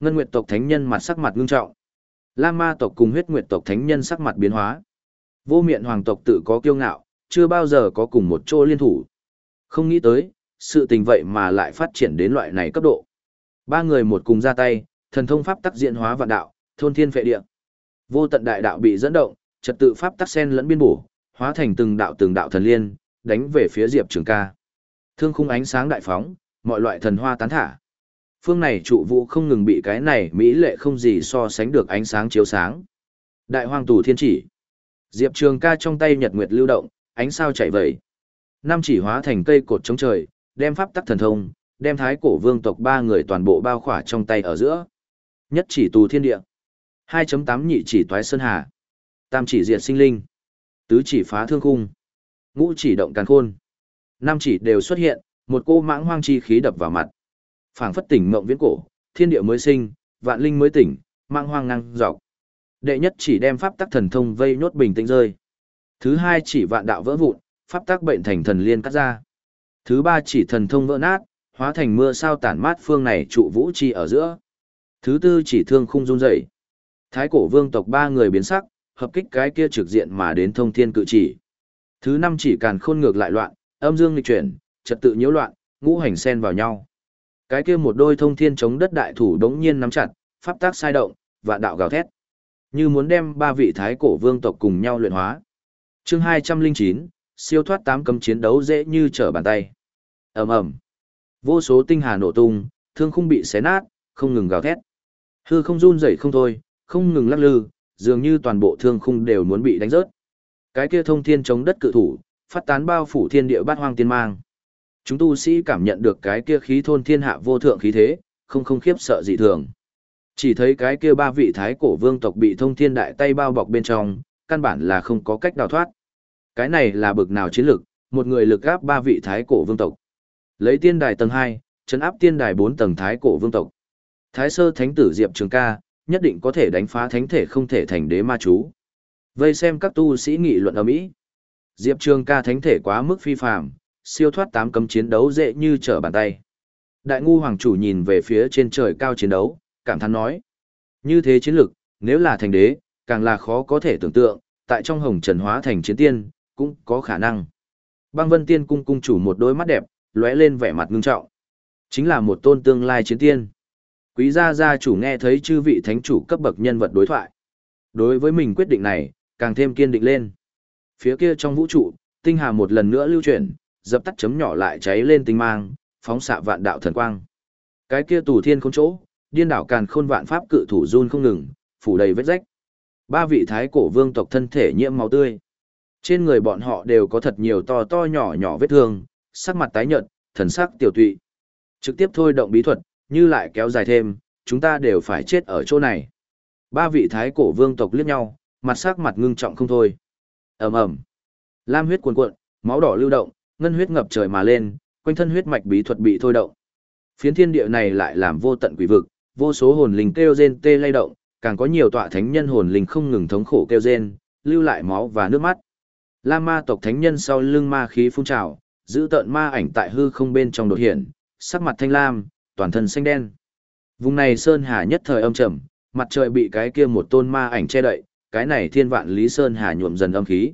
Ngân Nguyệt tộc thánh nhân mặt sắc mặt ngưng trọng. Lam Ma tộc cùng Huyết Nguyệt tộc thánh nhân sắc mặt biến hóa. Vô Miện hoàng tộc tự có kiêu ngạo, chưa bao giờ có cùng một chỗ liên thủ. Không nghĩ tới, sự tình vậy mà lại phát triển đến loại này cấp độ. Ba người một cùng ra tay, thần thông pháp tắc diễn hóa vạn đạo, thôn thiên phệ địa. Vô tận đại đạo bị dẫn động, trật tự pháp tắc sen lẫn biên bổ, hóa thành từng đạo từng đạo thần liên, đánh về phía Diệp Trường Ca. Thương khung ánh sáng đại phóng, mọi loại thần hoa tán thả. Phương này trụ vũ không ngừng bị cái này mỹ lệ không gì so sánh được ánh sáng chiếu sáng. Đại hoang tù thiên chỉ. Diệp Trường Ca trong tay nhật nguyệt lưu động, ánh sao chạy vẩy. nam chỉ hóa thành cây cột chống trời, đem pháp tắc thần thông, đem thái cổ vương tộc ba người toàn bộ bao khỏa trong tay ở giữa. Nhất chỉ tù thiên địa. 2.8 nhị chỉ toái sơn hà. Tam chỉ diệt sinh linh. Tứ chỉ phá thương khung. Ngũ chỉ động càn khôn. Năm chỉ đều xuất hiện, một cô mãng hoang chi khí đập vào mặt phảng phất tỉnh mộng viễn cổ, thiên địa mới sinh, vạn linh mới tỉnh, mang hoang năng dọc. Đệ nhất chỉ đem pháp tắc thần thông vây nốt bình tĩnh rơi. Thứ hai chỉ vạn đạo vỡ vụn, pháp tắc bệnh thành thần liên cắt ra. Thứ ba chỉ thần thông vỡ nát, hóa thành mưa sao tản mát phương này trụ vũ chi ở giữa. Thứ tư chỉ thương khung run rẩy. Thái cổ vương tộc ba người biến sắc, hợp kích cái kia trực diện mà đến thông thiên cự chỉ. Thứ năm chỉ càn khôn ngược lại loạn, âm dương nghịch chuyển, trật tự nhiễu loạn, ngũ hành xen vào nhau. Cái kia một đôi thông thiên chống đất đại thủ đống nhiên nắm chặt, pháp tác sai động, và đạo gào thét. Như muốn đem ba vị thái cổ vương tộc cùng nhau luyện hóa. Chương 209, siêu thoát tám cấm chiến đấu dễ như trở bàn tay. Ầm ầm. Vô số tinh hà nổ tung, thương khung bị xé nát, không ngừng gào thét. Hư không run rẩy không thôi, không ngừng lắc lư, dường như toàn bộ thương khung đều muốn bị đánh rớt. Cái kia thông thiên chống đất cự thủ, phát tán bao phủ thiên địa bát hoang tiên mang. Chúng tu sĩ cảm nhận được cái kia khí thôn thiên hạ vô thượng khí thế, không không khiếp sợ dị thường. Chỉ thấy cái kia ba vị thái cổ vương tộc bị thông thiên đại tay bao bọc bên trong, căn bản là không có cách đào thoát. Cái này là bực nào chiến lực, một người lực áp ba vị thái cổ vương tộc. Lấy tiên đài tầng 2, chấn áp tiên đài 4 tầng thái cổ vương tộc. Thái sơ thánh tử Diệp Trường Ca, nhất định có thể đánh phá thánh thể không thể thành đế ma chú. Vây xem các tu sĩ nghị luận ở Mỹ. Diệp Trường ca thánh thể quá mức phi phàm, siêu thoát tám cấm chiến đấu dễ như trở bàn tay. Đại ngu hoàng chủ nhìn về phía trên trời cao chiến đấu, cảm thán nói. Như thế chiến lực, nếu là thành đế, càng là khó có thể tưởng tượng, tại trong hồng trần hóa thành chiến tiên, cũng có khả năng. Băng vân tiên cung cung chủ một đôi mắt đẹp, lóe lên vẻ mặt ngưng trọng. Chính là một tôn tương lai chiến tiên. Quý gia gia chủ nghe thấy chư vị thánh chủ cấp bậc nhân vật đối thoại. Đối với mình quyết định này, càng thêm kiên định lên. Phía kia trong vũ trụ, tinh hà một lần nữa lưu chuyển, dập tắt chấm nhỏ lại cháy lên tinh mang, phóng xạ vạn đạo thần quang. Cái kia tù thiên không chỗ, điên đảo càn khôn vạn pháp cự thủ run không ngừng, phủ đầy vết rách. Ba vị thái cổ vương tộc thân thể nhiễm máu tươi. Trên người bọn họ đều có thật nhiều to to nhỏ nhỏ vết thương, sắc mặt tái nhợt, thần sắc tiểu tụy. Trực tiếp thôi động bí thuật, như lại kéo dài thêm, chúng ta đều phải chết ở chỗ này. Ba vị thái cổ vương tộc liếc nhau, mặt sắc mặt ngưng trọng không thôi. ầm ầm, lam huyết cuồn cuộn, máu đỏ lưu động, ngân huyết ngập trời mà lên, quanh thân huyết mạch bí thuật bị thôi động. Phiến thiên địa này lại làm vô tận quỷ vực, vô số hồn linh kêu rên tê lay động, càng có nhiều tọa thánh nhân hồn linh không ngừng thống khổ kêu rên, lưu lại máu và nước mắt. Lam ma tộc thánh nhân sau lưng ma khí phun trào, giữ tận ma ảnh tại hư không bên trong đột hiện, sắc mặt thanh lam, toàn thân xanh đen. Vùng này sơn hà nhất thời âm trầm, mặt trời bị cái kia một tôn ma ảnh che đậy, cái này thiên vạn lý sơn hà nhuộm dần âm khí.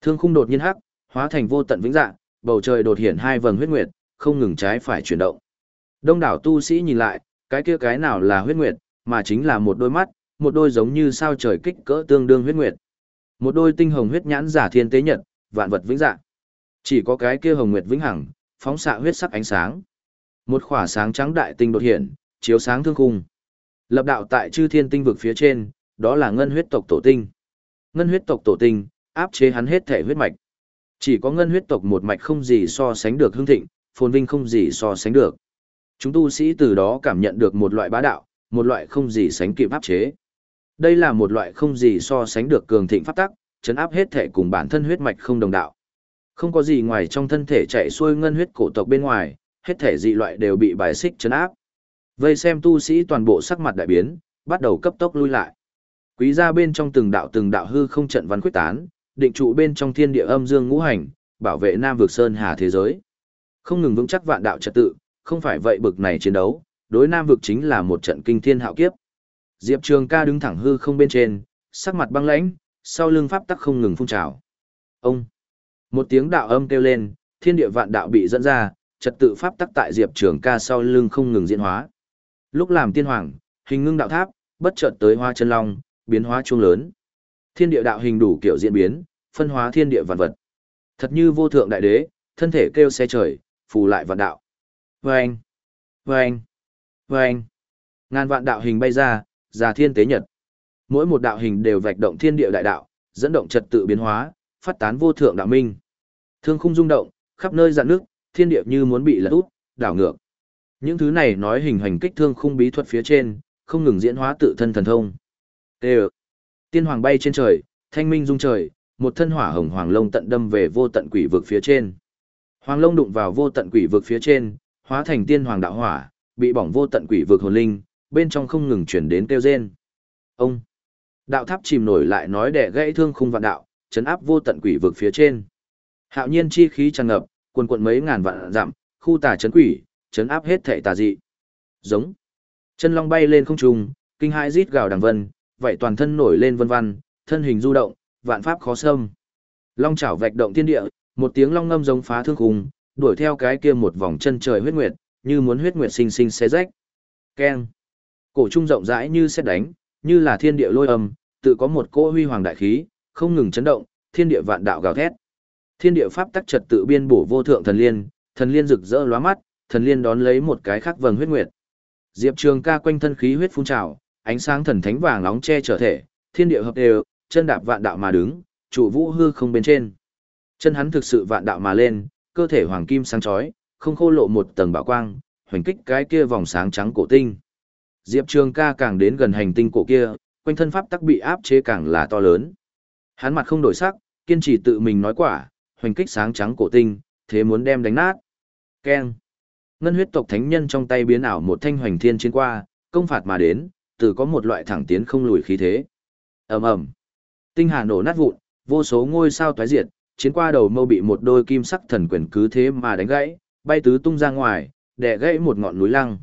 Thương khung đột nhiên hắc, hóa thành vô tận vĩnh dạng, bầu trời đột hiện hai vầng huyết nguyệt, không ngừng trái phải chuyển động. Đông đảo tu sĩ nhìn lại, cái kia cái nào là huyết nguyệt, mà chính là một đôi mắt, một đôi giống như sao trời kích cỡ tương đương huyết nguyệt. Một đôi tinh hồng huyết nhãn giả thiên tế nhật, vạn vật vĩnh dạng. Chỉ có cái kia hồng nguyệt vĩnh hằng, phóng xạ huyết sắc ánh sáng. Một khỏa sáng trắng đại tinh đột hiện, chiếu sáng thương khung. Lập đạo tại chư thiên tinh vực phía trên, đó là ngân huyết tộc tổ tinh. Ngân huyết tộc tổ tinh, áp chế hắn hết thể huyết mạch. Chỉ có ngân huyết tộc một mạch không gì so sánh được hương thịnh, phồn vinh không gì so sánh được. Chúng tu sĩ từ đó cảm nhận được một loại bá đạo, một loại không gì sánh kịp áp chế. Đây là một loại không gì so sánh được cường thịnh pháp tắc, chấn áp hết thể cùng bản thân huyết mạch không đồng đạo. Không có gì ngoài trong thân thể chạy xuôi ngân huyết cổ tộc bên ngoài, hết thể dị loại đều bị bài xích chấn áp. Vây xem tu sĩ toàn bộ sắc mặt đại biến, bắt đầu cấp tốc lui lại. Quý gia bên trong từng đạo từng đạo hư không trận văn quyết tán, định trụ bên trong thiên địa âm dương ngũ hành, bảo vệ Nam vực sơn hà thế giới. Không ngừng vững chắc vạn đạo trật tự, không phải vậy bực này chiến đấu, đối nam vực chính là một trận kinh thiên hạo kiếp. Diệp Trường ca đứng thẳng hư không bên trên, sắc mặt băng lãnh, sau lưng pháp tắc không ngừng phun trào. Ông! Một tiếng đạo âm kêu lên, thiên địa vạn đạo bị dẫn ra, trật tự pháp tắc tại Diệp Trường ca sau lưng không ngừng diễn hóa. Lúc làm tiên hoàng, hình ngưng đạo tháp, bất chợt tới hoa chân long, biến hóa chuông lớn. Thiên địa đạo hình đủ kiểu diễn biến, phân hóa thiên địa vạn vật. Thật như vô thượng đại đế, thân thể kêu xe trời, phù lại vạn đạo. Vâng! Vâng! Vâng! Ngàn vạn đạo hình bay ra, già thiên tế nhật. Mỗi một đạo hình đều vạch động thiên địa đại đạo, dẫn động trật tự biến hóa, phát tán vô thượng đạo minh. Thương khung rung động, khắp nơi dạn nước, thiên địa như muốn bị lật út, đảo ngược. Những thứ này nói hình hành kích thương khung bí thuật phía trên, không ngừng diễn hóa tự thân thần thông. đều Tiên hoàng bay trên trời, thanh minh rung trời, một thân hỏa hồng hoàng lông tận đâm về vô tận quỷ vực phía trên. Hoàng lông đụng vào vô tận quỷ vực phía trên, hóa thành tiên hoàng đạo hỏa, bị bỏng vô tận quỷ vực hồn linh, bên trong không ngừng chuyển đến tiêu rên. Ông! Đạo tháp chìm nổi lại nói để gãy thương khung vạn đạo, chấn áp vô tận quỷ vực phía trên. Hạo nhiên chi khí tràn ngập, quần quần mấy ngàn vạn dặm, khu tà chấn quỷ, chấn áp hết thảy tà dị. Giống. Chân long bay lên không trung, kinh hãi rít gào đằng vân, vậy toàn thân nổi lên vân vân, thân hình du động, vạn pháp khó xâm. Long chảo vạch động thiên địa, một tiếng long ngâm giống phá thương khung, đuổi theo cái kia một vòng chân trời huyết nguyệt, như muốn huyết nguyệt sinh sinh xé rách. Keng. Cổ trung rộng rãi như xét đánh, như là thiên địa lôi âm, tự có một cỗ huy hoàng đại khí, không ngừng chấn động, thiên địa vạn đạo gào thét. Thiên địa pháp tắc trật tự biên bổ vô thượng thần liên, thần liên rực rỡ lóa mắt, thần liên đón lấy một cái khắc vầng huyết nguyệt. Diệp Trường Ca quanh thân khí huyết phun trào, ánh sáng thần thánh vàng nóng che trở thể, thiên địa hợp đều, chân đạp vạn đạo mà đứng, trụ vũ hư không bên trên. Chân hắn thực sự vạn đạo mà lên, cơ thể hoàng kim sáng chói, không khô lộ một tầng bảo quang, hoành kích cái kia vòng sáng trắng cổ tinh. Diệp Trường Ca càng đến gần hành tinh cổ kia, quanh thân pháp tắc bị áp chế càng là to lớn. Hắn mặt không đổi sắc, kiên trì tự mình nói quả, hoành kích sáng trắng cổ tinh, thế muốn đem đánh nát. Keng. Ngân huyết tộc thánh nhân trong tay biến ảo một thanh hoành thiên chiến qua, công phạt mà đến, từ có một loại thẳng tiến không lùi khí thế. Ầm ầm. Tinh hà nổ nát vụn, vô số ngôi sao toái diệt, chiến qua đầu mâu bị một đôi kim sắc thần quyền cứ thế mà đánh gãy, bay tứ tung ra ngoài, đè gãy một ngọn núi lăng.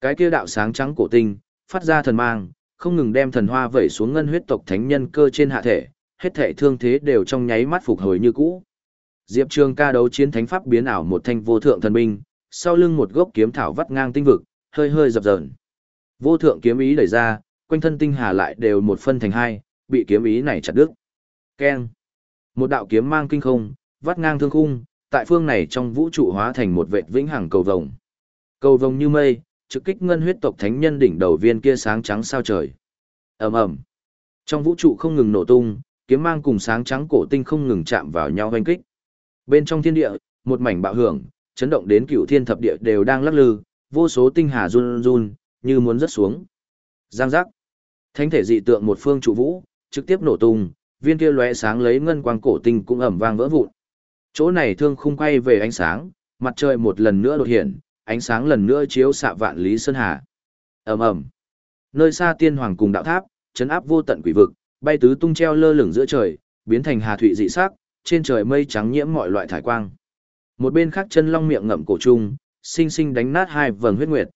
Cái kia đạo sáng trắng cổ tinh, phát ra thần mang, không ngừng đem thần hoa vẩy xuống ngân huyết tộc thánh nhân cơ trên hạ thể, hết thể thương thế đều trong nháy mắt phục hồi như cũ. Diệp Trường ca đấu chiến thánh pháp biến ảo một thanh vô thượng thần binh, sau lưng một gốc kiếm thảo vắt ngang tinh vực, hơi hơi dập dờn. Vô thượng kiếm ý đẩy ra, quanh thân tinh hà lại đều một phân thành hai, bị kiếm ý này chặt đứt. Keng. Một đạo kiếm mang kinh không, vắt ngang thương khung, tại phương này trong vũ trụ hóa thành một vệt vĩnh hằng cầu vồng. Cầu vồng như mây, trực kích ngân huyết tộc thánh nhân đỉnh đầu viên kia sáng trắng sao trời. Ầm ầm. Trong vũ trụ không ngừng nổ tung, kiếm mang cùng sáng trắng cổ tinh không ngừng chạm vào nhau hoành kích. Bên trong thiên địa, một mảnh bạo hưởng, chấn động đến cựu thiên thập địa đều đang lắc lư, vô số tinh hà run run, như muốn rớt xuống. Giang giác. Thánh thể dị tượng một phương trụ vũ, trực tiếp nổ tung, viên kia lóe sáng lấy ngân quang cổ tinh cũng ẩm vang vỡ vụn. Chỗ này thương khung quay về ánh sáng, mặt trời một lần nữa đột hiện, ánh sáng lần nữa chiếu xạ vạn lý sơn hà. Ầm ầm. Nơi xa tiên hoàng cùng đạo tháp, chấn áp vô tận quỷ vực, bay tứ tung treo lơ lửng giữa trời, biến thành hà thủy dị sắc, trên trời mây trắng nhiễm mọi loại thải quang. Một bên khác chân long miệng ngậm cổ trung, sinh sinh đánh nát hai vầng huyết nguyệt.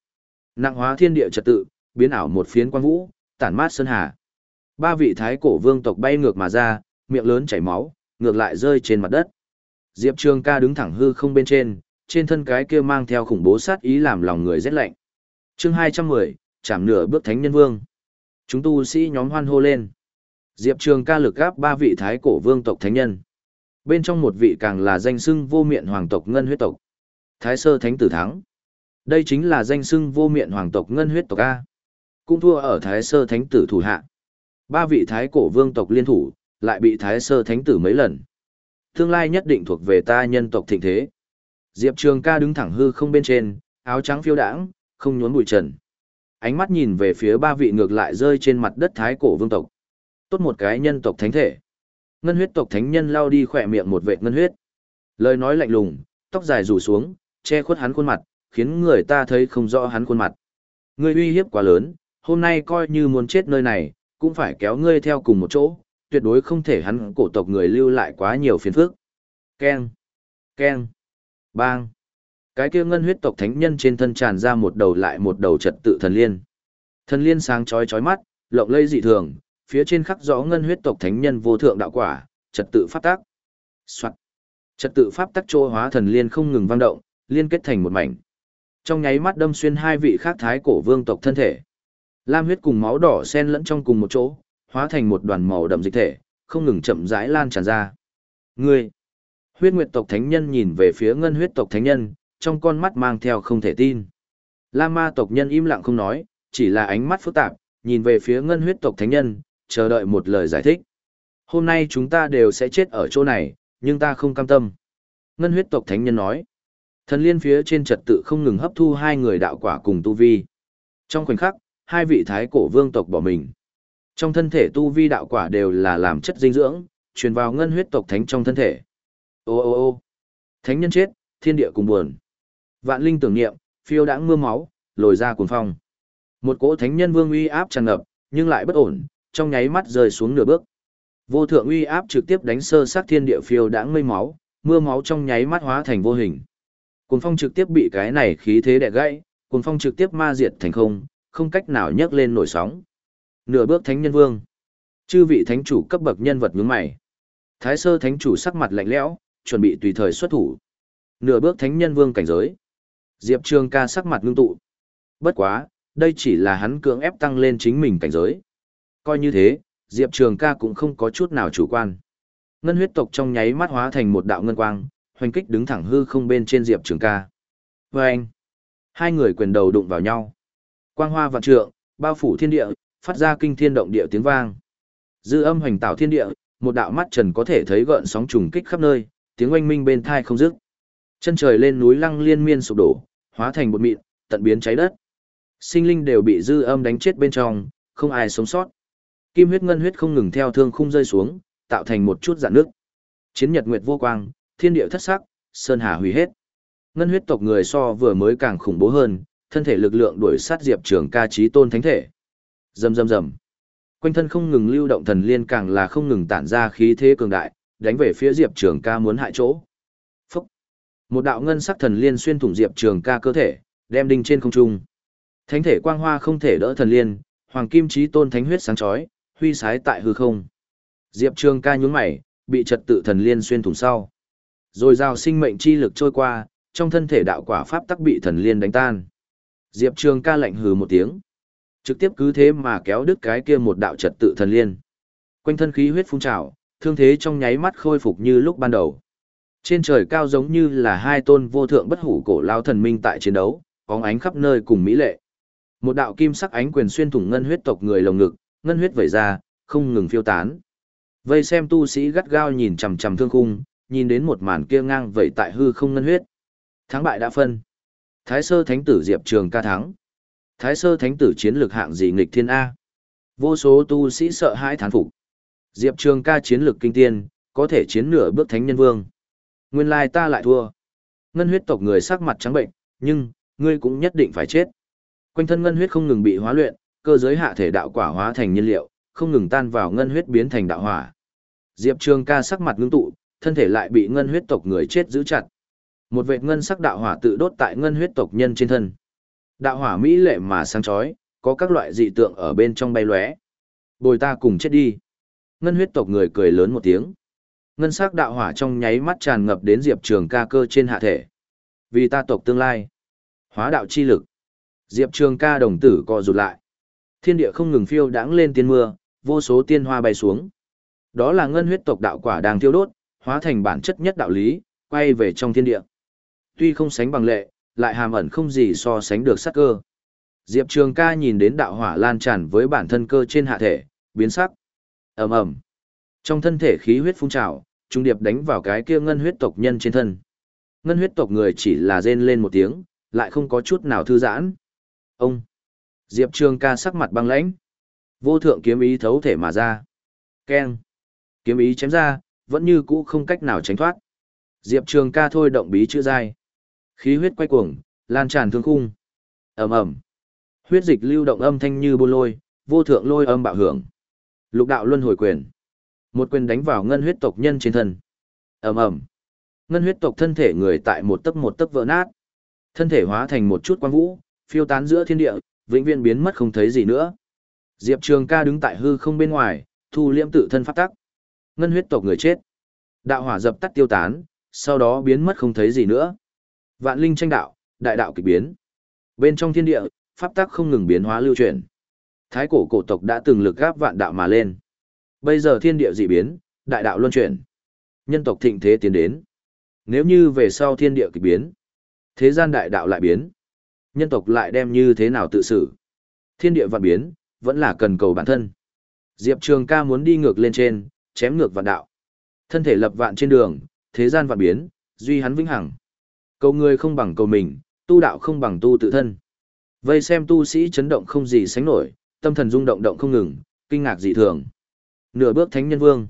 Nặng hóa thiên địa trật tự, biến ảo một phiến quang vũ, tản mát sơn hà. Ba vị thái cổ vương tộc bay ngược mà ra, miệng lớn chảy máu, ngược lại rơi trên mặt đất. Diệp Trường ca đứng thẳng hư không bên trên, trên thân cái kia mang theo khủng bố sát ý làm lòng người rét lạnh. chương 210, chạm nửa bước thánh nhân vương. Chúng tu sĩ nhóm hoan hô lên. Diệp Trường ca lực gáp ba vị thái cổ vương tộc thánh nhân. Bên trong một vị càng là danh xưng vô miệng hoàng tộc ngân huyết tộc. Thái sơ thánh tử thắng. Đây chính là danh xưng vô miệng hoàng tộc ngân huyết tộc A. Cũng thua ở thái sơ thánh tử thủ hạ. Ba vị thái cổ vương tộc liên thủ, lại bị thái sơ thánh tử mấy lần. Tương lai nhất định thuộc về ta nhân tộc thịnh thế. Diệp Trường ca đứng thẳng hư không bên trên, áo trắng phiêu đãng, không nhốn bụi trần. Ánh mắt nhìn về phía ba vị ngược lại rơi trên mặt đất thái cổ vương tộc. Tốt một cái nhân tộc thánh thể. Ngân huyết tộc thánh nhân lao đi khỏe miệng một vệt ngân huyết. Lời nói lạnh lùng, tóc dài rủ xuống, che khuất hắn khuôn mặt, khiến người ta thấy không rõ hắn khuôn mặt. Ngươi uy hiếp quá lớn, hôm nay coi như muốn chết nơi này, cũng phải kéo ngươi theo cùng một chỗ, tuyệt đối không thể hắn cổ tộc người lưu lại quá nhiều phiền phức. Keng, keng, bang. Cái kia ngân huyết tộc thánh nhân trên thân tràn ra một đầu lại một đầu trật tự thần liên. Thần liên sáng chói chói mắt, lộng lây dị thường, phía trên khắc rõ ngân huyết tộc thánh nhân vô thượng đạo quả, trật tự pháp tác. Soạn. Trật tự pháp tắc trô hóa thần liên không ngừng vang động, liên kết thành một mảnh. Trong nháy mắt đâm xuyên hai vị khác thái cổ vương tộc thân thể. Lam huyết cùng máu đỏ xen lẫn trong cùng một chỗ, hóa thành một đoàn màu đậm dịch thể, không ngừng chậm rãi lan tràn ra. Ngươi! Huyết nguyệt tộc thánh nhân nhìn về phía ngân huyết tộc thánh nhân, trong con mắt mang theo không thể tin. Lam ma tộc nhân im lặng không nói, chỉ là ánh mắt phức tạp, nhìn về phía ngân huyết tộc thánh nhân, chờ đợi một lời giải thích. Hôm nay chúng ta đều sẽ chết ở chỗ này, nhưng ta không cam tâm. Ngân huyết tộc thánh nhân nói. Thần liên phía trên trật tự không ngừng hấp thu hai người đạo quả cùng tu vi. Trong khoảnh khắc, hai vị thái cổ vương tộc bỏ mình. Trong thân thể tu vi đạo quả đều là làm chất dinh dưỡng, truyền vào ngân huyết tộc thánh trong thân thể. Ô ô ô thánh nhân chết, thiên địa cùng buồn. Vạn linh tưởng niệm, phiêu đãng mưa máu, lồi ra cuồng phong. Một cỗ thánh nhân vương uy áp tràn ngập, nhưng lại bất ổn, trong nháy mắt rơi xuống nửa bước. Vô thượng uy áp trực tiếp đánh sơ sát thiên địa phiêu đãng mây máu, mưa máu trong nháy mắt hóa thành vô hình. Cuồng phong trực tiếp bị cái này khí thế đè gãy, cuồng phong trực tiếp ma diệt thành không, không cách nào nhấc lên nổi sóng. Nửa bước thánh nhân vương. Chư vị thánh chủ cấp bậc nhân vật nhướng mày. Thái sơ thánh chủ sắc mặt lạnh lẽo, chuẩn bị tùy thời xuất thủ. Nửa bước thánh nhân vương cảnh giới. Diệp Trường ca sắc mặt ngưng tụ. Bất quá, đây chỉ là hắn cưỡng ép tăng lên chính mình cảnh giới. Coi như thế, Diệp Trường ca cũng không có chút nào chủ quan. Ngân huyết tộc trong nháy mắt hóa thành một đạo ngân quang, hoành kích đứng thẳng hư không bên trên Diệp Trường ca. Và anh, hai người quyền đầu đụng vào nhau. Quang hoa vạn trượng, bao phủ thiên địa, phát ra kinh thiên động địa tiếng vang. Dư âm hoành tạo thiên địa, một đạo mắt trần có thể thấy gợn sóng trùng kích khắp nơi, tiếng oanh minh bên thai không dứt. Chân trời lên núi lăng liên miên sụp đổ, hóa thành một mịn, tận biến cháy đất. Sinh linh đều bị dư âm đánh chết bên trong, không ai sống sót. Kim huyết ngân huyết không ngừng theo thương khung rơi xuống, tạo thành một chút dạn nước. Chiến nhật nguyệt vô quang, thiên địa thất sắc, sơn hà hủy hết. Ngân huyết tộc người so vừa mới càng khủng bố hơn, thân thể lực lượng đuổi sát Diệp Trường Ca chí tôn thánh thể. Rầm rầm rầm. Quanh thân không ngừng lưu động thần liên càng là không ngừng tản ra khí thế cường đại, đánh về phía Diệp Trường Ca muốn hại chỗ. Phốc. Một đạo ngân sắc thần liên xuyên thủng Diệp Trường Ca cơ thể, đem đinh trên không trung. Thánh thể quang hoa không thể đỡ thần liên, hoàng kim chí tôn thánh huyết sáng chói, huy sái tại hư không. Diệp Trường ca nhún mày, bị trật tự thần liên xuyên thủng sau. Rồi giao sinh mệnh chi lực trôi qua, trong thân thể đạo quả pháp tắc bị thần liên đánh tan. Diệp Trường ca lạnh hừ một tiếng. Trực tiếp cứ thế mà kéo đứt cái kia một đạo trật tự thần liên. Quanh thân khí huyết phun trào, thương thế trong nháy mắt khôi phục như lúc ban đầu. Trên trời cao giống như là hai tôn vô thượng bất hủ cổ lao thần minh tại chiến đấu, bóng ánh khắp nơi cùng mỹ lệ. Một đạo kim sắc ánh quyền xuyên thủng ngân huyết tộc người lồng ngực, ngân huyết vẩy ra, không ngừng phiêu tán. Vây xem tu sĩ gắt gao nhìn chằm chằm thương khung, nhìn đến một màn kia ngang vẩy tại hư không ngân huyết. Thắng bại đã phân. Thái sơ thánh tử Diệp Trường ca thắng. Thái sơ thánh tử chiến lược hạng gì nghịch thiên A. Vô số tu sĩ sợ hãi thán phục. Diệp Trường ca chiến lược kinh tiên, có thể chiến nửa bước thánh nhân vương. Nguyên lai ta lại thua. Ngân huyết tộc người sắc mặt trắng bệnh, nhưng, ngươi cũng nhất định phải chết. Quanh thân ngân huyết không ngừng bị hóa luyện, cơ giới hạ thể đạo quả hóa thành nhiên liệu, không ngừng tan vào ngân huyết biến thành đạo hỏa. Diệp Trường ca sắc mặt ngưng tụ, thân thể lại bị ngân huyết tộc người chết giữ chặt. Một vệt ngân sắc đạo hỏa tự đốt tại ngân huyết tộc nhân trên thân. Đạo hỏa mỹ lệ mà sáng chói, có các loại dị tượng ở bên trong bay lóe. Bồi ta cùng chết đi. Ngân huyết tộc người cười lớn một tiếng. Ngân sắc đạo hỏa trong nháy mắt tràn ngập đến Diệp Trường ca cơ trên hạ thể. Vì ta tộc tương lai. Hóa đạo chi lực. Diệp Trường ca đồng tử co rụt lại. Thiên địa không ngừng phiêu đãng lên tiên mưa, vô số tiên hoa bay xuống. Đó là ngân huyết tộc đạo quả đang thiêu đốt, hóa thành bản chất nhất đạo lý, quay về trong thiên địa. Tuy không sánh bằng lệ, lại hàm ẩn không gì so sánh được sắc cơ. Diệp Trường ca nhìn đến đạo hỏa lan tràn với bản thân cơ trên hạ thể, biến sắc. ầm ầm Trong thân thể khí huyết phun trào, trung điệp đánh vào cái kia ngân huyết tộc nhân trên thân. Ngân huyết tộc người chỉ là rên lên một tiếng, lại không có chút nào thư giãn. Ông! Diệp Trường ca sắc mặt băng lãnh. Vô thượng kiếm ý thấu thể mà ra. Keng! Kiếm ý chém ra, vẫn như cũ không cách nào tránh thoát. Diệp Trường ca thôi động bí chữ dai. Khí huyết quay cuồng, lan tràn thương khung. ầm ầm Huyết dịch lưu động âm thanh như bôn lôi, vô thượng lôi âm bạo hưởng. Lục đạo luân hồi quyền. Một quyền đánh vào ngân huyết tộc nhân trên thân. ầm ầm Ngân huyết tộc thân thể người tại một tấc một tấc vỡ nát. Thân thể hóa thành một chút quang vũ, phiêu tán giữa thiên địa, vĩnh viễn biến mất không thấy gì nữa. Diệp Trường ca đứng tại hư không bên ngoài, thu liễm tự thân pháp tắc. Ngân huyết tộc người chết. Đạo hỏa dập tắt tiêu tán, sau đó biến mất không thấy gì nữa. Vạn linh tranh đạo, đại đạo kịch biến. Bên trong thiên địa, pháp tắc không ngừng biến hóa lưu chuyển. Thái cổ cổ tộc đã từng lực gáp vạn đạo mà lên. Bây giờ thiên địa dị biến, đại đạo luân chuyển. Nhân tộc thịnh thế tiến đến. Nếu như về sau thiên địa kịch biến, thế gian đại đạo lại biến. Nhân tộc lại đem như thế nào tự xử? Thiên địa vạn biến, vẫn là cần cầu bản thân. Diệp Trường ca muốn đi ngược lên trên, chém ngược vạn đạo. Thân thể lập vạn trên đường, thế gian vạn biến, duy hắn vĩnh hằng. Cầu người không bằng cầu mình, tu đạo không bằng tu tự thân. Vây xem tu sĩ chấn động không gì sánh nổi, tâm thần rung động động không ngừng, kinh ngạc dị thường. Nửa bước thánh nhân vương.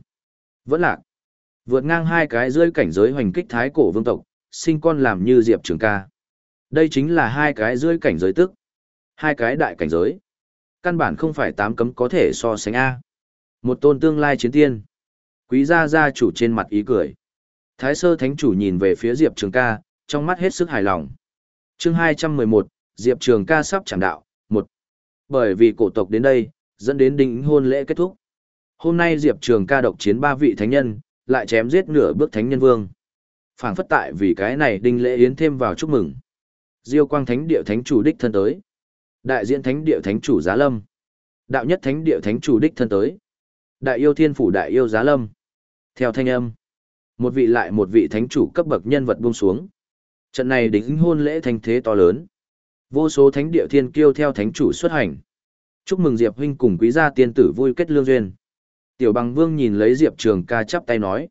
Vẫn lạc. Vượt ngang hai cái rơi cảnh giới hoành kích thái cổ vương tộc, sinh con làm như Diệp Trường ca. Đây chính là hai cái rơi cảnh giới tức. Hai cái đại cảnh giới. Căn bản không phải tám cấm có thể so sánh A. Một tôn tương lai chiến tiên. Quý gia gia chủ trên mặt ý cười. Thái sơ thánh chủ nhìn về phía Diệp Trường ca, trong mắt hết sức hài lòng. chương 211, Diệp Trường ca sắp chẳng đạo, một Bởi vì cổ tộc đến đây, dẫn đến đỉnh hôn lễ kết thúc. Hôm nay Diệp Trường ca độc chiến ba vị thánh nhân, lại chém giết nửa bước thánh nhân vương. phảng phất tại vì cái này đinh lễ yến thêm vào chúc mừng. Diêu quang thánh địa thánh chủ đích thân tới. Đại diện thánh địa thánh chủ giá lâm. Đạo nhất thánh địa thánh chủ đích thân tới. Đại yêu thiên phủ đại yêu giá lâm. Theo thanh âm, một vị lại một vị thánh chủ cấp bậc nhân vật buông xuống. Trận này đính hôn lễ thành thế to lớn. Vô số thánh địa thiên kiêu theo thánh chủ xuất hành. Chúc mừng Diệp huynh cùng quý gia tiên tử vui kết lương duyên. Tiểu bằng vương nhìn lấy Diệp trường ca chắp tay nói.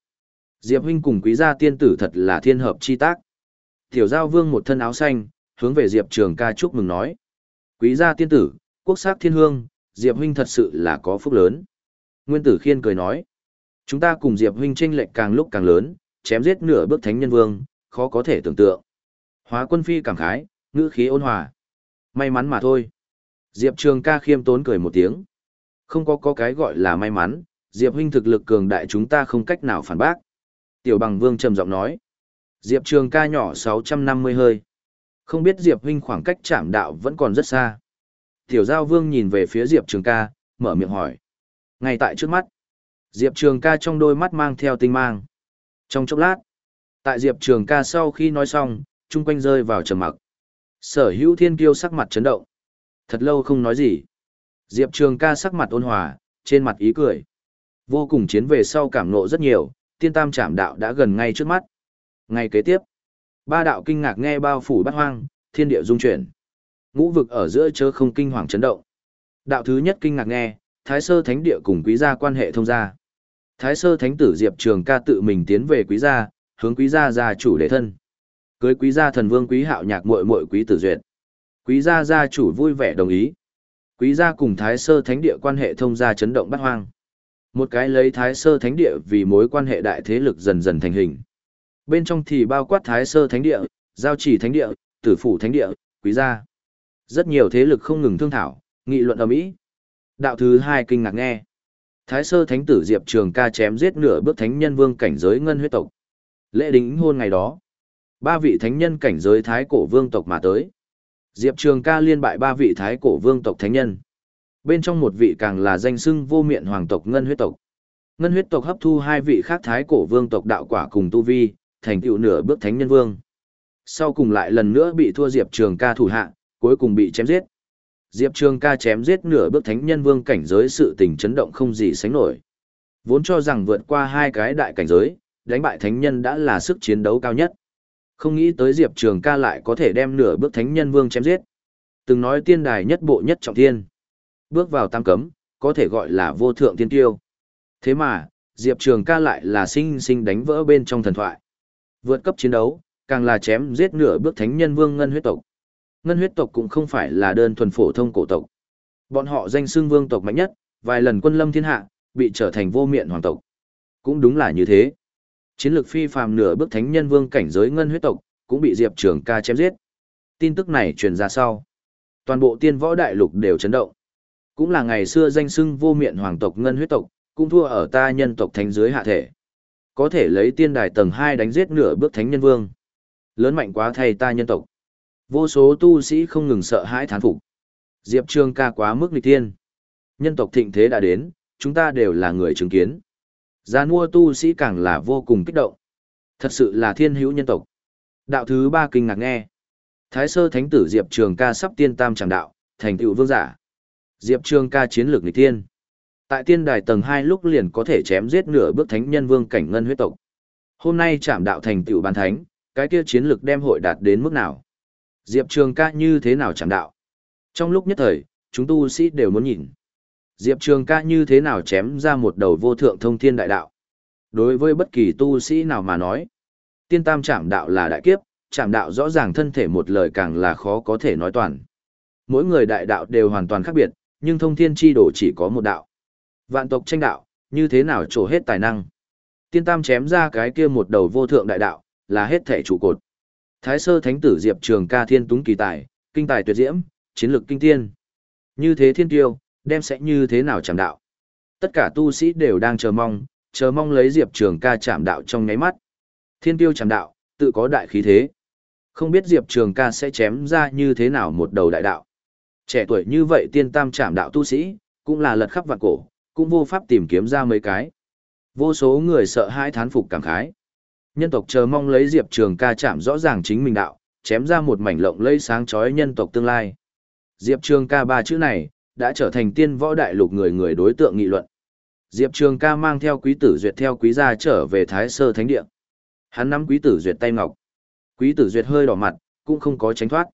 Diệp huynh cùng quý gia tiên tử thật là thiên hợp chi tác. Tiểu giao vương một thân áo xanh, hướng về Diệp trường ca chúc mừng nói. Quý gia tiên tử, quốc sắc thiên hương, Diệp huynh thật sự là có phúc lớn. Nguyên tử khiên cười nói. Chúng ta cùng Diệp huynh tranh lệch càng lúc càng lớn, chém giết nửa bước thánh nhân vương, khó có thể tưởng tượng. Hóa quân phi cảm khái, ngữ khí ôn hòa. May mắn mà thôi. Diệp Trường ca khiêm tốn cười một tiếng. Không có có cái gọi là may mắn, Diệp huynh thực lực cường đại chúng ta không cách nào phản bác. Tiểu bằng vương trầm giọng nói. Diệp Trường ca nhỏ 650 hơi. Không biết Diệp huynh khoảng cách chạm đạo vẫn còn rất xa. Tiểu giao vương nhìn về phía Diệp Trường ca, mở miệng hỏi. Ngay tại trước mắt, Diệp Trường ca trong đôi mắt mang theo tinh mang. Trong chốc lát, tại Diệp Trường ca sau khi nói xong, chung quanh rơi vào trầm mặc. Sở hữu thiên kiêu sắc mặt chấn động. Thật lâu không nói gì. Diệp Trường ca sắc mặt ôn hòa, trên mặt ý cười. Vô cùng chiến về sau cảm nộ rất nhiều, tiên tam trảm đạo đã gần ngay trước mắt. Ngay kế tiếp, ba đạo kinh ngạc nghe bao phủ bát hoang, thiên địa dung chuyển. Ngũ vực ở giữa chớ không kinh hoàng chấn động. Đạo thứ nhất kinh ngạc nghe, Thái Sơ Thánh địa cùng quý gia quan hệ thông gia. Thái Sơ Thánh tử Diệp Trường ca tự mình tiến về quý gia, hướng quý gia gia chủ đệ thân. Cưới quý gia thần vương quý hạo nhạc muội muội quý tử duyệt. Quý gia gia chủ vui vẻ đồng ý. Quý gia cùng Thái Sơ Thánh địa quan hệ thông gia chấn động bát hoang. Một cái lấy Thái Sơ Thánh địa vì mối quan hệ đại thế lực dần dần thành hình. Bên trong thì bao quát Thái Sơ Thánh địa, Giao Chỉ Thánh địa, Tử Phủ Thánh địa, Quý gia. Rất nhiều thế lực không ngừng thương thảo, nghị luận ầm ĩ. Đạo thứ hai kinh ngạc nghe. Thái sơ thánh tử Diệp Trường ca chém giết nửa bước thánh nhân vương cảnh giới ngân huyết tộc. Lễ đính hôn ngày đó. Ba vị thánh nhân cảnh giới thái cổ vương tộc mà tới. Diệp Trường ca liên bại ba vị thái cổ vương tộc thánh nhân. Bên trong một vị càng là danh xưng vô miệng hoàng tộc ngân huyết tộc. Ngân huyết tộc hấp thu hai vị khác thái cổ vương tộc đạo quả cùng tu vi, thành tựu nửa bước thánh nhân vương. Sau cùng lại lần nữa bị thua Diệp Trường ca thủ hạ, cuối cùng bị chém giết. Diệp Trường ca chém giết nửa bước thánh nhân vương cảnh giới sự tình chấn động không gì sánh nổi. Vốn cho rằng vượt qua hai cái đại cảnh giới, đánh bại thánh nhân đã là sức chiến đấu cao nhất. Không nghĩ tới Diệp Trường ca lại có thể đem nửa bước thánh nhân vương chém giết. Từng nói tiên đài nhất bộ nhất trọng thiên. Bước vào tam cấm, có thể gọi là vô thượng tiên tiêu. Thế mà, Diệp Trường ca lại là sinh sinh đánh vỡ bên trong thần thoại. Vượt cấp chiến đấu, càng là chém giết nửa bước thánh nhân vương ngân huyết tộc. Ngân huyết tộc cũng không phải là đơn thuần phổ thông cổ tộc. Bọn họ danh xưng vương tộc mạnh nhất, vài lần quân lâm thiên hạ, bị trở thành vô miệng hoàng tộc. Cũng đúng là như thế. Chiến lược phi phàm nửa bước thánh nhân vương cảnh giới ngân huyết tộc, cũng bị Diệp Trường ca chém giết. Tin tức này truyền ra sau. Toàn bộ tiên võ đại lục đều chấn động. Cũng là ngày xưa danh xưng vô miệng hoàng tộc ngân huyết tộc, cũng thua ở ta nhân tộc thánh dưới hạ thể. Có thể lấy tiên đài tầng 2 đánh giết nửa bước thánh nhân vương. Lớn mạnh quá thay ta nhân tộc. Vô số tu sĩ không ngừng sợ hãi thán phục. Diệp Trường ca quá mức nghịch tiên. Nhân tộc thịnh thế đã đến, chúng ta đều là người chứng kiến. Gia mua tu sĩ càng là vô cùng kích động. Thật sự là thiên hữu nhân tộc. Đạo thứ ba kinh ngạc nghe. Thái sơ thánh tử Diệp Trường ca sắp tiên tam chẳng đạo, thành tựu vương giả. Diệp Trường ca chiến lược nghịch tiên. Tại tiên đài tầng 2 lúc liền có thể chém giết nửa bước thánh nhân vương cảnh ngân huyết tộc. Hôm nay chạm đạo thành tựu ban thánh, cái kia chiến lược đem hội đạt đến mức nào? Diệp Trường ca như thế nào chẳng đạo? Trong lúc nhất thời, chúng tu sĩ đều muốn nhìn. Diệp Trường ca như thế nào chém ra một đầu vô thượng thông thiên đại đạo? Đối với bất kỳ tu sĩ nào mà nói, tiên tam chạm đạo là đại kiếp, chạm đạo rõ ràng thân thể một lời càng là khó có thể nói toàn. Mỗi người đại đạo đều hoàn toàn khác biệt, nhưng thông thiên chi đổ chỉ có một đạo. Vạn tộc tranh đạo, như thế nào trổ hết tài năng. Tiên tam chém ra cái kia một đầu vô thượng đại đạo, là hết thể trụ cột. Thái sơ thánh tử Diệp Trường ca thiên túng kỳ tài, kinh tài tuyệt diễm, chiến lược kinh tiên. Như thế thiên tiêu, đem sẽ như thế nào chạm đạo. Tất cả tu sĩ đều đang chờ mong, chờ mong lấy Diệp Trường ca chạm đạo trong nháy mắt. Thiên tiêu chạm đạo, tự có đại khí thế. Không biết Diệp Trường ca sẽ chém ra như thế nào một đầu đại đạo. Trẻ tuổi như vậy tiên tam chạm đạo tu sĩ, cũng là lật khắp vạn cổ, cũng vô pháp tìm kiếm ra mấy cái. Vô số người sợ hãi thán phục cảm khái. Nhân tộc chờ mong lấy Diệp Trường ca chạm rõ ràng chính mình đạo, chém ra một mảnh lộng lây sáng chói nhân tộc tương lai. Diệp Trường ca ba chữ này, đã trở thành tiên võ đại lục người người đối tượng nghị luận. Diệp Trường ca mang theo quý tử duyệt theo quý gia trở về Thái Sơ Thánh Địa. Hắn nắm quý tử duyệt tay ngọc. Quý tử duyệt hơi đỏ mặt, cũng không có tránh thoát.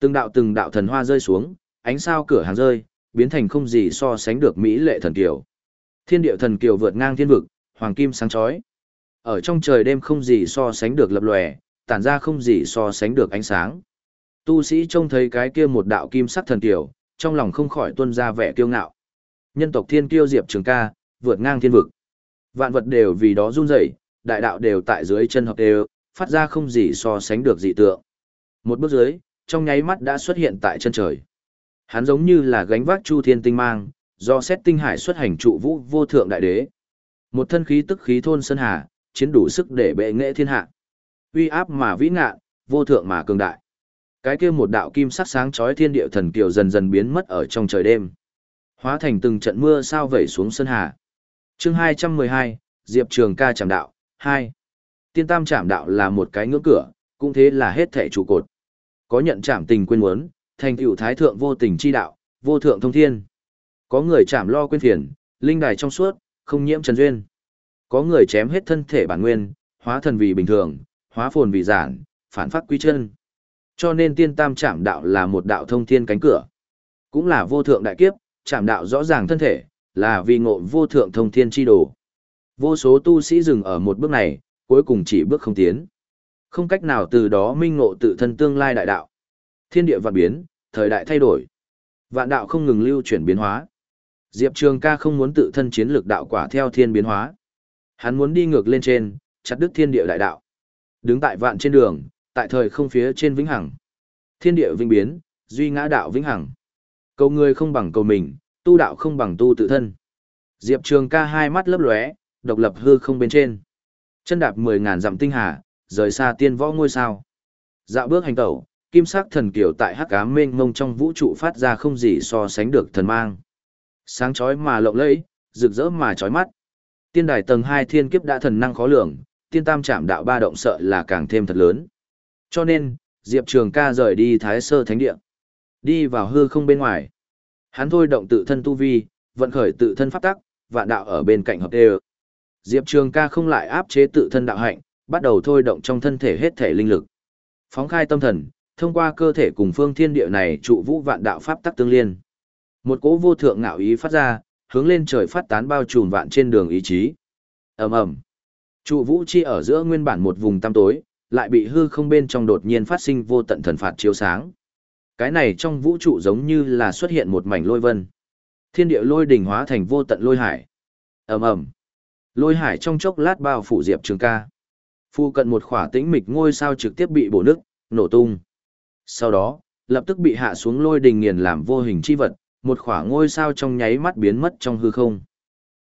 Từng đạo từng đạo thần hoa rơi xuống, ánh sao cửa hàng rơi, biến thành không gì so sánh được mỹ lệ thần kiều. Thiên địa thần kiều vượt ngang thiên vực, hoàng kim sáng chói. Ở trong trời đêm không gì so sánh được lập lòe, tản ra không gì so sánh được ánh sáng. Tu sĩ trông thấy cái kia một đạo kim sắc thần tiểu, trong lòng không khỏi tuôn ra vẻ kiêu ngạo. Nhân tộc thiên kiêu diệp trường ca, vượt ngang thiên vực. Vạn vật đều vì đó run rẩy, đại đạo đều tại dưới chân hợp đều, phát ra không gì so sánh được dị tượng. Một bước dưới, trong nháy mắt đã xuất hiện tại chân trời. Hắn giống như là gánh vác chu thiên tinh mang, do xét tinh hải xuất hành trụ vũ vô thượng đại đế. Một thân khí tức khí thôn sơn hà, chiến đủ sức để bệ nghệ thiên hạ. Uy áp mà vĩ ngạ, vô thượng mà cường đại. Cái kia một đạo kim sắc sáng chói thiên địa thần kiều dần dần biến mất ở trong trời đêm. Hóa thành từng trận mưa sao vẩy xuống sơn hà. Chương 212, Diệp Trường ca chạm đạo, 2. Tiên tam chạm đạo là một cái ngưỡng cửa, cũng thế là hết thảy trụ cột. Có nhận chạm tình quên muốn, thành tựu thái thượng vô tình chi đạo, vô thượng thông thiên. Có người chạm lo quên phiền, linh đài trong suốt, không nhiễm trần duyên. Có người chém hết thân thể bản nguyên, hóa thần vì bình thường, hóa phồn vì giản, phản phát quy chân. Cho nên tiên tam chạm đạo là một đạo thông thiên cánh cửa. Cũng là vô thượng đại kiếp, chạm đạo rõ ràng thân thể, là vì ngộ vô thượng thông thiên chi đồ. Vô số tu sĩ dừng ở một bước này, cuối cùng chỉ bước không tiến. Không cách nào từ đó minh ngộ tự thân tương lai đại đạo. Thiên địa vạn biến, thời đại thay đổi. Vạn đạo không ngừng lưu chuyển biến hóa. Diệp Trường ca không muốn tự thân chiến lược đạo quả theo thiên biến hóa. Hắn muốn đi ngược lên trên, chặt đứt thiên địa đại đạo. Đứng tại vạn trên đường, tại thời không phía trên vĩnh hằng. Thiên địa vĩnh biến, duy ngã đạo vĩnh hằng. Cầu người không bằng cầu mình, tu đạo không bằng tu tự thân. Diệp Trường ca hai mắt lấp lóe, độc lập hư không bên trên. Chân đạp mười ngàn dặm tinh hà, rời xa tiên võ ngôi sao. Dạo bước hành tẩu, kim sắc thần kiều tại hắc ám mênh mông trong vũ trụ phát ra không gì so sánh được thần mang. Sáng chói mà lộng lẫy, rực rỡ mà chói mắt. Tiên đài tầng hai thiên kiếp đã thần năng khó lường, tiên tam chạm đạo ba động sợ là càng thêm thật lớn. Cho nên, Diệp Trường ca rời đi Thái Sơ Thánh Địa. Đi vào hư không bên ngoài. Hắn thôi động tự thân tu vi, vận khởi tự thân pháp tắc, vạn đạo ở bên cạnh hợp đều. Diệp Trường ca không lại áp chế tự thân đạo hạnh, bắt đầu thôi động trong thân thể hết thể linh lực. Phóng khai tâm thần, thông qua cơ thể cùng phương thiên địa này trụ vũ vạn đạo pháp tắc tương liên. Một cỗ vô thượng ngạo ý phát ra, hướng lên trời phát tán bao trùm vạn trên đường ý chí. Ầm ầm. Trụ vũ chi ở giữa nguyên bản một vùng tăm tối, lại bị hư không bên trong đột nhiên phát sinh vô tận thần phạt chiếu sáng. Cái này trong vũ trụ giống như là xuất hiện một mảnh lôi vân. Thiên địa lôi đỉnh hóa thành vô tận lôi hải. Ầm ầm. Lôi hải trong chốc lát bao phủ Diệp Trường Ca. Phu cận một khỏa tĩnh mịch ngôi sao trực tiếp bị bổ nứt, nổ tung. Sau đó, lập tức bị hạ xuống lôi đình nghiền làm vô hình chi vật, một khỏa ngôi sao trong nháy mắt biến mất trong hư không.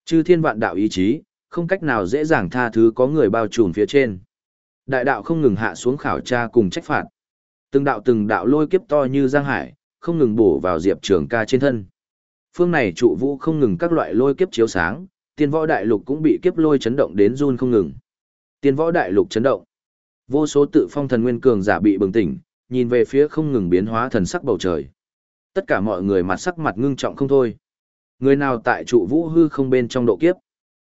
Chư thiên vạn đạo ý chí, không cách nào dễ dàng tha thứ có người bao trùm phía trên. Đại đạo không ngừng hạ xuống khảo tra cùng trách phạt. Từng đạo từng đạo lôi kiếp to như giang hải, không ngừng bổ vào Diệp Trường ca trên thân. Phương này trụ vũ không ngừng các loại lôi kiếp chiếu sáng, tiên võ đại lục cũng bị kiếp lôi chấn động đến run không ngừng. Tiên võ đại lục chấn động. Vô số tự phong thần nguyên cường giả bị bừng tỉnh, nhìn về phía không ngừng biến hóa thần sắc bầu trời. Tất cả mọi người mặt sắc mặt ngưng trọng không thôi. Người nào tại trụ vũ hư không bên trong độ kiếp,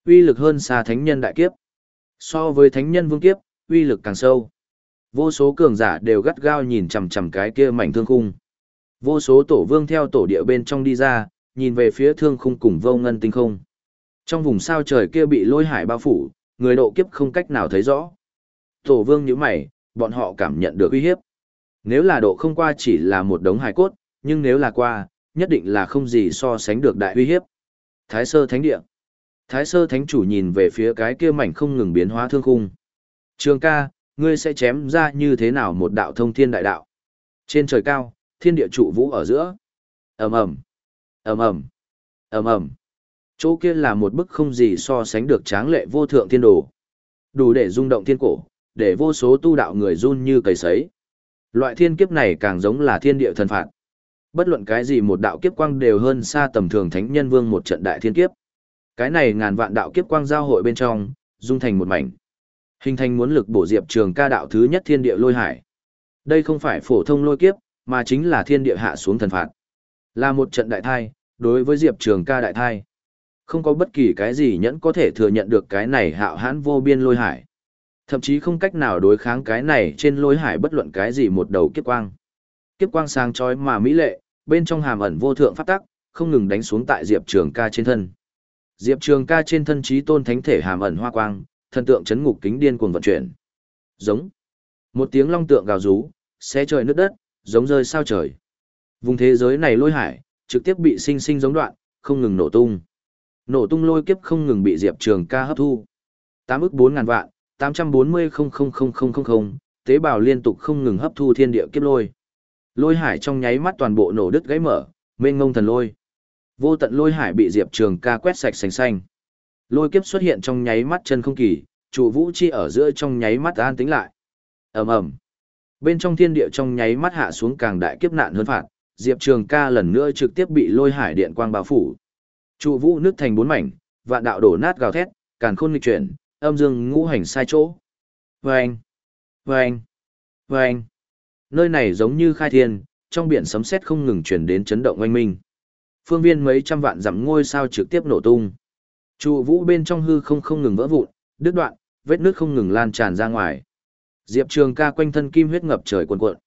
uy lực hơn xa thánh nhân đại kiếp. So với thánh nhân vương kiếp, uy lực càng sâu. Vô số cường giả đều gắt gao nhìn chằm chằm cái kia mảnh thương khung. Vô số tổ vương theo tổ địa bên trong đi ra, nhìn về phía thương khung cùng vô ngân tinh không. Trong vùng sao trời kia bị lôi hải bao phủ, người độ kiếp không cách nào thấy rõ. Tổ vương như mày, bọn họ cảm nhận được uy hiếp. Nếu là độ không qua chỉ là một đống hải cốt, nhưng nếu là qua, nhất định là không gì so sánh được đại uy hiếp. Thái sơ thánh địa. Thái sơ thánh chủ nhìn về phía cái kia mảnh không ngừng biến hóa thương khung. Trường ca, ngươi sẽ chém ra như thế nào một đạo thông thiên đại đạo? Trên trời cao, thiên địa trụ vũ ở giữa. ầm ầm, ầm ầm, ầm ầm. Chỗ kia là một bức không gì so sánh được tráng lệ vô thượng thiên đồ. Đủ để rung động thiên cổ, để vô số tu đạo người run như cầy sấy. Loại thiên kiếp này càng giống là thiên địa thần phạt. Bất luận cái gì một đạo kiếp quang đều hơn xa tầm thường thánh nhân vương một trận đại thiên kiếp. Cái này ngàn vạn đạo kiếp quang giao hội bên trong, dung thành một mảnh. Hình thành muốn lực bổ diệp trường ca đạo thứ nhất thiên địa lôi hải. Đây không phải phổ thông lôi kiếp, mà chính là thiên địa hạ xuống thần phạt. Là một trận đại thai, đối với diệp trường ca đại thai. Không có bất kỳ cái gì nhẫn có thể thừa nhận được cái này hạo hãn vô biên lôi hải. Thậm chí không cách nào đối kháng cái này trên lôi hải bất luận cái gì một đầu kiếp quang. Kiếp quang sáng chói mà mỹ lệ, bên trong hàm ẩn vô thượng pháp tắc, không ngừng đánh xuống tại Diệp Trường ca trên thân. Diệp Trường ca trên thân trí tôn thánh thể hàm ẩn hoa quang, thần tượng chấn ngục kính điên cuồng vận chuyển. Giống. Một tiếng long tượng gào rú, xé trời nước đất, giống rơi sao trời. Vùng thế giới này lôi hải, trực tiếp bị sinh sinh giống đoạn, không ngừng nổ tung. Nổ tung lôi kiếp không ngừng bị Diệp Trường ca hấp thu. Tám ức bốn ngàn vạn, tám trăm bốn mươi không không không không không không, tế bào liên tục không ngừng hấp thu thiên địa kiếp lôi. Lôi hải trong nháy mắt toàn bộ nổ đứt gãy mở, mênh ngông thần lôi. Vô tận lôi hải bị Diệp Trường ca quét sạch sành xanh. Lôi kiếp xuất hiện trong nháy mắt chân không kỳ, trụ vũ chi ở giữa trong nháy mắt an tĩnh lại. ầm ầm Bên trong thiên địa trong nháy mắt hạ xuống càng đại kiếp nạn hơn phạt, Diệp Trường ca lần nữa trực tiếp bị lôi hải điện quang bao phủ. Trụ vũ nước thành bốn mảnh, vạn đạo đổ nát gào thét, càn khôn nghịch chuyển, âm dương ngũ hành sai chỗ. Vâng! Vâng! Vâng! Nơi này giống như khai thiên, trong biển sấm sét không ngừng chuyển đến chấn động oanh minh. Phương viên mấy trăm vạn dặm ngôi sao trực tiếp nổ tung. Trụ vũ bên trong hư không không ngừng vỡ vụn, đứt đoạn, vết nước không ngừng lan tràn ra ngoài. Diệp Trường ca quanh thân kim huyết ngập trời cuồn cuộn.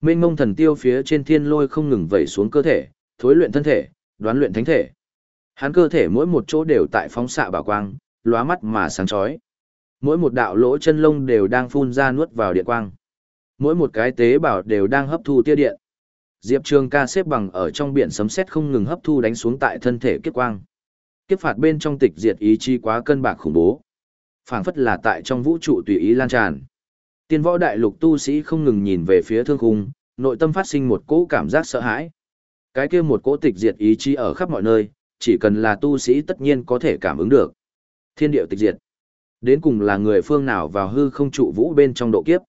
Mênh mông thần tiêu phía trên thiên lôi không ngừng vẩy xuống cơ thể, thối luyện thân thể, đoán luyện thánh thể. Hắn cơ thể mỗi một chỗ đều tại phóng xạ bảo quang, lóa mắt mà sáng chói. Mỗi một đạo lỗ chân lông đều đang phun ra nuốt vào điện quang. Mỗi một cái tế bào đều đang hấp thu tia điện. Diệp Trường ca xếp bằng ở trong biển sấm sét không ngừng hấp thu đánh xuống tại thân thể kiếp quang. Kiếp phạt bên trong tịch diệt ý chí quá cân bạc khủng bố. phảng phất là tại trong vũ trụ tùy ý lan tràn. Tiên võ đại lục tu sĩ không ngừng nhìn về phía thương khung, nội tâm phát sinh một cỗ cảm giác sợ hãi. Cái kia một cỗ tịch diệt ý chí ở khắp mọi nơi, chỉ cần là tu sĩ tất nhiên có thể cảm ứng được. Thiên điệu tịch diệt. Đến cùng là người phương nào vào hư không trụ vũ bên trong độ kiếp.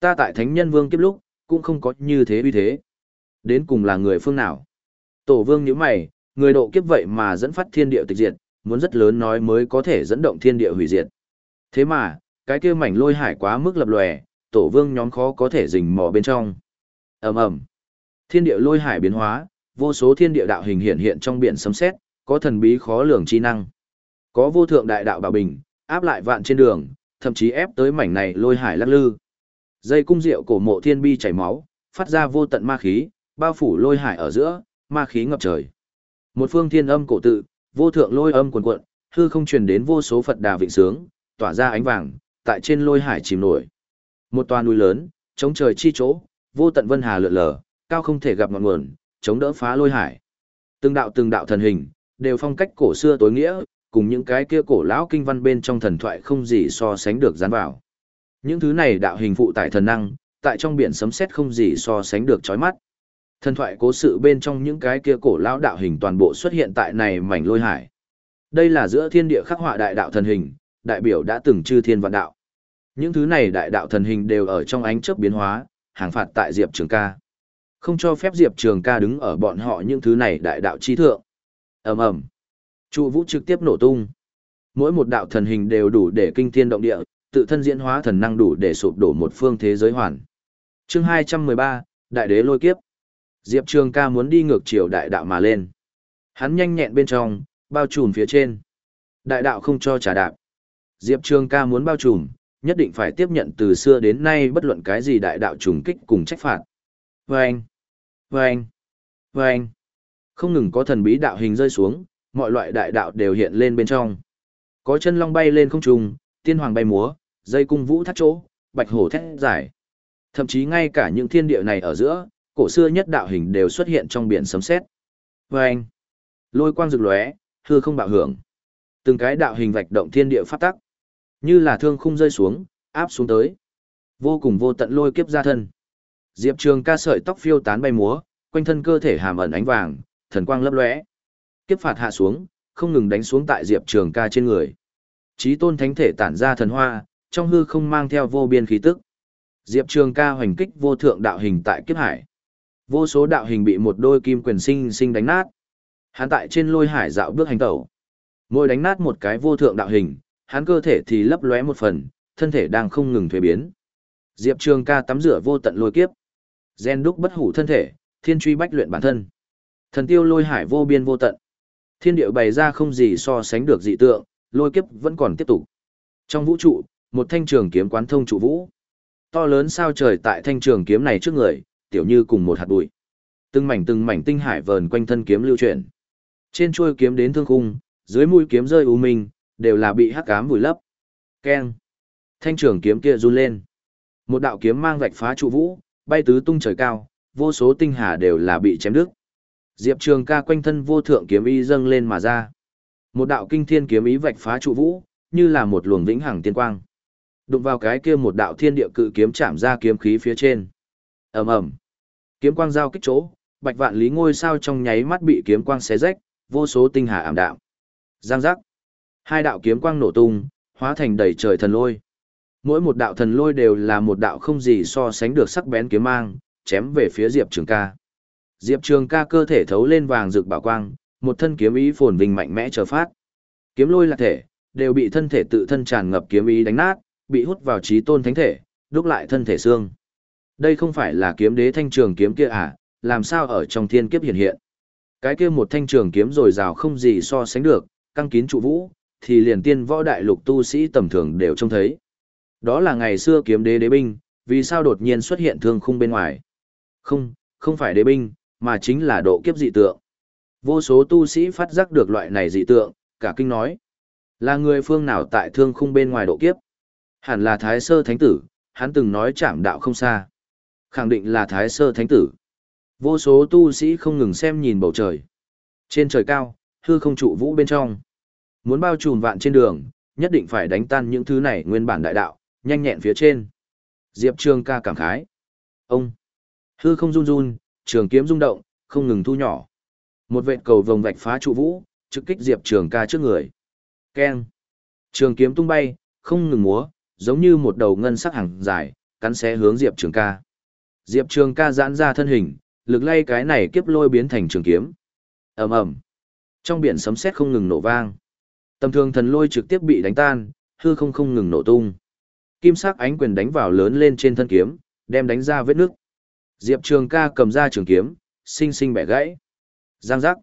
Ta tại thánh nhân vương kiếp lúc, cũng không có như thế uy thế. Đến cùng là người phương nào? Tổ vương như mày, người độ kiếp vậy mà dẫn phát thiên địa tịch diệt, muốn rất lớn nói mới có thể dẫn động thiên địa hủy diệt. Thế mà, cái kia mảnh lôi hải quá mức lập lòe, tổ vương nhóm khó có thể rình mò bên trong. ầm ầm, thiên địa lôi hải biến hóa, vô số thiên địa đạo hình hiện hiện trong biển sấm sét, có thần bí khó lường chi năng. Có vô thượng đại đạo bảo bình, áp lại vạn trên đường, thậm chí ép tới mảnh này lôi hải lắc lư. Dây cung rượu cổ mộ thiên bi chảy máu, phát ra vô tận ma khí, bao phủ lôi hải ở giữa, ma khí ngập trời. Một phương thiên âm cổ tự, vô thượng lôi âm cuồn cuộn, hư không truyền đến vô số Phật đà vịnh sướng, tỏa ra ánh vàng, tại trên lôi hải chìm nổi. Một toa núi lớn, chống trời chi chỗ, vô tận vân hà lượn lờ, cao không thể gặp ngọn nguồn, chống đỡ phá lôi hải. Từng đạo từng đạo thần hình, đều phong cách cổ xưa tối nghĩa, cùng những cái kia cổ lão kinh văn bên trong thần thoại không gì so sánh được dán vào. Những thứ này đạo hình phụ tại thần năng, tại trong biển sấm sét không gì so sánh được chói mắt. Thần thoại cố sự bên trong những cái kia cổ lão đạo hình toàn bộ xuất hiện tại này mảnh lôi hải. Đây là giữa thiên địa khắc họa đại đạo thần hình, đại biểu đã từng chư thiên vạn đạo. Những thứ này đại đạo thần hình đều ở trong ánh chớp biến hóa, hàng phạt tại Diệp Trường ca. Không cho phép Diệp Trường ca đứng ở bọn họ những thứ này đại đạo chi thượng. ầm ầm Trụ vũ trực tiếp nổ tung. Mỗi một đạo thần hình đều đủ để kinh thiên động địa, tự thân diễn hóa thần năng đủ để sụp đổ một phương thế giới hoàn. Chương 213, Đại đế lôi kiếp. Diệp Trường ca muốn đi ngược chiều đại đạo mà lên. Hắn nhanh nhẹn bên trong, bao trùm phía trên. Đại đạo không cho trả đạp. Diệp Trường ca muốn bao trùm, nhất định phải tiếp nhận từ xưa đến nay bất luận cái gì đại đạo trùng kích cùng trách phạt. Vâng! Vâng! Vâng! Không ngừng có thần bí đạo hình rơi xuống, mọi loại đại đạo đều hiện lên bên trong. Có chân long bay lên không trung, tiên hoàng bay múa, dây cung vũ thắt chỗ, bạch hổ thét giải. Thậm chí ngay cả những thiên địa này ở giữa, cổ xưa nhất đạo hình đều xuất hiện trong biển sấm sét. Vâng! Lôi quang rực lóe, hư không bạo hưởng. Từng cái đạo hình vạch động thiên địa phát tắc. Như là thương khung rơi xuống, áp xuống tới. Vô cùng vô tận lôi kiếp ra thân. Diệp Trường ca sợi tóc phiêu tán bay múa, quanh thân cơ thể hàm ẩn ánh vàng, thần quang lấp lóe. Kiếp phạt hạ xuống, không ngừng đánh xuống tại Diệp Trường ca trên người. Chí tôn thánh thể tản ra thần hoa, trong hư không mang theo vô biên khí tức. Diệp Trường ca hoành kích vô thượng đạo hình tại kiếp hải. Vô số đạo hình bị một đôi kim quyền sinh sinh đánh nát. Hắn tại trên lôi hải dạo bước hành tẩu. Mỗi đánh nát một cái vô thượng đạo hình, hắn cơ thể thì lấp lóe một phần, thân thể đang không ngừng thuế biến. Diệp Trường ca tắm rửa vô tận lôi kiếp. Gen đúc bất hủ thân thể, thiên truy bách luyện bản thân. Thần tiêu lôi hải vô biên vô tận. Thiên điệu bày ra không gì so sánh được dị tượng, lôi kiếp vẫn còn tiếp tục. Trong vũ trụ, một thanh trường kiếm quán thông trụ vũ. To lớn sao trời tại thanh trường kiếm này trước người, tiểu như cùng một hạt bụi. Từng mảnh từng mảnh tinh hải vờn quanh thân kiếm lưu chuyển. Trên chuôi kiếm đến thương khung, dưới mũi kiếm rơi u minh, đều là bị hắc ám vùi lấp. Keng. Thanh trường kiếm kia run lên. Một đạo kiếm mang vạch phá trụ vũ, bay tứ tung trời cao, vô số tinh hà đều là bị chém đứt. Diệp Trường ca quanh thân vô thượng kiếm ý dâng lên mà ra. Một đạo kinh thiên kiếm ý vạch phá trụ vũ, như là một luồng vĩnh hằng tiên quang. Đụng vào cái kia một đạo thiên địa cự kiếm chạm ra kiếm khí phía trên. Ầm ầm. Kiếm quang giao kích chỗ, bạch vạn lý ngôi sao trong nháy mắt bị kiếm quang xé rách, vô số tinh hà ảm đạm. Giang giác. Hai đạo kiếm quang nổ tung, hóa thành đầy trời thần lôi. Mỗi một đạo thần lôi đều là một đạo không gì so sánh được sắc bén kiếm mang, chém về phía Diệp Trường ca. Diệp Trường ca cơ thể thấu lên vàng rực bảo quang, một thân kiếm ý phồn vinh mạnh mẽ chờ phát. Kiếm lôi là thể, đều bị thân thể tự thân tràn ngập kiếm ý đánh nát, bị hút vào trí tôn thánh thể, đúc lại thân thể xương. Đây không phải là kiếm đế thanh trường kiếm kia à, làm sao ở trong thiên kiếp hiện hiện. Cái kia một thanh trường kiếm rồi rào không gì so sánh được, căng kín trụ vũ, thì liền tiên võ đại lục tu sĩ tầm thường đều trông thấy. Đó là ngày xưa kiếm đế đế binh, vì sao đột nhiên xuất hiện thương khung bên ngoài. Không, không phải đế binh, mà chính là độ kiếp dị tượng. Vô số tu sĩ phát giác được loại này dị tượng, cả kinh nói. Là người phương nào tại thương khung bên ngoài độ kiếp? Hẳn là Thái Sơ Thánh Tử, hắn từng nói chạm đạo không xa. Khẳng định là Thái Sơ Thánh Tử. Vô số tu sĩ không ngừng xem nhìn bầu trời. Trên trời cao, hư không trụ vũ bên trong. Muốn bao trùm vạn trên đường, nhất định phải đánh tan những thứ này nguyên bản đại đạo, nhanh nhẹn phía trên. Diệp Trường ca cảm khái. Ông. Hư không run run, trường kiếm rung động, không ngừng thu nhỏ. Một vệt cầu vồng vạch phá trụ vũ, trực kích Diệp Trường ca trước người. Keng. Trường kiếm tung bay, không ngừng múa, giống như một đầu ngân sắc hàng dài, cắn xé hướng Diệp Trường ca. Diệp Trường ca giãn ra thân hình, lực lay cái này kiếp lôi biến thành trường kiếm. ầm ầm Trong biển sấm sét không ngừng nổ vang. Tầm thường thần lôi trực tiếp bị đánh tan, hư không không ngừng nổ tung. Kim sắc ánh quyền đánh vào lớn lên trên thân kiếm, đem đánh ra vết nước. Diệp Trường ca cầm ra trường kiếm, sinh sinh bẻ gãy. Giang giác.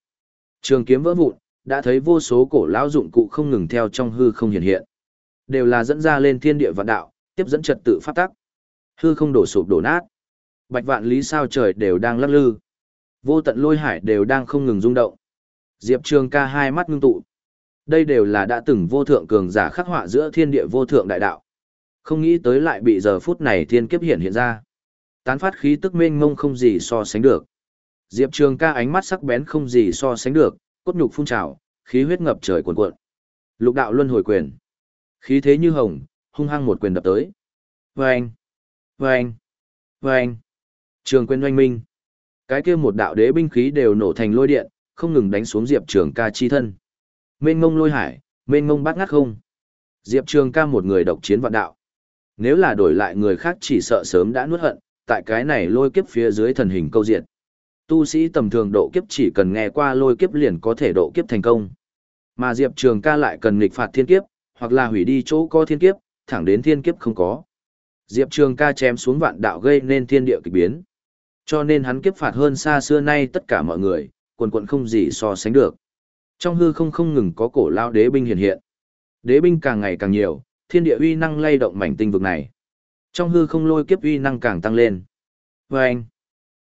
Trường kiếm vỡ vụn, đã thấy vô số cổ lão dụng cụ không ngừng theo trong hư không hiện hiện. Đều là dẫn ra lên thiên địa vạn đạo, tiếp dẫn trật tự pháp tắc. Hư không đổ sụp đổ nát. Bạch vạn lý sao trời đều đang lắc lư. Vô tận lôi hải đều đang không ngừng rung động. Diệp Trường ca hai mắt ngưng tụ. Đây đều là đã từng vô thượng cường giả khắc họa giữa thiên địa vô thượng đại đạo. Không nghĩ tới lại bị giờ phút này thiên kiếp hiện hiện ra. Tán phát khí tức mênh mông không gì so sánh được. Diệp Trường ca ánh mắt sắc bén không gì so sánh được, cốt nhục phun trào, khí huyết ngập trời cuồn cuộn. Lục đạo luân hồi quyền. Khí thế như hồng, hung hăng một quyền đập tới. Vâng! Vâng! Vâng! Trường quyền oanh minh. Cái kia một đạo đế binh khí đều nổ thành lôi điện, không ngừng đánh xuống Diệp Trường ca chi thân. Mênh mông lôi hải, mênh mông bát ngát không. Diệp Trường ca một người độc chiến vạn đạo. Nếu là đổi lại người khác chỉ sợ sớm đã nuốt hận, tại cái này lôi kiếp phía dưới thần hình câu diện. Tu sĩ tầm thường độ kiếp chỉ cần nghe qua lôi kiếp liền có thể độ kiếp thành công. Mà Diệp Trường ca lại cần nghịch phạt thiên kiếp, hoặc là hủy đi chỗ có thiên kiếp, thẳng đến thiên kiếp không có. Diệp Trường ca chém xuống vạn đạo gây nên thiên địa kỳ biến. Cho nên hắn kiếp phạt hơn xa xưa nay tất cả mọi người, quần quần không gì so sánh được. Trong hư không không ngừng có cổ lao đế binh hiện hiện. Đế binh càng ngày càng nhiều, thiên địa uy năng lay động mảnh tinh vực này. Trong hư không lôi kiếp uy năng càng tăng lên. Và anh,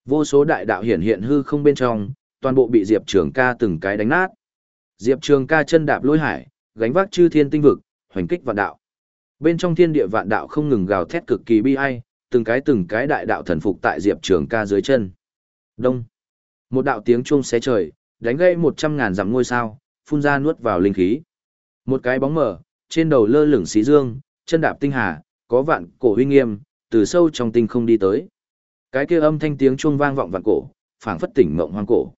vô số đại đạo hiện hiện hư không bên trong, toàn bộ bị Diệp Trường ca từng cái đánh nát. Diệp Trường ca chân đạp lôi hải, gánh vác chư thiên tinh vực, hoành kích vạn đạo. Bên trong thiên địa vạn đạo không ngừng gào thét cực kỳ bi ai, từng cái từng cái đại đạo thần phục tại Diệp Trường ca dưới chân. Đông. Một đạo tiếng chuông xé trời, đánh gãy một trăm ngàn dặm ngôi sao, phun ra nuốt vào linh khí. Một cái bóng mở, trên đầu lơ lửng xí dương, chân đạp tinh hà, có vạn cổ huy nghiêm, từ sâu trong tinh không đi tới. Cái kia âm thanh tiếng chuông vang vọng vạn cổ, phảng phất tỉnh mộng hoang cổ.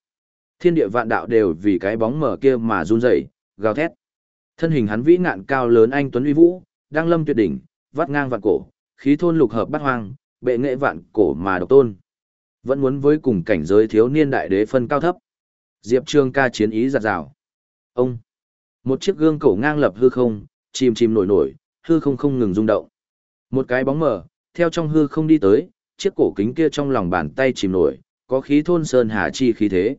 Thiên địa vạn đạo đều vì cái bóng mở kia mà run rẩy, gào thét. Thân hình hắn vĩ ngạn cao lớn anh tuấn uy vũ, đang lâm tuyệt đỉnh, vắt ngang vạn cổ, khí thôn lục hợp bát hoang, bệ nghệ vạn cổ mà độc tôn. Vẫn muốn với cùng cảnh giới thiếu niên đại đế phân cao thấp. Diệp Trương ca chiến ý giật rào. Ông. Một chiếc gương cổ ngang lập hư không, chìm chìm nổi nổi, hư không không ngừng rung động. Một cái bóng mờ, theo trong hư không đi tới, chiếc cổ kính kia trong lòng bàn tay chìm nổi, có khí thôn sơn hà chi khí thế.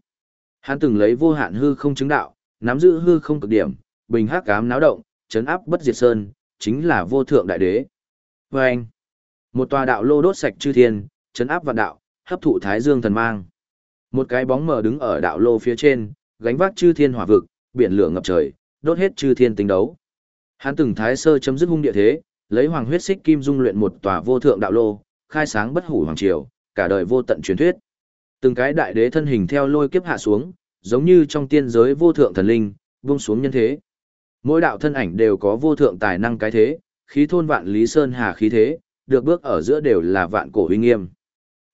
Hắn từng lấy vô hạn hư không chứng đạo, nắm giữ hư không cực điểm, bình hắc ám náo động, chấn áp bất diệt sơn, chính là vô thượng đại đế. Và anh, một tòa đạo lô đốt sạch chư thiên, chấn áp vạn đạo, hấp thụ thái dương thần mang. Một cái bóng mờ đứng ở đạo lô phía trên, gánh vác chư thiên hỏa vực, biển lửa ngập trời, đốt hết chư thiên tính đấu. Hắn từng thái sơ chấm dứt hung địa thế, lấy hoàng huyết xích kim dung luyện một tòa vô thượng đạo lô, khai sáng bất hủ hoàng triều, cả đời vô tận truyền thuyết. Từng cái đại đế thân hình theo lôi kiếp hạ xuống, giống như trong tiên giới vô thượng thần linh, buông xuống nhân thế. Mỗi đạo thân ảnh đều có vô thượng tài năng cái thế, khí thôn vạn lý sơn hà khí thế, được bước ở giữa đều là vạn cổ uy nghiêm.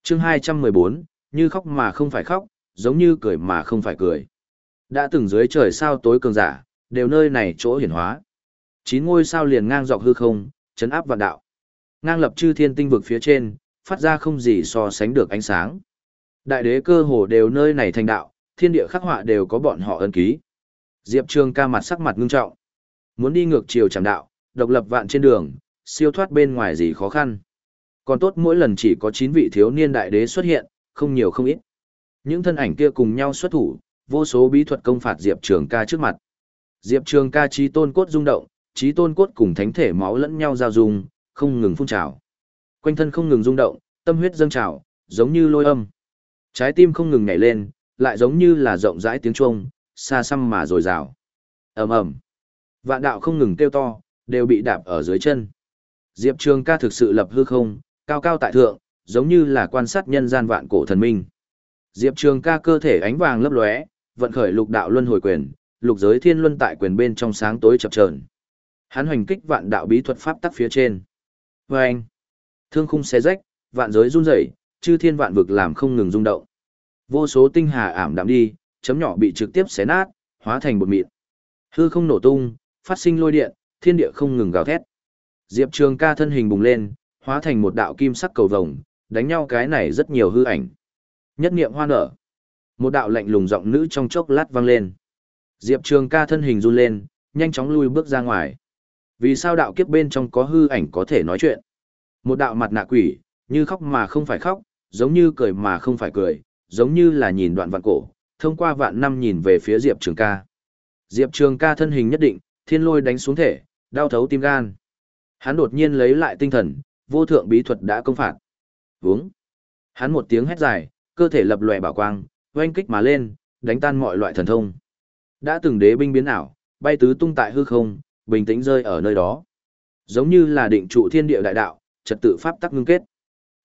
Chương 214, như khóc mà không phải khóc, giống như cười mà không phải cười. Đã từng dưới trời sao tối cường giả, đều nơi này chỗ hiển hóa. Chín ngôi sao liền ngang dọc hư không, chấn áp vạn đạo. Ngang lập chư thiên tinh vực phía trên, phát ra không gì so sánh được ánh sáng. Đại đế cơ hồ đều nơi này thành đạo, thiên địa khắc họa đều có bọn họ ân ký. Diệp Trường ca mặt sắc mặt ngưng trọng. Muốn đi ngược chiều chẳng đạo, độc lập vạn trên đường, siêu thoát bên ngoài gì khó khăn. Còn tốt mỗi lần chỉ có 9 vị thiếu niên đại đế xuất hiện, không nhiều không ít. Những thân ảnh kia cùng nhau xuất thủ, vô số bí thuật công phạt Diệp Trường ca trước mặt. Diệp Trường ca trí tôn cốt rung động, trí tôn cốt cùng thánh thể máu lẫn nhau giao dung, không ngừng phun trào. Quanh thân không ngừng rung động, tâm huyết dâng trào, giống như lôi âm. Trái tim không ngừng nhảy lên, lại giống như là rộng rãi tiếng chuông, xa xăm mà rồi rào. ầm ầm, Vạn đạo không ngừng kêu to, đều bị đạp ở dưới chân. Diệp Trường ca thực sự lập hư không, cao cao tại thượng, giống như là quan sát nhân gian vạn cổ thần minh. Diệp Trường ca cơ thể ánh vàng lấp lóe, vận khởi lục đạo luân hồi quyền, lục giới thiên luân tại quyền bên trong sáng tối chập chờn. Hắn hoành kích vạn đạo bí thuật pháp tắc phía trên. Và thương khung xé rách, vạn giới run rẩy, chư thiên vạn vực làm không ngừng rung động. Vô số tinh hà ảm đạm đi, chấm nhỏ bị trực tiếp xé nát, hóa thành bột mịn. Hư không nổ tung, phát sinh lôi điện, thiên địa không ngừng gào thét. Diệp Trường ca thân hình bùng lên, hóa thành một đạo kim sắc cầu vồng, đánh nhau cái này rất nhiều hư ảnh. Nhất niệm hoa nở. Một đạo lạnh lùng giọng nữ trong chốc lát vang lên. Diệp Trường ca thân hình run lên, nhanh chóng lui bước ra ngoài. Vì sao đạo kiếp bên trong có hư ảnh có thể nói chuyện? Một đạo mặt nạ quỷ, như khóc mà không phải khóc, giống như cười mà không phải cười, giống như là nhìn đoạn vạn cổ, thông qua vạn năm nhìn về phía Diệp Trường ca. Diệp Trường ca thân hình nhất định, thiên lôi đánh xuống thể, đau thấu tim gan. Hắn đột nhiên lấy lại tinh thần, vô thượng bí thuật đã công phạt. Vướng. Hắn một tiếng hét dài, cơ thể lập lòe bảo quang, oanh kích mà lên, đánh tan mọi loại thần thông. Đã từng đế binh biến ảo, bay tứ tung tại hư không, bình tĩnh rơi ở nơi đó. Giống như là định trụ thiên địa đại đạo, trật tự pháp tắc ngưng kết.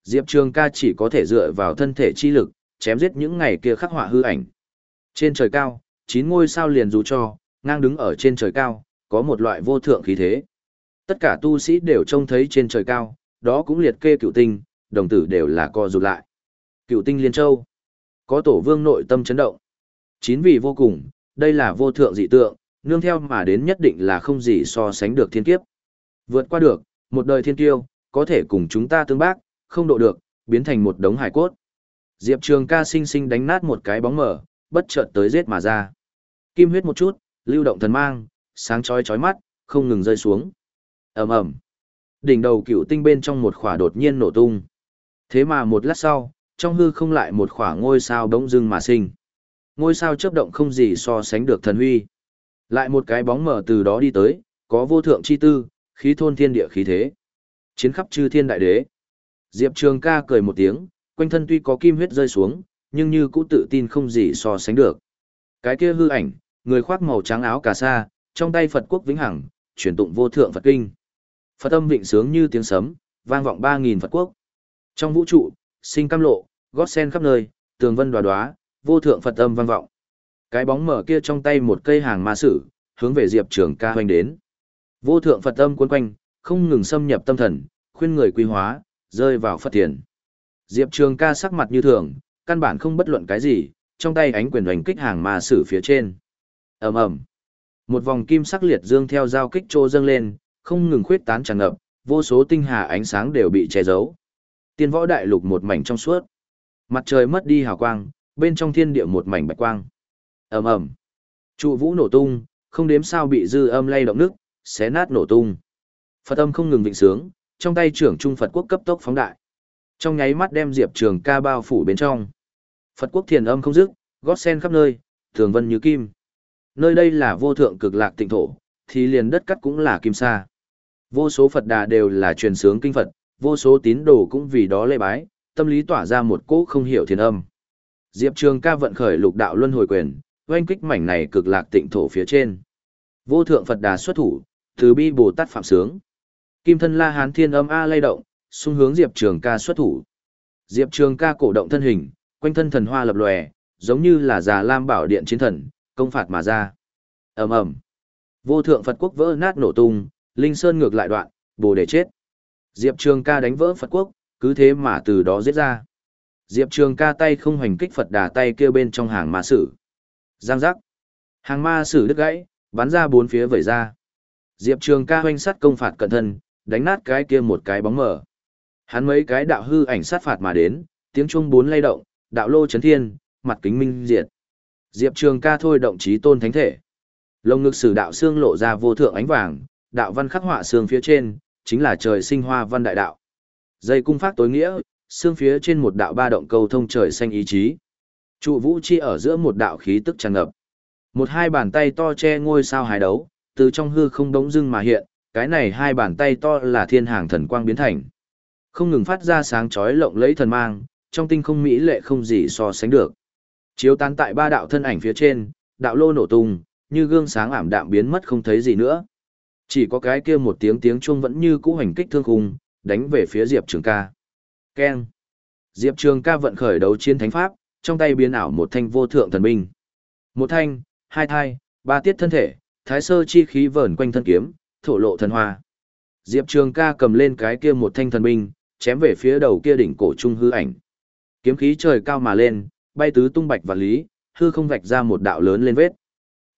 Diệp Trường ca chỉ có thể dựa vào thân thể chi lực, chém giết những ngày kia khắc họa hư ảnh. Trên trời cao, chín ngôi sao liền dù cho, ngang đứng ở trên trời cao, có một loại vô thượng khí thế. Tất cả tu sĩ đều trông thấy trên trời cao, đó cũng liệt kê cựu tinh, đồng tử đều là co rụt lại. Cựu tinh liên châu, có tổ vương nội tâm chấn động. Chín vị vô cùng, đây là vô thượng dị tượng, nương theo mà đến nhất định là không gì so sánh được thiên kiếp. Vượt qua được, một đời thiên tiêu, có thể cùng chúng ta tương bác, không độ được, biến thành một đống hải cốt. Diệp Trường ca sinh sinh đánh nát một cái bóng mở, bất chợt tới giết mà ra. Kim huyết một chút, lưu động thần mang, sáng chói chói mắt, không ngừng rơi xuống. ầm ầm, Đỉnh đầu cựu tinh bên trong một khỏa đột nhiên nổ tung. Thế mà một lát sau, trong hư không lại một khỏa ngôi sao bỗng dưng mà sinh. Ngôi sao chớp động không gì so sánh được thần huy. Lại một cái bóng mở từ đó đi tới, có vô thượng chi tư, khí thôn thiên địa khí thế. Chiến khắp chư thiên đại đế. Diệp Trường ca cười một tiếng, quanh thân tuy có kim huyết rơi xuống, nhưng như cũ tự tin không gì so sánh được. Cái kia hư ảnh, người khoác màu trắng áo cà sa, trong tay Phật quốc vĩnh hằng, truyền tụng vô thượng Phật kinh. Phật âm vịnh sướng như tiếng sấm, vang vọng 3000 Phật quốc. Trong vũ trụ, sinh cam lộ, gót sen khắp nơi, tường vân đoá đoá, vô thượng Phật âm vang vọng. Cái bóng mở kia trong tay một cây hàng ma sử, hướng về Diệp Trường Ca hoành đến. Vô thượng Phật âm cuốn quanh, không ngừng xâm nhập tâm thần, khuyên người quy hóa, rơi vào Phật tiền. Diệp Trường Ca sắc mặt như thường, căn bản không bất luận cái gì, trong tay ánh quyền hoành kích hàng ma sử phía trên. Ầm ầm. Một vòng kim sắc liệt dương theo giao kích trô dâng lên, không ngừng khuyết tán tràn ngập, vô số tinh hà ánh sáng đều bị che giấu. Tiên võ đại lục một mảnh trong suốt. Mặt trời mất đi hào quang, bên trong thiên địa một mảnh bạch quang. Ầm ầm. Trụ vũ nổ tung, không đếm sao bị dư âm lay động nước, xé nát nổ tung. Phật âm không ngừng vịnh sướng, trong tay trưởng trung Phật quốc cấp tốc phóng đại. Trong nháy mắt đem Diệp Trường ca bao phủ bên trong. Phật quốc thiền âm không dứt, gót sen khắp nơi, thường vân như kim. Nơi đây là vô thượng cực lạc tịnh thổ, thì liền đất cắt cũng là kim sa. Vô số Phật đà đều là truyền sướng kinh Phật, vô số tín đồ cũng vì đó lễ bái, tâm lý tỏa ra một cỗ không hiểu thiền âm. Diệp Trường ca vận khởi lục đạo luân hồi quyền, oanh kích mảnh này cực lạc tịnh thổ phía trên. Vô thượng Phật đà xuất thủ, từ bi Bồ Tát phạm sướng. Kim thân La Hán Thiên âm a lay động, xung hướng Diệp Trường ca xuất thủ. Diệp Trường ca cổ động thân hình, quanh thân thần hoa lập lòe, giống như là già lam bảo điện chiến thần, công phạt mà ra. ầm ầm, Vô thượng Phật quốc vỡ nát nổ tung, Linh Sơn ngược lại đoạn, bồ đề chết. Diệp Trường ca đánh vỡ Phật quốc, cứ thế mà từ đó giết ra. Diệp Trường ca tay không hoành kích Phật đà tay kêu bên trong hàng ma sử. Giang giác. Hàng ma sử đứt gãy, bắn ra bốn phía vẩy ra. Diệp Trường ca hoành sát công phạt cận thân, đánh nát cái kia một cái bóng mở. Hắn mấy cái đạo hư ảnh sát phạt mà đến, tiếng chuông bốn lay động, đạo lô chấn thiên, mặt kính minh diệt. Diệp Trường ca thôi động chí tôn thánh thể. Lồng ngực sử đạo xương lộ ra vô thượng ánh vàng, đạo văn khắc họa xương phía trên, chính là trời sinh hoa văn đại đạo. Dây cung phát tối nghĩa, xương phía trên một đạo ba động cầu thông trời xanh ý chí. Trụ vũ chi ở giữa một đạo khí tức tràn ngập. Một hai bàn tay to che ngôi sao hài đấu, từ trong hư không đống dưng mà hiện, cái này hai bàn tay to là thiên hàng thần quang biến thành. Không ngừng phát ra sáng chói lộng lẫy thần mang, trong tinh không mỹ lệ không gì so sánh được. Chiếu tán tại ba đạo thân ảnh phía trên, đạo lô nổ tung, như gương sáng ảm đạm biến mất không thấy gì nữa. Chỉ có cái kia một tiếng tiếng chuông vẫn như cũ hành kích thương khung, đánh về phía Diệp Trường ca. Keng. Diệp Trường ca vận khởi đấu chiến thánh pháp, trong tay biến ảo một thanh vô thượng thần binh. Một thanh, hai thai, ba tiết thân thể, thái sơ chi khí vờn quanh thân kiếm, thổ lộ thần hoa. Diệp Trường ca cầm lên cái kia một thanh thần binh, chém về phía đầu kia đỉnh cổ trung hư ảnh. Kiếm khí trời cao mà lên, bay tứ tung bạch và lý, hư không vạch ra một đạo lớn lên vết.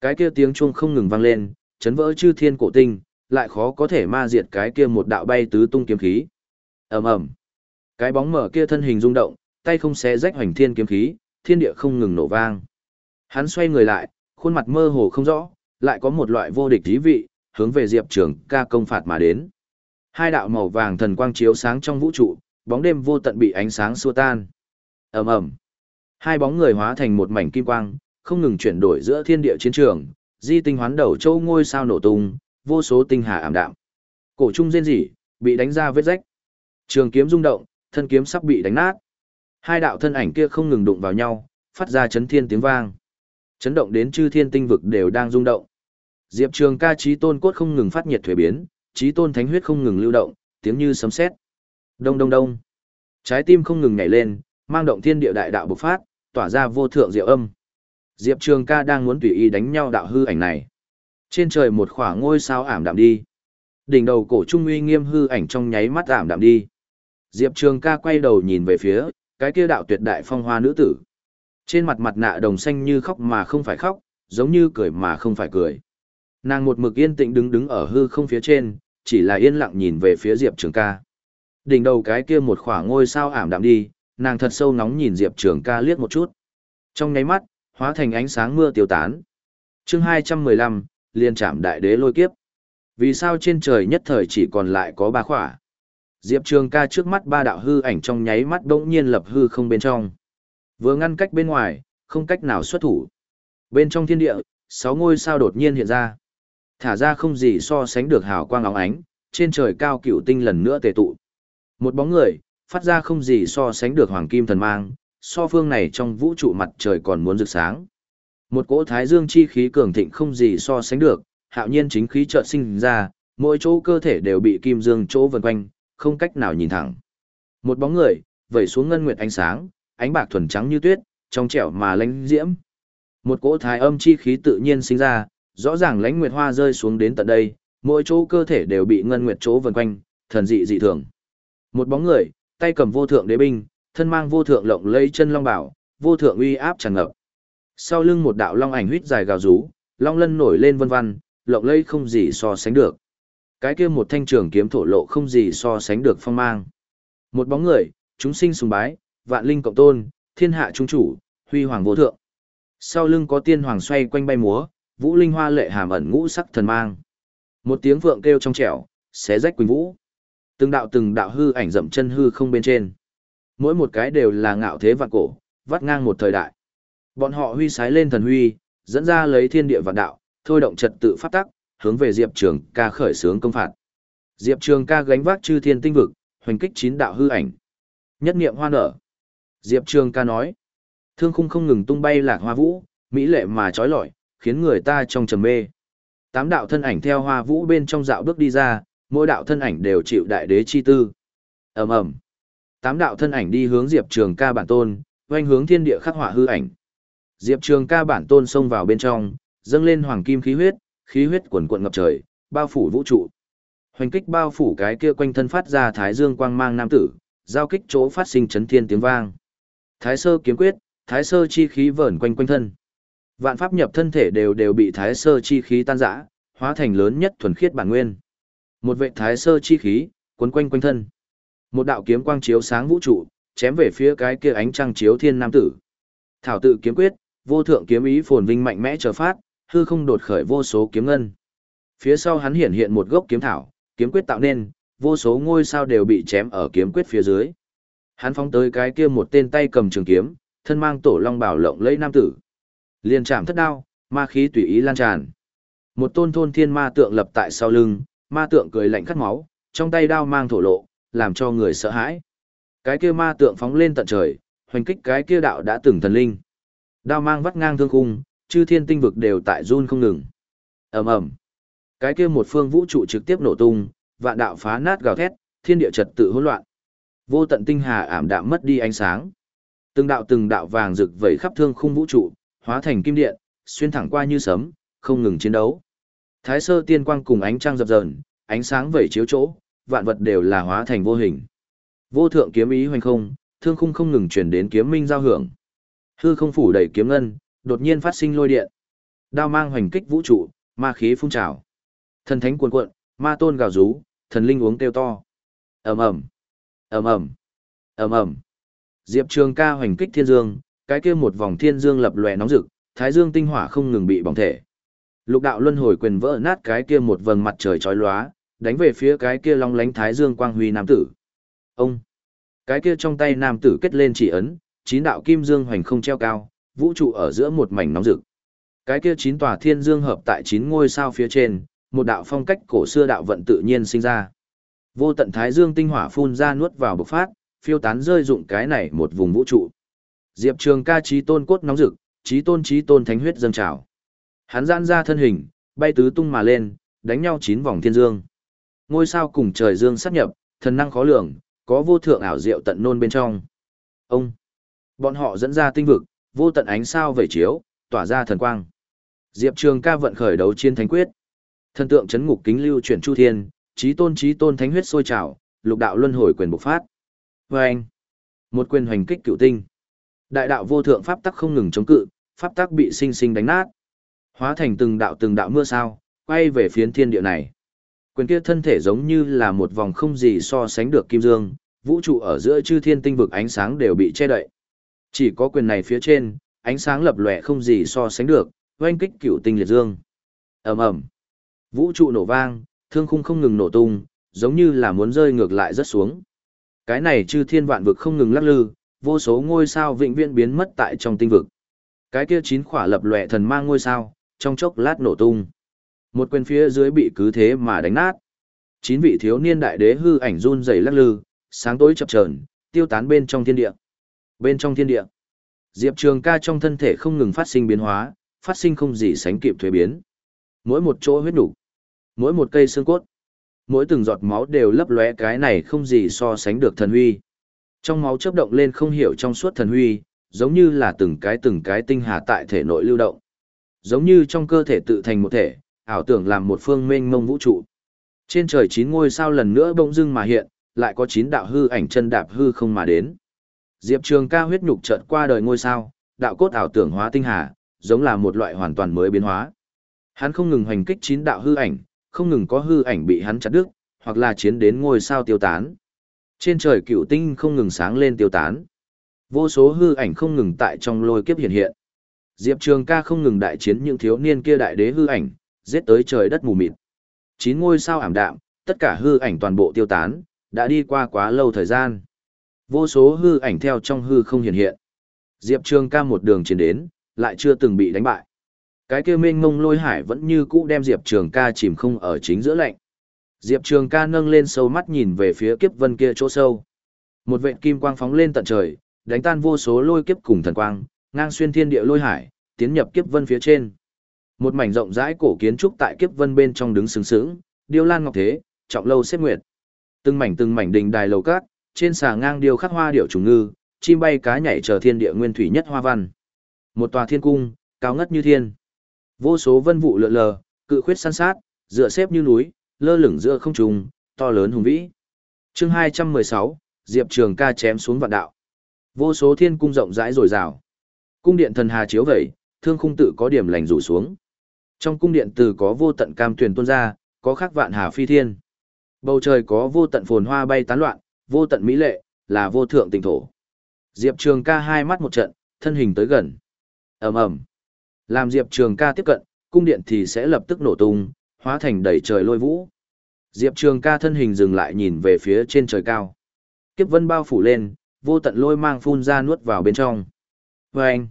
Cái kia tiếng chuông không ngừng vang lên, chấn vỡ chư thiên cổ tinh, lại khó có thể ma diệt cái kia một đạo bay tứ tung kiếm khí. Ầm ầm. Cái bóng mở kia thân hình rung động, tay không xé rách hoành thiên kiếm khí, thiên địa không ngừng nổ vang. Hắn xoay người lại, khuôn mặt mơ hồ không rõ, lại có một loại vô địch thí vị, hướng về Diệp Trường ca công phạt mà đến. Hai đạo màu vàng thần quang chiếu sáng trong vũ trụ, bóng đêm vô tận bị ánh sáng xua tan. Ầm ầm. Hai bóng người hóa thành một mảnh kim quang, không ngừng chuyển đổi giữa thiên địa chiến trường, di tinh hoán đầu châu ngôi sao nổ tung, vô số tinh hà ảm đạm. Cổ trung rên rỉ, bị đánh ra vết rách. Trường kiếm rung động, thân kiếm sắp bị đánh nát. Hai đạo thân ảnh kia không ngừng đụng vào nhau, phát ra chấn thiên tiếng vang. Chấn động đến chư thiên tinh vực đều đang rung động. Diệp Trường ca trí tôn cốt không ngừng phát nhiệt thuế biến, trí tôn thánh huyết không ngừng lưu động, tiếng như sấm sét. Đông đông đông. Trái tim không ngừng nhảy lên, mang động thiên địa đại đạo bộc phát, tỏa ra vô thượng diệu âm. Diệp Trường ca đang muốn tùy ý đánh nhau đạo hư ảnh này. Trên trời một quả ngôi sao ảm đạm đi. Đỉnh đầu cổ trung uy nghiêm hư ảnh trong nháy mắt ảm đạm đi. Diệp Trường ca quay đầu nhìn về phía, cái kia đạo tuyệt đại phong hoa nữ tử. Trên mặt mặt nạ đồng xanh như khóc mà không phải khóc, giống như cười mà không phải cười. Nàng một mực yên tĩnh đứng đứng ở hư không phía trên, chỉ là yên lặng nhìn về phía Diệp Trường ca. Đỉnh đầu cái kia một khỏa ngôi sao ảm đạm đi, nàng thật sâu nóng nhìn Diệp Trường ca liếc một chút. Trong nháy mắt, hóa thành ánh sáng mưa tiêu tán. chương 215, liên chạm đại đế lôi kiếp. Vì sao trên trời nhất thời chỉ còn lại có ba khỏa? Diệp Trường ca trước mắt ba đạo hư ảnh trong nháy mắt đỗng nhiên lập hư không bên trong. Vừa ngăn cách bên ngoài, không cách nào xuất thủ. Bên trong thiên địa, sáu ngôi sao đột nhiên hiện ra. Thả ra không gì so sánh được hào quang óng ánh, trên trời cao cựu tinh lần nữa tề tụ. Một bóng người, phát ra không gì so sánh được hoàng kim thần mang, so phương này trong vũ trụ mặt trời còn muốn rực sáng. Một cỗ thái dương chi khí cường thịnh không gì so sánh được, hạo nhiên chính khí chợt sinh ra, mỗi chỗ cơ thể đều bị kim dương chỗ vần quanh, không cách nào nhìn thẳng. Một bóng người, vẩy xuống ngân nguyệt ánh sáng, ánh bạc thuần trắng như tuyết, trong trẻo mà lánh diễm. Một cỗ thái âm chi khí tự nhiên sinh ra, rõ ràng lãnh nguyệt hoa rơi xuống đến tận đây, mỗi chỗ cơ thể đều bị ngân nguyệt chỗ vần quanh, thần dị dị thường. Một bóng người, tay cầm vô thượng đế binh, thân mang vô thượng lộng lẫy chân long bảo, vô thượng uy áp tràn ngập. Sau lưng một đạo long ảnh huyết dài gào rú, long lân nổi lên vân vân, lộng lẫy không gì so sánh được. Cái kia một thanh trường kiếm thổ lộ không gì so sánh được phong mang. Một bóng người, chúng sinh sùng bái, vạn linh cộng tôn, thiên hạ trung chủ, huy hoàng vô thượng. Sau lưng có tiên hoàng xoay quanh bay múa, vũ linh hoa lệ hàm ẩn ngũ sắc thần mang. Một tiếng vượng kêu trong trẻo, xé rách quỳnh vũ. Từng đạo từng đạo hư ảnh dậm chân hư không bên trên. Mỗi một cái đều là ngạo thế vạn cổ, vắt ngang một thời đại. Bọn họ huy sái lên thần huy, dẫn ra lấy thiên địa vạn đạo, thôi động trật tự pháp tắc, hướng về Diệp Trường ca khởi sướng công phạt. Diệp Trường ca gánh vác chư thiên tinh vực, hoành kích chín đạo hư ảnh. Nhất niệm hoa nở. Diệp Trường ca nói, thương khung không ngừng tung bay lạc hoa vũ, mỹ lệ mà trói lọi, khiến người ta trong trầm mê. Tám đạo thân ảnh theo hoa vũ bên trong dạo bước đi ra, mỗi đạo thân ảnh đều chịu đại đế chi tư. ầm ầm, Tám đạo thân ảnh đi hướng Diệp Trường ca bản tôn, quanh hướng thiên địa khắc họa hư ảnh. Diệp Trường ca bản tôn xông vào bên trong, dâng lên hoàng kim khí huyết, khí huyết quần quận ngập trời, bao phủ vũ trụ. Hoành kích bao phủ cái kia quanh thân phát ra thái dương quang mang nam tử, giao kích chỗ phát sinh chấn thiên tiếng vang. Thái sơ kiếm quyết, thái sơ chi khí vẩn quanh quanh thân. Vạn pháp nhập thân thể đều đều bị thái sơ chi khí tan rã, hóa thành lớn nhất thuần khiết bản nguyên. Một vệ thái sơ chi khí, quấn quanh quanh thân. Một đạo kiếm quang chiếu sáng vũ trụ, chém về phía cái kia ánh trăng chiếu thiên nam tử. Thảo tự kiếm quyết, vô thượng kiếm ý phồn vinh mạnh mẽ chờ phát, hư không đột khởi vô số kiếm ngân. Phía sau hắn hiện hiện một gốc kiếm thảo, kiếm quyết tạo nên, vô số ngôi sao đều bị chém ở kiếm quyết phía dưới. Hắn phóng tới cái kia một tên tay cầm trường kiếm, thân mang tổ long bảo lộng lấy nam tử. Liền chạm thất đao, ma khí tùy ý lan tràn. Một tôn thôn thiên ma tượng lập tại sau lưng, ma tượng cười lạnh cắt máu, trong tay đao mang thổ lộ, làm cho người sợ hãi. Cái kia ma tượng phóng lên tận trời, hoành kích cái kia đạo đã từng thần linh. Đao mang vắt ngang thương khung, chư thiên tinh vực đều tại run không ngừng. ầm ầm, cái kia một phương vũ trụ trực tiếp nổ tung, vạn đạo phá nát gào thét, thiên địa trật tự hỗn loạn. Vô tận tinh hà ảm đạm mất đi ánh sáng. Từng đạo từng đạo vàng rực vẩy khắp thương khung vũ trụ, hóa thành kim điện, xuyên thẳng qua như sấm, không ngừng chiến đấu. Thái sơ tiên quang cùng ánh trăng dập dờn, ánh sáng vẩy chiếu chỗ, vạn vật đều là hóa thành vô hình. Vô thượng kiếm ý hoành không, thương khung không ngừng truyền đến kiếm minh giao hưởng. Hư không phủ đầy kiếm ngân, đột nhiên phát sinh lôi điện. Đao mang hoành kích vũ trụ, ma khí phun trào. Thần thánh cuồn cuộn, ma tôn gào rú, thần linh uống kêu to. Ầm ầm, ầm ầm, ầm ầm. Diệp Trường Ca hoành kích thiên dương, cái kia một vòng thiên dương lập lòe nóng rực, thái dương tinh hỏa không ngừng bị bỏng thể. Lục đạo luân hồi quyền vỡ nát cái kia một vầng mặt trời chói lóa, đánh về phía cái kia long lánh thái dương quang huy nam tử. Ông, cái kia trong tay nam tử kết lên chỉ ấn, chín đạo kim dương hoành không treo cao, vũ trụ ở giữa một mảnh nóng rực. Cái kia chín tòa thiên dương hợp tại chín ngôi sao phía trên, một đạo phong cách cổ xưa đạo vận tự nhiên sinh ra. Vô tận thái dương tinh hỏa phun ra nuốt vào bộc phát, phiêu tán rơi dụng cái này một vùng vũ trụ. Diệp Trường ca trí tôn cốt nóng rực, trí tôn trí tôn thánh huyết dâng trào. Hắn giãn ra thân hình, bay tứ tung mà lên, đánh nhau chín vòng thiên dương. Ngôi sao cùng trời dương sát nhập, thần năng khó lường, có vô thượng ảo diệu tận nôn bên trong. Ông, bọn họ dẫn ra tinh vực, vô tận ánh sao vẩy chiếu, tỏa ra thần quang. Diệp Trường ca vận khởi đấu chiến thánh quyết. Thần tượng chấn ngục kính lưu chuyển chu thiên, trí tôn trí tôn thánh huyết sôi trào, lục đạo luân hồi quyền bộc phát. Và anh, một quyền hoành kích cựu tinh. Đại đạo vô thượng pháp tắc không ngừng chống cự, pháp tắc bị sinh sinh đánh nát. Hóa thành từng đạo từng đạo mưa sao, quay về phiến thiên địa này. Quyền kia thân thể giống như là một vòng không gì so sánh được kim dương, vũ trụ ở giữa chư thiên tinh vực ánh sáng đều bị che đậy. Chỉ có quyền này phía trên, ánh sáng lập lòe không gì so sánh được, oanh kích cửu tinh liệt dương. ầm ầm, vũ trụ nổ vang, thương khung không ngừng nổ tung, giống như là muốn rơi ngược lại rất xuống. Cái này chư thiên vạn vực không ngừng lắc lư, vô số ngôi sao vĩnh viễn biến mất tại trong tinh vực. Cái kia chín khỏa lập lòe thần mang ngôi sao, trong chốc lát nổ tung. Một quyền phía dưới bị cứ thế mà đánh nát. Chín vị thiếu niên đại đế hư ảnh run rẩy lắc lư, sáng tối chập chờn, tiêu tán bên trong thiên địa. Bên trong thiên địa, Diệp Trường Ca trong thân thể không ngừng phát sinh biến hóa, phát sinh không gì sánh kịp thuế biến. Mỗi một chỗ huyết đủ, mỗi một cây xương cốt, mỗi từng giọt máu đều lấp lóe cái này không gì so sánh được thần huy. Trong máu chớp động lên không hiểu trong suốt thần huy, giống như là từng cái từng cái tinh hà tại thể nội lưu động. Giống như trong cơ thể tự thành một thể, ảo tưởng làm một phương mênh mông vũ trụ. Trên trời chín ngôi sao lần nữa bỗng dưng mà hiện, lại có chín đạo hư ảnh chân đạp hư không mà đến. Diệp Trường ca huyết nhục chợt qua đời ngôi sao, đạo cốt ảo tưởng hóa tinh hà, giống là một loại hoàn toàn mới biến hóa. Hắn không ngừng hành kích chín đạo hư ảnh, không ngừng có hư ảnh bị hắn chặt đứt, hoặc là chiến đến ngôi sao tiêu tán. Trên trời cựu tinh không ngừng sáng lên tiêu tán. Vô số hư ảnh không ngừng tại trong lôi kiếp hiện hiện. Diệp Trường ca không ngừng đại chiến những thiếu niên kia đại đế hư ảnh, giết tới trời đất mù mịt. Chín ngôi sao ảm đạm, tất cả hư ảnh toàn bộ tiêu tán, đã đi qua quá lâu thời gian. Vô số hư ảnh theo trong hư không hiện hiện. Diệp Trường ca một đường chiến đến, lại chưa từng bị đánh bại. Cái kia mênh mông lôi hải vẫn như cũ đem Diệp Trường ca chìm không ở chính giữa lạnh. Diệp Trường ca nâng lên sâu mắt nhìn về phía kiếp vân kia chỗ sâu. Một vệt kim quang phóng lên tận trời, đánh tan vô số lôi kiếp cùng thần quang, ngang xuyên thiên địa lôi hải, tiến nhập kiếp vân phía trên. Một mảnh rộng rãi cổ kiến trúc tại kiếp vân bên trong đứng sừng sững, điêu lan ngọc thế, trọng lâu xếp nguyệt. Từng mảnh từng mảnh đình đài lầu cát, trên xà ngang điêu khắc hoa điệu trùng ngư, chim bay cá nhảy chờ thiên địa nguyên thủy nhất hoa văn. Một tòa thiên cung, cao ngất như thiên. Vô số vân vụ lượn lờ, cự khuyết san sát, dựa xếp như núi, lơ lửng giữa không trung, to lớn hùng vĩ. Chương 216, Diệp Trường Ca chém xuống vạn đạo. Vô số thiên cung rộng rãi rồi rào. Cung điện thần hà chiếu vậy, thương khung tự có điểm lành rủ xuống. Trong cung điện từ có vô tận cam tuyền tuôn ra, có khắc vạn hà phi thiên. Bầu trời có vô tận phồn hoa bay tán loạn, vô tận mỹ lệ, là vô thượng tình thổ. Diệp Trường ca hai mắt một trận, thân hình tới gần. ầm ầm Làm Diệp Trường ca tiếp cận, cung điện thì sẽ lập tức nổ tung, hóa thành đầy trời lôi vũ. Diệp Trường ca thân hình dừng lại nhìn về phía trên trời cao. Kiếp vân bao phủ lên, vô tận lôi mang phun ra nuốt vào bên trong. Và anh,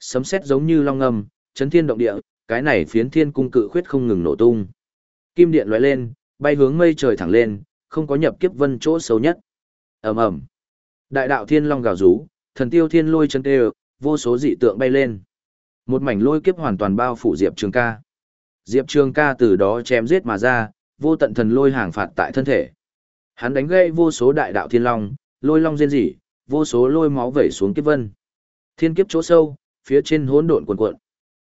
sấm sét giống như long ngầm, chấn thiên động địa, cái này phiến thiên cung cự khuyết không ngừng nổ tung. Kim điện lóe lên, bay hướng mây trời thẳng lên, không có nhập kiếp vân chỗ xấu nhất. ầm ầm, đại đạo thiên long gào rú, thần tiêu thiên lôi chân tê, vô số dị tượng bay lên. Một mảnh lôi kiếp hoàn toàn bao phủ Diệp Trường Ca. Diệp Trường Ca từ đó chém giết mà ra, vô tận thần lôi hàng phạt tại thân thể. Hắn đánh gây vô số đại đạo thiên long, lôi long diên dị, vô số lôi máu vẩy xuống kiếp vân. Thiên kiếp chỗ sâu, phía trên hỗn độn cuồn cuộn.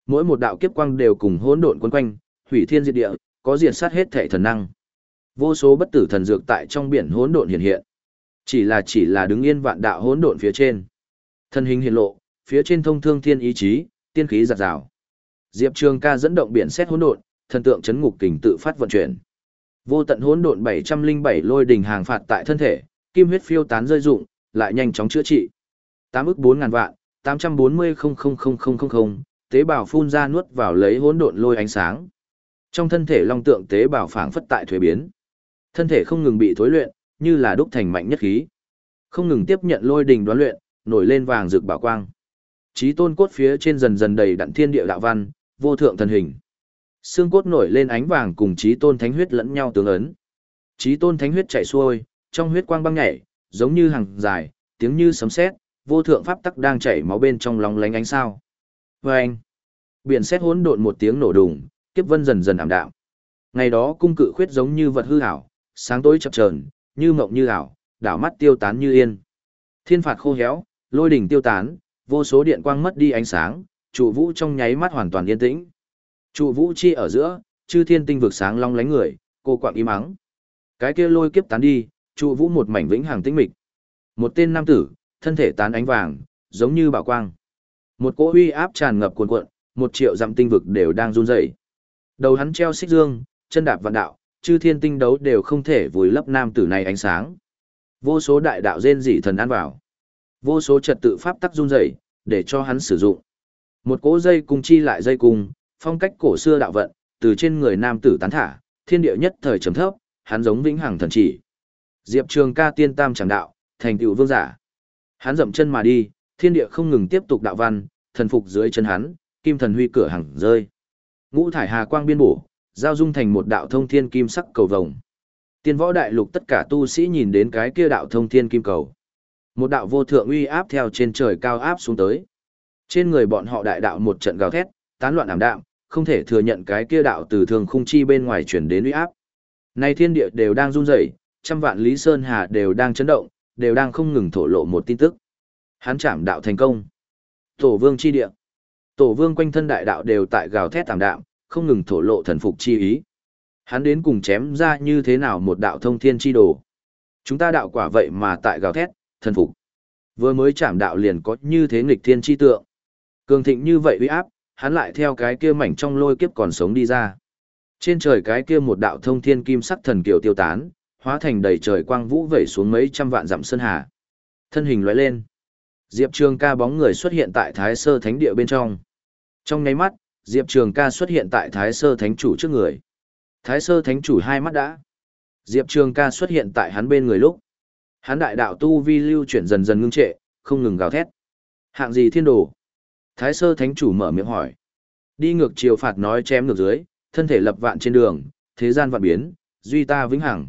Mỗi một đạo kiếp quang đều cùng hỗn độn quấn quanh, hủy thiên diệt địa, có diệt sát hết thể thần năng. Vô số bất tử thần dược tại trong biển hỗn độn hiện hiện. Chỉ là chỉ là đứng yên vạn đạo hỗn độn phía trên. Thân hình hiện lộ, phía trên thông thương thiên ý chí, tiên khí giạt rào. Diệp Trường Ca dẫn động biển xét hỗn độn, thần tượng chấn ngục kình tự phát vận chuyển. Vô tận hỗn độn 707 lôi đỉnh hàng phạt tại thân thể, kim huyết phiêu tán rơi dụng, lại nhanh chóng chữa trị. 8 ức 4000 vạn, 840 tế bào phun ra nuốt vào lấy hỗn độn lôi ánh sáng. Trong thân thể long tượng tế bào phảng phất tại thuế biến. Thân thể không ngừng bị thối luyện, như là đúc thành mạnh nhất khí. Không ngừng tiếp nhận lôi đình đoán luyện, nổi lên vàng rực bảo quang. Chí tôn cốt phía trên dần dần đầy đặn thiên địa đạo văn, vô thượng thần hình. Xương cốt nổi lên ánh vàng cùng chí tôn thánh huyết lẫn nhau tương ấn. Chí tôn thánh huyết chảy xuôi, trong huyết quang băng nhảy, giống như hàng dài, tiếng như sấm sét, vô thượng pháp tắc đang chảy máu bên trong lòng lánh ánh sao. Và anh, biển xét hỗn độn một tiếng nổ đùng, kiếp vân dần dần ảm đạm. Ngày đó cung cự khuyết giống như vật hư ảo, sáng tối chập chờn, như mộng như ảo, đảo mắt tiêu tán như yên. Thiên phạt khô héo, lôi đỉnh tiêu tán, vô số điện quang mất đi ánh sáng, trụ vũ trong nháy mắt hoàn toàn yên tĩnh. Trụ vũ chi ở giữa, chư thiên tinh vực sáng long lánh người, cô quạng im ắng. Cái kia lôi kiếp tán đi, trụ vũ một mảnh vĩnh hằng tĩnh mịch. Một tên nam tử, thân thể tán ánh vàng, giống như bảo quang. Một cỗ uy áp tràn ngập cuồn cuộn, một triệu dặm tinh vực đều đang run rẩy. Đầu hắn treo xích dương, chân đạp vạn đạo, chư thiên tinh đấu đều không thể vùi lấp nam tử này ánh sáng. Vô số đại đạo rên rỉ thần ăn vào. Vô số trật tự pháp tắc run rẩy, để cho hắn sử dụng. Một cỗ dây cung chi lại dây cung, phong cách cổ xưa đạo vận, từ trên người nam tử tán thả, thiên địa nhất thời trầm thấp, hắn giống vĩnh hằng thần chỉ. Diệp Trường Ca tiên tam chẳng đạo, thành tựu vương giả. Hắn dậm chân mà đi, thiên địa không ngừng tiếp tục đạo văn, thần phục dưới chân hắn, kim thần huy cửa hàng rơi. Ngũ thải hà quang biên bổ, giao dung thành một đạo thông thiên kim sắc cầu vồng. Tiên võ đại lục tất cả tu sĩ nhìn đến cái kia đạo thông thiên kim cầu. Một đạo vô thượng uy áp theo trên trời cao áp xuống tới. Trên người bọn họ đại đạo một trận gào thét, tán loạn ảm đạm, không thể thừa nhận cái kia đạo từ thường khung chi bên ngoài chuyển đến uy áp. Nay thiên địa đều đang run rẩy, trăm vạn lý sơn hà đều đang chấn động, đều đang không ngừng thổ lộ một tin tức. Hắn chạm đạo thành công. Tổ vương chi địa. Tổ vương quanh thân đại đạo đều tại gào thét tạm đạm, không ngừng thổ lộ thần phục chi ý. Hắn đến cùng chém ra như thế nào một đạo thông thiên chi đồ. Chúng ta đạo quả vậy mà tại gào thét, thần phục. Vừa mới chạm đạo liền có như thế nghịch thiên chi tượng. Cường thịnh như vậy uy áp, hắn lại theo cái kia mảnh trong lôi kiếp còn sống đi ra. Trên trời cái kia một đạo thông thiên kim sắc thần kiều tiêu tán, hóa thành đầy trời quang vũ vẩy xuống mấy trăm vạn dặm sơn hà. Thân hình lóe lên. Diệp Trường ca bóng người xuất hiện tại Thái Sơ Thánh địa bên trong. Trong nháy mắt, Diệp Trường ca xuất hiện tại Thái Sơ Thánh chủ trước người. Thái Sơ Thánh chủ hai mắt đã. Diệp Trường ca xuất hiện tại hắn bên người lúc. Hắn đại đạo tu vi lưu chuyển dần dần ngưng trệ, không ngừng gào thét. Hạng gì thiên đồ? Thái Sơ Thánh chủ mở miệng hỏi. Đi ngược chiều phạt nói chém ngược dưới, thân thể lập vạn trên đường, thế gian vạn biến, duy ta vĩnh hằng.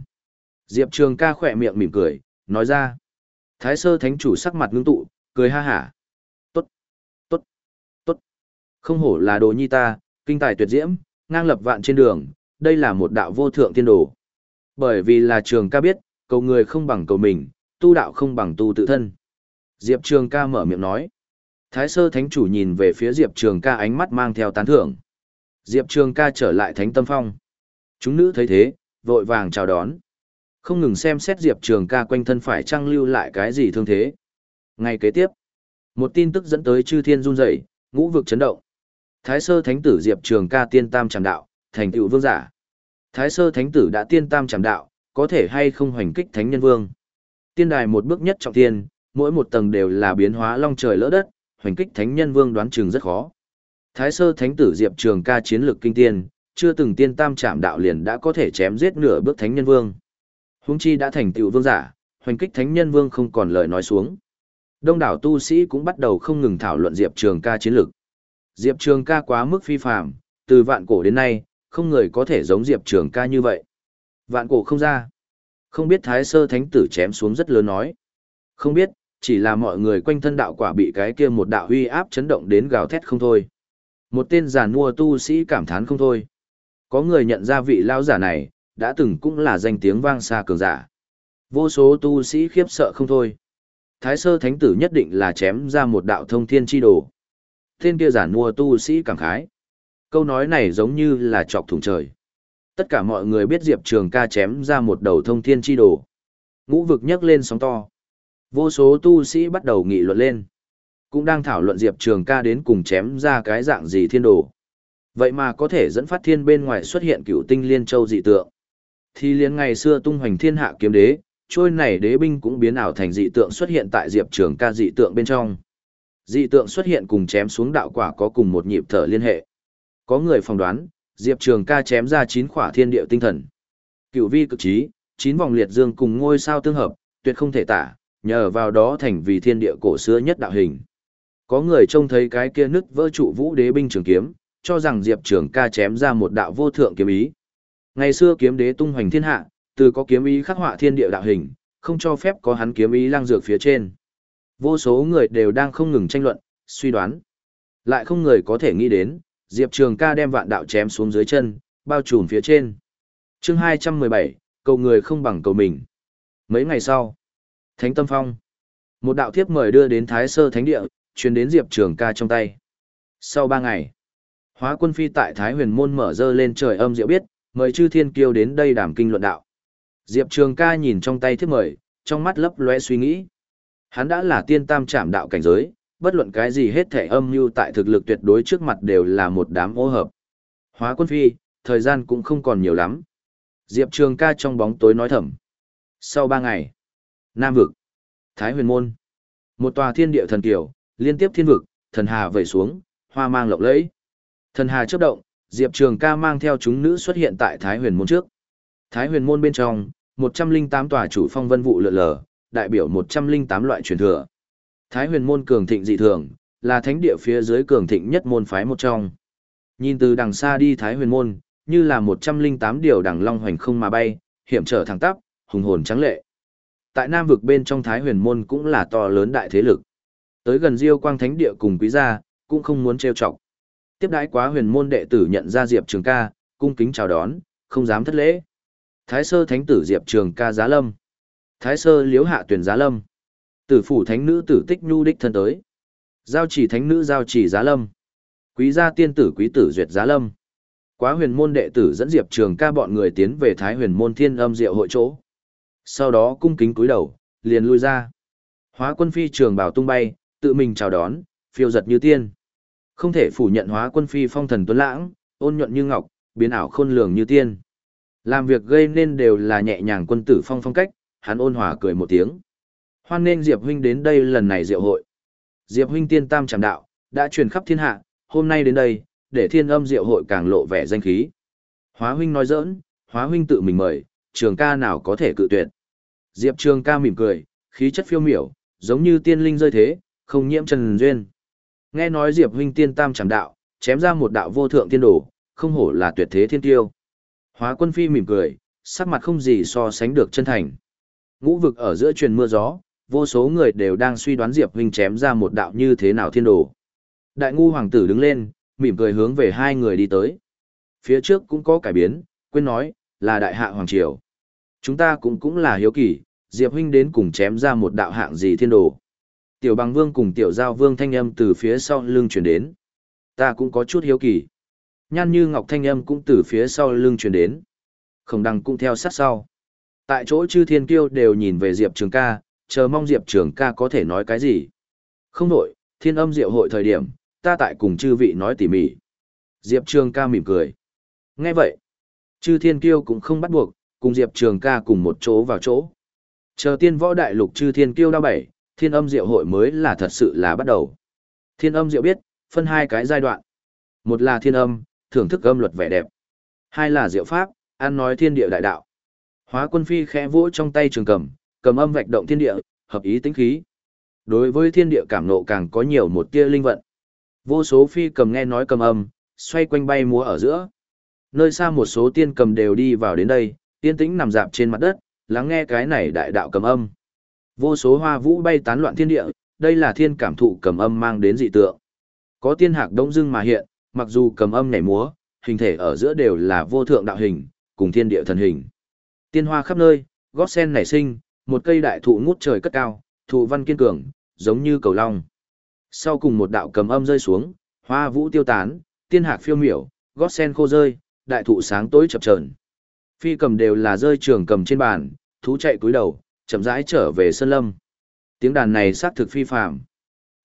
Diệp Trường ca khỏe miệng mỉm cười, nói ra. Thái Sơ Thánh chủ sắc mặt ngưng tụ, cười ha hả. Tốt, tốt, tốt. Không hổ là đồ nhi ta, kinh tài tuyệt diễm, ngang lập vạn trên đường, đây là một đạo vô thượng tiên đồ. Bởi vì là trường ca biết, cầu người không bằng cầu mình, tu đạo không bằng tu tự thân. Diệp Trường ca mở miệng nói. Thái sơ thánh chủ nhìn về phía Diệp Trường ca ánh mắt mang theo tán thưởng. Diệp Trường ca trở lại thánh tâm phong. Chúng nữ thấy thế, vội vàng chào đón. Không ngừng xem xét Diệp Trường ca quanh thân phải trăng lưu lại cái gì thương thế. Ngay kế tiếp, một tin tức dẫn tới chư thiên run rẩy, ngũ vực chấn động. Thái sơ thánh tử Diệp Trường ca tiên tam tràng đạo, thành tựu vương giả. Thái sơ thánh tử đã tiên tam tràng đạo, có thể hay không hoành kích thánh nhân vương. Tiên đài một bước nhất trọng tiên, mỗi một tầng đều là biến hóa long trời lỡ đất, hoành kích thánh nhân vương đoán chừng rất khó. Thái sơ thánh tử Diệp Trường ca chiến lược kinh tiên, chưa từng tiên tam trạm đạo liền đã có thể chém giết nửa bước thánh nhân vương. Huống chi đã thành tựu vương giả, hoành kích thánh nhân vương không còn lời nói xuống. Đông đảo tu sĩ cũng bắt đầu không ngừng thảo luận Diệp Trường ca chiến lược. Diệp Trường ca quá mức phi phạm, từ vạn cổ đến nay, không người có thể giống Diệp Trường ca như vậy. Vạn cổ không ra. Không biết Thái Sơ Thánh Tử chém xuống rất lớn nói. Không biết, chỉ là mọi người quanh thân đạo quả bị cái kia một đạo huy áp chấn động đến gào thét không thôi. Một tên giả mua tu sĩ cảm thán không thôi. Có người nhận ra vị lao giả này, đã từng cũng là danh tiếng vang xa cường giả. Vô số tu sĩ khiếp sợ không thôi. Thái sơ thánh tử nhất định là chém ra một đạo thông thiên chi đồ. Thiên kia giản mua tu sĩ cảm khái. Câu nói này giống như là chọc thủng trời. Tất cả mọi người biết Diệp Trường ca chém ra một đầu thông thiên chi đồ. Ngũ vực nhấc lên sóng to. Vô số tu sĩ bắt đầu nghị luận lên. Cũng đang thảo luận Diệp Trường ca đến cùng chém ra cái dạng gì thiên đồ. Vậy mà có thể dẫn phát thiên bên ngoài xuất hiện cửu tinh liên châu dị tượng. Thì liền ngày xưa tung hoành thiên hạ kiếm đế, trôi này đế binh cũng biến ảo thành dị tượng xuất hiện tại Diệp Trường ca dị tượng bên trong. Dị tượng xuất hiện cùng chém xuống đạo quả có cùng một nhịp thở liên hệ. Có người phỏng đoán, Diệp Trường ca chém ra chín khỏa thiên địa tinh thần. Cựu vi cực trí, chín vòng liệt dương cùng ngôi sao tương hợp, tuyệt không thể tả, nhờ vào đó thành vì thiên địa cổ xưa nhất đạo hình. Có người trông thấy cái kia nứt vỡ trụ vũ đế binh trường kiếm, cho rằng Diệp Trường ca chém ra một đạo vô thượng kiếm ý. Ngày xưa kiếm đế tung hoành thiên hạ, từ có kiếm ý khắc họa thiên địa đạo hình, không cho phép có hắn kiếm ý lang dược phía trên. Vô số người đều đang không ngừng tranh luận, suy đoán. Lại không người có thể nghĩ đến, Diệp Trường ca đem vạn đạo chém xuống dưới chân, bao trùm phía trên. chương 217, cầu người không bằng cầu mình. Mấy ngày sau, Thánh Tâm Phong. Một đạo thiếp mời đưa đến Thái Sơ Thánh Địa, truyền đến Diệp Trường ca trong tay. Sau ba ngày, hóa quân phi tại Thái huyền môn mở dơ lên trời âm diệu biết, mời chư thiên kiêu đến đây đàm kinh luận đạo. Diệp Trường ca nhìn trong tay thiếp mời, trong mắt lấp lóe suy nghĩ. Hắn đã là tiên tam trảm đạo cảnh giới, bất luận cái gì hết thể âm mưu tại thực lực tuyệt đối trước mặt đều là một đám ô hợp. Hóa quân phi, thời gian cũng không còn nhiều lắm. Diệp Trường ca trong bóng tối nói thầm. Sau ba ngày, Nam Vực, Thái Huyền Môn, một tòa thiên địa thần kiều, liên tiếp thiên vực, thần hà vẩy xuống, hoa mang lộng lẫy. Thần hà chớp động, Diệp Trường ca mang theo chúng nữ xuất hiện tại Thái Huyền Môn trước. Thái Huyền Môn bên trong, 108 tòa chủ phong vân vụ lượn lờ, đại biểu 108 loại truyền thừa. Thái Huyền Môn cường thịnh dị thường, là thánh địa phía dưới cường thịnh nhất môn phái một trong. Nhìn từ đằng xa đi Thái Huyền Môn, như là 108 điều đằng long hoành không mà bay, hiểm trở thẳng tắp, hùng hồn trắng lệ. Tại Nam vực bên trong Thái Huyền Môn cũng là to lớn đại thế lực. Tới gần Diêu Quang Thánh địa cùng quý gia, cũng không muốn trêu chọc. Tiếp đãi quá Huyền Môn đệ tử nhận ra Diệp Trường Ca, cung kính chào đón, không dám thất lễ. Thái sơ thánh tử Diệp Trường Ca giá lâm. Thái sơ liếu hạ tuyển giá lâm. Tử phủ thánh nữ tử tích nhu đích thân tới. Giao chỉ thánh nữ giao chỉ giá lâm. Quý gia tiên tử quý tử duyệt giá lâm. Quá huyền môn đệ tử dẫn Diệp Trường ca bọn người tiến về Thái huyền môn thiên âm diệu hội chỗ. Sau đó cung kính cúi đầu, liền lui ra. Hóa quân phi trường bảo tung bay, tự mình chào đón, phiêu giật như tiên. Không thể phủ nhận hóa quân phi phong thần tuấn lãng, ôn nhuận như ngọc, biến ảo khôn lường như tiên. Làm việc gây nên đều là nhẹ nhàng quân tử phong phong cách, hắn ôn hòa cười một tiếng. Hoan nên Diệp huynh đến đây lần này diệu hội. Diệp huynh tiên tam chẳng đạo, đã truyền khắp thiên hạ, hôm nay đến đây, để thiên âm diệu hội càng lộ vẻ danh khí. Hóa huynh nói giỡn, hóa huynh tự mình mời, trường ca nào có thể cự tuyệt. Diệp trường ca mỉm cười, khí chất phiêu miểu, giống như tiên linh rơi thế, không nhiễm trần duyên. Nghe nói Diệp huynh tiên tam chẳng đạo, chém ra một đạo vô thượng tiên đồ, không hổ là tuyệt thế thiên tiêu. Hóa quân phi mỉm cười, sắc mặt không gì so sánh được chân thành. Ngũ vực ở giữa truyền mưa gió, vô số người đều đang suy đoán Diệp huynh chém ra một đạo như thế nào thiên đồ. Đại ngu hoàng tử đứng lên, mỉm cười hướng về hai người đi tới. Phía trước cũng có cải biến, quên nói, là đại hạ hoàng triều. Chúng ta cũng cũng là hiếu kỳ, Diệp huynh đến cùng chém ra một đạo hạng gì thiên đồ. Tiểu bằng vương cùng tiểu giao vương thanh âm từ phía sau lưng chuyển đến. Ta cũng có chút hiếu kỳ. Nhan như ngọc thanh âm cũng từ phía sau lưng chuyển đến. Khổng đăng cũng theo sát sau. Tại chỗ chư thiên kiêu đều nhìn về Diệp Trường ca, chờ mong Diệp Trường ca có thể nói cái gì. Không nổi, thiên âm diệu hội thời điểm, ta tại cùng chư vị nói tỉ mỉ. Diệp Trường ca mỉm cười. Nghe vậy, chư thiên kiêu cũng không bắt buộc, cùng Diệp Trường ca cùng một chỗ vào chỗ. Chờ tiên võ đại lục chư thiên kiêu đao bảy, thiên âm diệu hội mới là thật sự là bắt đầu. Thiên âm diệu biết, phân hai cái giai đoạn. Một là thiên âm, thưởng thức âm luật vẻ đẹp. Hai là diệu pháp, ăn nói thiên địa đại đạo. Hóa quân phi khẽ vỗ trong tay trường cầm, cầm âm vạch động thiên địa, hợp ý tính khí. Đối với thiên địa cảm nộ càng có nhiều một tia linh vận. Vô số phi cầm nghe nói cầm âm, xoay quanh bay múa ở giữa. Nơi xa một số tiên cầm đều đi vào đến đây, tiên tĩnh nằm dạp trên mặt đất, lắng nghe cái này đại đạo cầm âm. Vô số hoa vũ bay tán loạn thiên địa, đây là thiên cảm thụ cầm âm mang đến dị tượng. Có tiên hạc đông dưng mà hiện, mặc dù cầm âm nhảy múa, hình thể ở giữa đều là vô thượng đạo hình, cùng thiên địa thần hình. Tiên hoa khắp nơi, gót sen nảy sinh, một cây đại thụ ngút trời cất cao, thụ văn kiên cường, giống như cầu long. Sau cùng một đạo cầm âm rơi xuống, hoa vũ tiêu tán, tiên hạc phiêu miểu, gót sen khô rơi, đại thụ sáng tối chập chờn. Phi cầm đều là rơi trường cầm trên bàn, thú chạy cúi đầu, chậm rãi trở về sân lâm. Tiếng đàn này xác thực phi phàm.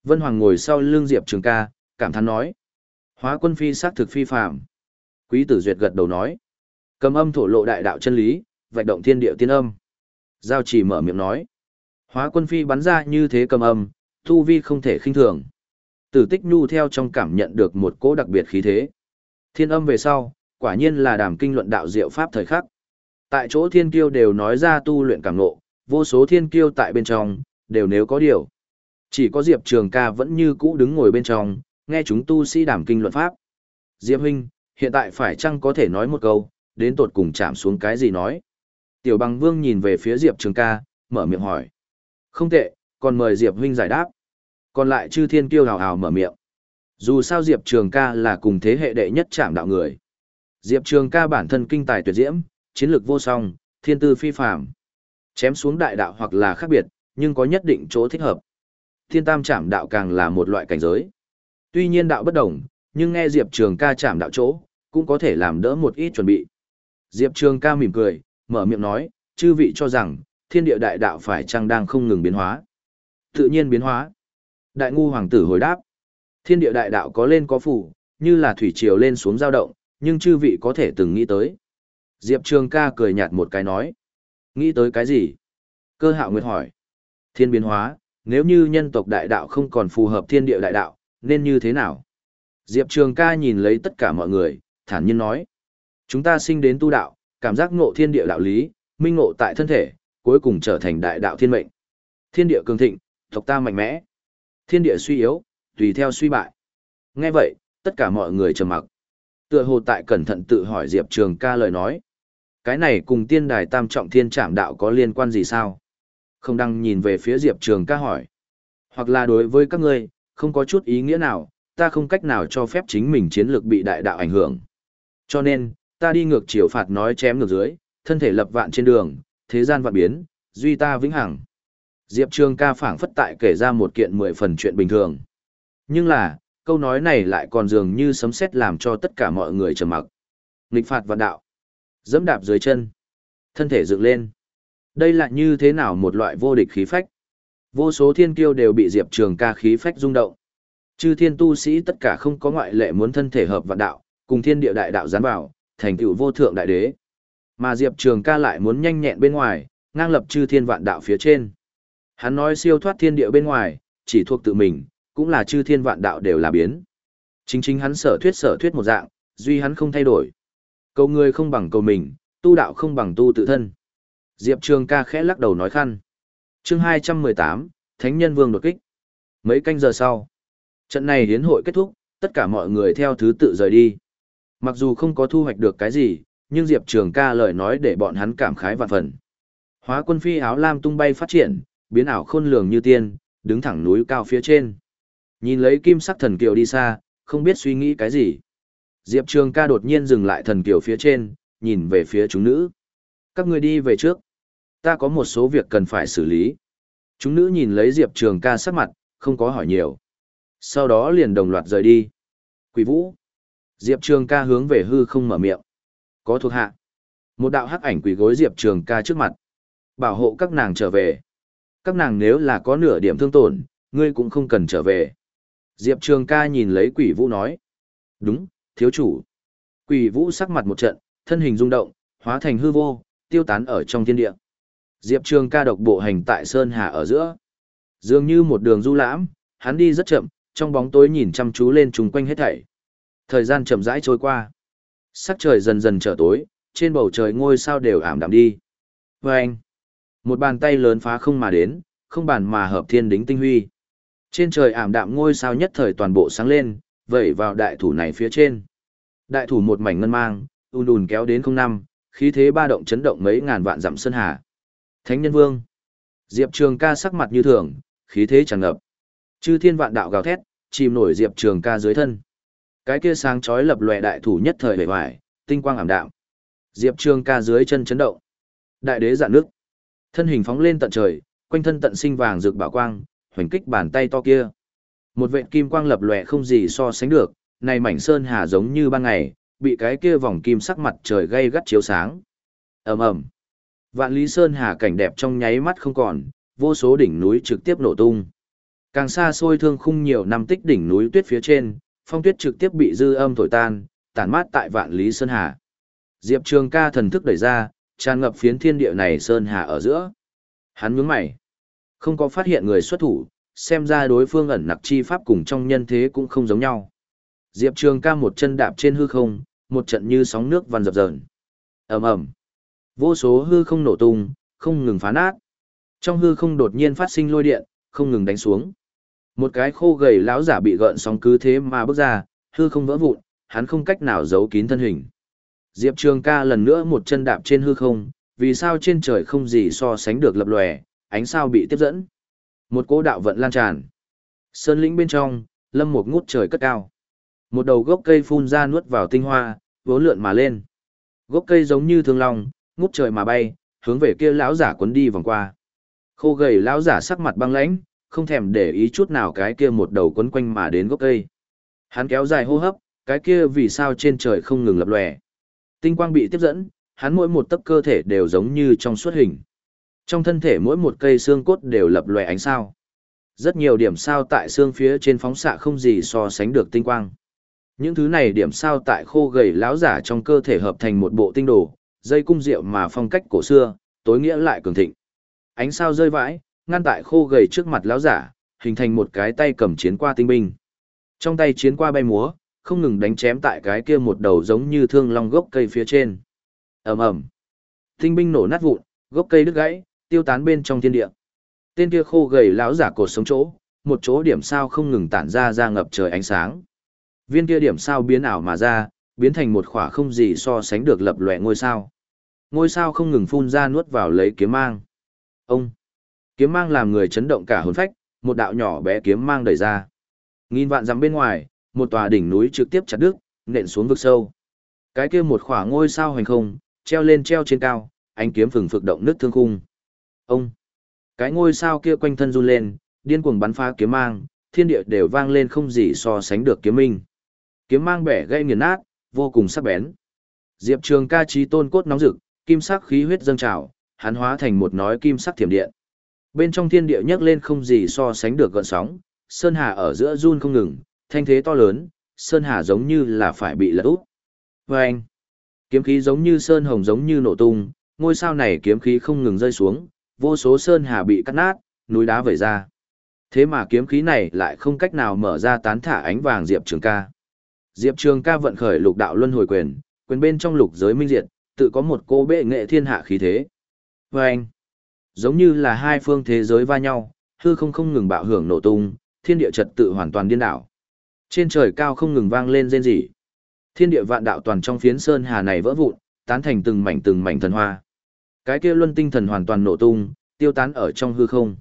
Vân Hoàng ngồi sau lưng Diệp Trường ca, cảm thán nói. Hóa quân phi xác thực phi phàm. Quý tử duyệt gật đầu nói. Cầm âm thổ lộ đại đạo chân lý, vạch động thiên địa tiên âm. Giao chỉ mở miệng nói. Hóa quân phi bắn ra như thế cầm âm, thu vi không thể khinh thường. Tử tích nhu theo trong cảm nhận được một cỗ đặc biệt khí thế. Thiên âm về sau, quả nhiên là đàm kinh luận đạo diệu pháp thời khắc. Tại chỗ thiên kiêu đều nói ra tu luyện cảm ngộ, vô số thiên kiêu tại bên trong, đều nếu có điều. Chỉ có Diệp Trường ca vẫn như cũ đứng ngồi bên trong, nghe chúng tu sĩ đảm kinh luận pháp. Diệp huynh, hiện tại phải chăng có thể nói một câu, đến tột cùng chạm xuống cái gì nói. Tiểu bằng vương nhìn về phía Diệp Trường ca, mở miệng hỏi. Không tệ, còn mời Diệp huynh giải đáp. Còn lại chư thiên kiêu hào hào mở miệng. Dù sao Diệp Trường ca là cùng thế hệ đệ nhất chạm đạo người. Diệp Trường ca bản thân kinh tài tuyệt diễm, chiến lược vô song, thiên tư phi phàm. Chém xuống đại đạo hoặc là khác biệt, nhưng có nhất định chỗ thích hợp. Thiên tam chạm đạo càng là một loại cảnh giới. Tuy nhiên đạo bất đồng, nhưng nghe Diệp Trường ca chạm đạo chỗ, cũng có thể làm đỡ một ít chuẩn bị. Diệp Trường ca mỉm cười, mở miệng nói, chư vị cho rằng, thiên địa đại đạo phải chăng đang không ngừng biến hóa. Tự nhiên biến hóa. Đại ngu hoàng tử hồi đáp, thiên địa đại đạo có lên có phủ, như là thủy triều lên xuống dao động, nhưng chư vị có thể từng nghĩ tới. Diệp Trường ca cười nhạt một cái nói. Nghĩ tới cái gì? Cơ hạo nguyệt hỏi. Thiên biến hóa, nếu như nhân tộc đại đạo không còn phù hợp thiên địa đại đạo, nên như thế nào? Diệp Trường ca nhìn lấy tất cả mọi người, thản nhiên nói. Chúng ta sinh đến tu đạo, cảm giác ngộ thiên địa đạo lý, minh ngộ tại thân thể, cuối cùng trở thành đại đạo thiên mệnh. Thiên địa cường thịnh, tộc ta mạnh mẽ. Thiên địa suy yếu, tùy theo suy bại. Nghe vậy, tất cả mọi người trầm mặc. Tựa hồ tại cẩn thận tự hỏi Diệp Trường ca lời nói. Cái này cùng tiên đài tam trọng thiên trảm đạo có liên quan gì sao? Không đăng nhìn về phía Diệp Trường ca hỏi. Hoặc là đối với các ngươi, không có chút ý nghĩa nào, ta không cách nào cho phép chính mình chiến lược bị đại đạo ảnh hưởng. Cho nên, ta đi ngược chiều phạt nói chém ngược dưới, thân thể lập vạn trên đường, thế gian vạn biến, duy ta vĩnh hằng. Diệp Trường ca phảng phất tại kể ra một kiện mười phần chuyện bình thường. Nhưng là, câu nói này lại còn dường như sấm sét làm cho tất cả mọi người trầm mặc. Nghịch phạt vạn đạo. Dẫm đạp dưới chân. Thân thể dựng lên. Đây là như thế nào một loại vô địch khí phách? Vô số thiên kiêu đều bị Diệp Trường ca khí phách rung động. Chư thiên tu sĩ tất cả không có ngoại lệ muốn thân thể hợp vạn đạo, cùng thiên địa đại đạo gián vào, thành tựu vô thượng đại đế. Mà Diệp Trường ca lại muốn nhanh nhẹn bên ngoài, ngang lập chư thiên vạn đạo phía trên. Hắn nói siêu thoát thiên địa bên ngoài, chỉ thuộc tự mình, cũng là chư thiên vạn đạo đều là biến. Chính chính hắn sở thuyết sở thuyết một dạng, duy hắn không thay đổi. Cầu người không bằng cầu mình, tu đạo không bằng tu tự thân. Diệp Trường ca khẽ lắc đầu nói khăn. chương 218, Thánh Nhân Vương đột kích. Mấy canh giờ sau, trận này hiến hội kết thúc, tất cả mọi người theo thứ tự rời đi. Mặc dù không có thu hoạch được cái gì, nhưng Diệp Trường ca lời nói để bọn hắn cảm khái vạn phần. Hóa quân phi áo lam tung bay phát triển, biến ảo khôn lường như tiên, đứng thẳng núi cao phía trên. Nhìn lấy kim sắc thần kiều đi xa, không biết suy nghĩ cái gì. Diệp Trường ca đột nhiên dừng lại thần kiều phía trên, nhìn về phía chúng nữ. Các người đi về trước. Ta có một số việc cần phải xử lý. Chúng nữ nhìn lấy Diệp Trường ca sắc mặt, không có hỏi nhiều. Sau đó liền đồng loạt rời đi. Quỷ vũ. Diệp Trường ca hướng về hư không mở miệng. Có thuộc hạ. Một đạo hắc ảnh quỷ gối Diệp Trường ca trước mặt. Bảo hộ các nàng trở về. Các nàng nếu là có nửa điểm thương tổn, ngươi cũng không cần trở về. Diệp Trường ca nhìn lấy quỷ vũ nói. Đúng, thiếu chủ. Quỷ vũ sắc mặt một trận, thân hình rung động, hóa thành hư vô, tiêu tán ở trong thiên địa. Diệp Trường ca độc bộ hành tại Sơn Hà ở giữa. Dường như một đường du lãm, hắn đi rất chậm, trong bóng tối nhìn chăm chú lên chung quanh hết thảy. Thời gian chậm rãi trôi qua. Sắc trời dần dần trở tối, trên bầu trời ngôi sao đều ảm đạm đi. Vâng! anh, một bàn tay lớn phá không mà đến, không bàn mà hợp thiên đính tinh huy. Trên trời ảm đạm ngôi sao nhất thời toàn bộ sáng lên, vẩy vào đại thủ này phía trên. Đại thủ một mảnh ngân mang, ùn ùn kéo đến không năm, khí thế ba động chấn động mấy ngàn vạn dặm sơn hà. Thánh nhân vương. Diệp Trường ca sắc mặt như thường, khí thế tràn ngập. Chư thiên vạn đạo gào thét, chìm nổi Diệp Trường ca dưới thân. Cái kia sáng chói lập lòe đại thủ nhất thời bề ngoài, tinh quang ảm đạm. Diệp Trường ca dưới chân chấn động. Đại đế dạn nước. Thân hình phóng lên tận trời, quanh thân tận sinh vàng rực bảo quang, hoành kích bàn tay to kia. Một vệt kim quang lập lòe không gì so sánh được, này mảnh sơn hà giống như ban ngày, bị cái kia vòng kim sắc mặt trời gây gắt chiếu sáng. Ầm ầm. Vạn Lý Sơn hà cảnh đẹp trong nháy mắt không còn, vô số đỉnh núi trực tiếp nổ tung. Càng xa xôi thương khung nhiều năm tích đỉnh núi tuyết phía trên, phong tuyết trực tiếp bị dư âm thổi tan, tản mát tại Vạn Lý Sơn hà. Diệp Trường Ca thần thức đẩy ra, tràn ngập phiến thiên địa này sơn hà ở giữa. Hắn nhướng mày, không có phát hiện người xuất thủ, xem ra đối phương ẩn nặc chi pháp cùng trong nhân thế cũng không giống nhau. Diệp Trường ca một chân đạp trên hư không, một trận như sóng nước văn dập dờn. ầm ầm, Vô số hư không nổ tung, không ngừng phá nát. Trong hư không đột nhiên phát sinh lôi điện, không ngừng đánh xuống. Một cái khô gầy lão giả bị gợn sóng cứ thế mà bước ra, hư không vỡ vụn, hắn không cách nào giấu kín thân hình. Diệp Trường ca lần nữa một chân đạp trên hư không, vì sao trên trời không gì so sánh được lập lòe, ánh sao bị tiếp dẫn. Một cỗ đạo vận lan tràn. Sơn lĩnh bên trong, lâm một ngút trời cất cao. Một đầu gốc cây phun ra nuốt vào tinh hoa, vốn lượn mà lên. Gốc cây giống như thương long, ngút trời mà bay, hướng về kia lão giả quấn đi vòng qua. Khô gầy lão giả sắc mặt băng lãnh, không thèm để ý chút nào cái kia một đầu quấn quanh mà đến gốc cây. Hắn kéo dài hô hấp, cái kia vì sao trên trời không ngừng lập lòe. Tinh quang bị tiếp dẫn, hắn mỗi một tấc cơ thể đều giống như trong suốt hình. Trong thân thể mỗi một cây xương cốt đều lập lòe ánh sao. Rất nhiều điểm sao tại xương phía trên phóng xạ không gì so sánh được tinh quang. Những thứ này điểm sao tại khô gầy láo giả trong cơ thể hợp thành một bộ tinh đồ, dây cung rượu mà phong cách cổ xưa, tối nghĩa lại cường thịnh. Ánh sao rơi vãi, ngăn tại khô gầy trước mặt láo giả, hình thành một cái tay cầm chiến qua tinh binh. Trong tay chiến qua bay múa, không ngừng đánh chém tại cái kia một đầu giống như thương long gốc cây phía trên. Ầm ầm. Tinh binh nổ nát vụn, gốc cây đứt gãy, tiêu tán bên trong thiên địa. Tên kia khô gầy lão giả cột sống chỗ, một chỗ điểm sao không ngừng tản ra ra ngập trời ánh sáng. Viên kia điểm sao biến ảo mà ra, biến thành một khỏa không gì so sánh được lập lòe ngôi sao. Ngôi sao không ngừng phun ra nuốt vào lấy kiếm mang. Ông! Kiếm mang làm người chấn động cả hồn phách, một đạo nhỏ bé kiếm mang đẩy ra. Nghìn vạn dặm bên ngoài, một tòa đỉnh núi trực tiếp chặt đứt, nện xuống vực sâu. Cái kia một khỏa ngôi sao hành không, treo lên treo trên cao, ánh kiếm phừng phực động nước thương khung. Ông! Cái ngôi sao kia quanh thân run lên, điên cuồng bắn phá kiếm mang, thiên địa đều vang lên không gì so sánh được kiếm minh. Kiếm mang bẻ gây nghiền nát, vô cùng sắc bén. Diệp Trường ca trí tôn cốt nóng rực, kim sắc khí huyết dâng trào, hắn hóa thành một nói kim sắc thiểm điện. Bên trong thiên địa nhấc lên không gì so sánh được gợn sóng, sơn hà ở giữa run không ngừng, thanh thế to lớn, sơn hà giống như là phải bị lật úp. Vâng! kiếm khí giống như sơn hồng giống như nổ tung, ngôi sao này kiếm khí không ngừng rơi xuống, vô số sơn hà bị cắt nát, núi đá vẩy ra. Thế mà kiếm khí này lại không cách nào mở ra tán thả ánh vàng Diệp Trường ca. Diệp Trường ca vận khởi lục đạo luân hồi quyền, quyền bên trong lục giới minh diệt, tự có một cô bệ nghệ thiên hạ khí thế. Và anh, giống như là hai phương thế giới va nhau, hư không không ngừng bạo hưởng nổ tung, thiên địa trật tự hoàn toàn điên đảo. Trên trời cao không ngừng vang lên rên rỉ. Thiên địa vạn đạo toàn trong phiến sơn hà này vỡ vụn, tán thành từng mảnh từng mảnh thần hoa. Cái kia luân tinh thần hoàn toàn nổ tung, tiêu tán ở trong hư không.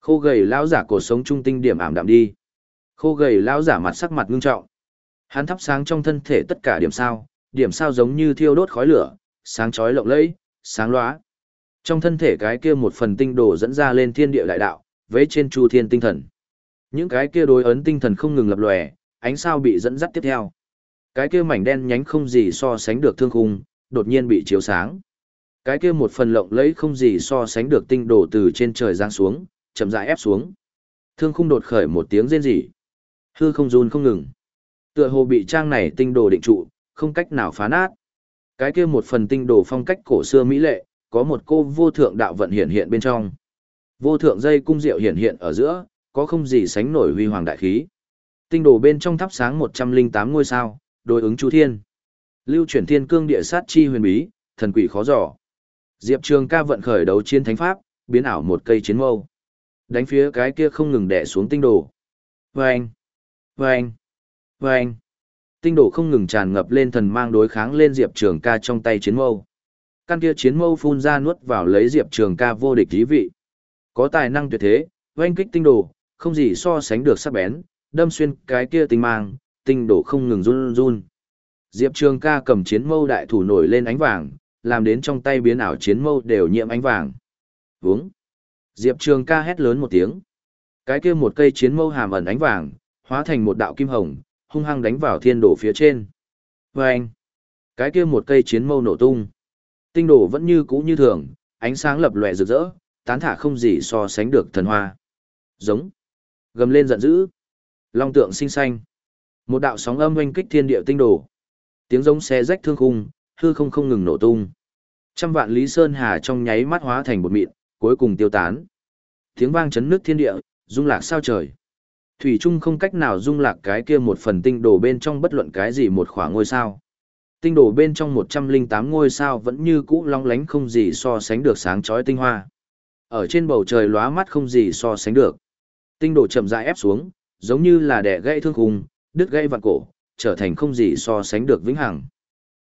Khô gầy lão giả cổ sống trung tinh điểm ảm đạm đi. Khô gầy lão giả mặt sắc mặt ngưng trọng. Hắn thắp sáng trong thân thể tất cả điểm sao, điểm sao giống như thiêu đốt khói lửa, sáng chói lộng lẫy, sáng lóa. Trong thân thể cái kia một phần tinh đồ dẫn ra lên thiên địa đại đạo, vế trên chu thiên tinh thần. Những cái kia đối ấn tinh thần không ngừng lập lòe, ánh sao bị dẫn dắt tiếp theo. Cái kia mảnh đen nhánh không gì so sánh được thương khung, đột nhiên bị chiếu sáng. Cái kia một phần lộng lẫy không gì so sánh được tinh đồ từ trên trời giáng xuống, chậm rãi ép xuống. Thương khung đột khởi một tiếng rên rỉ. Hư không run không ngừng. Tựa hồ bị trang này tinh đồ định trụ, không cách nào phá nát. Cái kia một phần tinh đồ phong cách cổ xưa mỹ lệ, có một cô vô thượng đạo vận hiện hiện bên trong. Vô thượng dây cung diệu hiện hiện ở giữa, có không gì sánh nổi huy hoàng đại khí. Tinh đồ bên trong thắp sáng 108 ngôi sao, đối ứng chú thiên. Lưu chuyển thiên cương địa sát chi huyền bí, thần quỷ khó dò. Diệp Trường ca vận khởi đấu chiến thánh pháp, biến ảo một cây chiến mâu. Đánh phía cái kia không ngừng đè xuống tinh đồ. Vâng! Vâng! Vâng! Tinh đồ không ngừng tràn ngập lên thần mang đối kháng lên Diệp Trường ca trong tay chiến mâu. Căn kia chiến mâu phun ra nuốt vào lấy Diệp Trường ca vô địch thí vị. Có tài năng tuyệt thế, oanh kích tinh đồ, không gì so sánh được sắc bén, đâm xuyên cái kia tinh mang, tinh đồ không ngừng run run. Diệp Trường ca cầm chiến mâu đại thủ nổi lên ánh vàng, làm đến trong tay biến ảo chiến mâu đều nhiễm ánh vàng. Vúng. Diệp Trường ca hét lớn một tiếng. Cái kia một cây chiến mâu hàm ẩn ánh vàng, hóa thành một đạo kim hồng, hung hăng đánh vào thiên đổ phía trên. Và anh. Cái kia một cây chiến mâu nổ tung. Tinh đổ vẫn như cũ như thường, ánh sáng lập lòe rực rỡ, tán thả không gì so sánh được thần hoa. Giống. Gầm lên giận dữ. Long tượng sinh xanh. Một đạo sóng âm oanh kích thiên địa tinh đổ. Tiếng giống xé rách thương khung, hư không không ngừng nổ tung. Trăm vạn Lý Sơn Hà trong nháy mắt hóa thành một mịn, cuối cùng tiêu tán. Tiếng vang chấn nước thiên địa, rung lạc sao trời. Thủy Trung không cách nào rung lạc cái kia một phần tinh đồ bên trong bất luận cái gì một khỏa ngôi sao. Tinh đồ bên trong 108 ngôi sao vẫn như cũ long lánh không gì so sánh được sáng chói tinh hoa. Ở trên bầu trời lóa mắt không gì so sánh được. Tinh đồ chậm rãi ép xuống, giống như là đẻ gãy thương khung, đứt gãy vạn cổ, trở thành không gì so sánh được vĩnh hằng.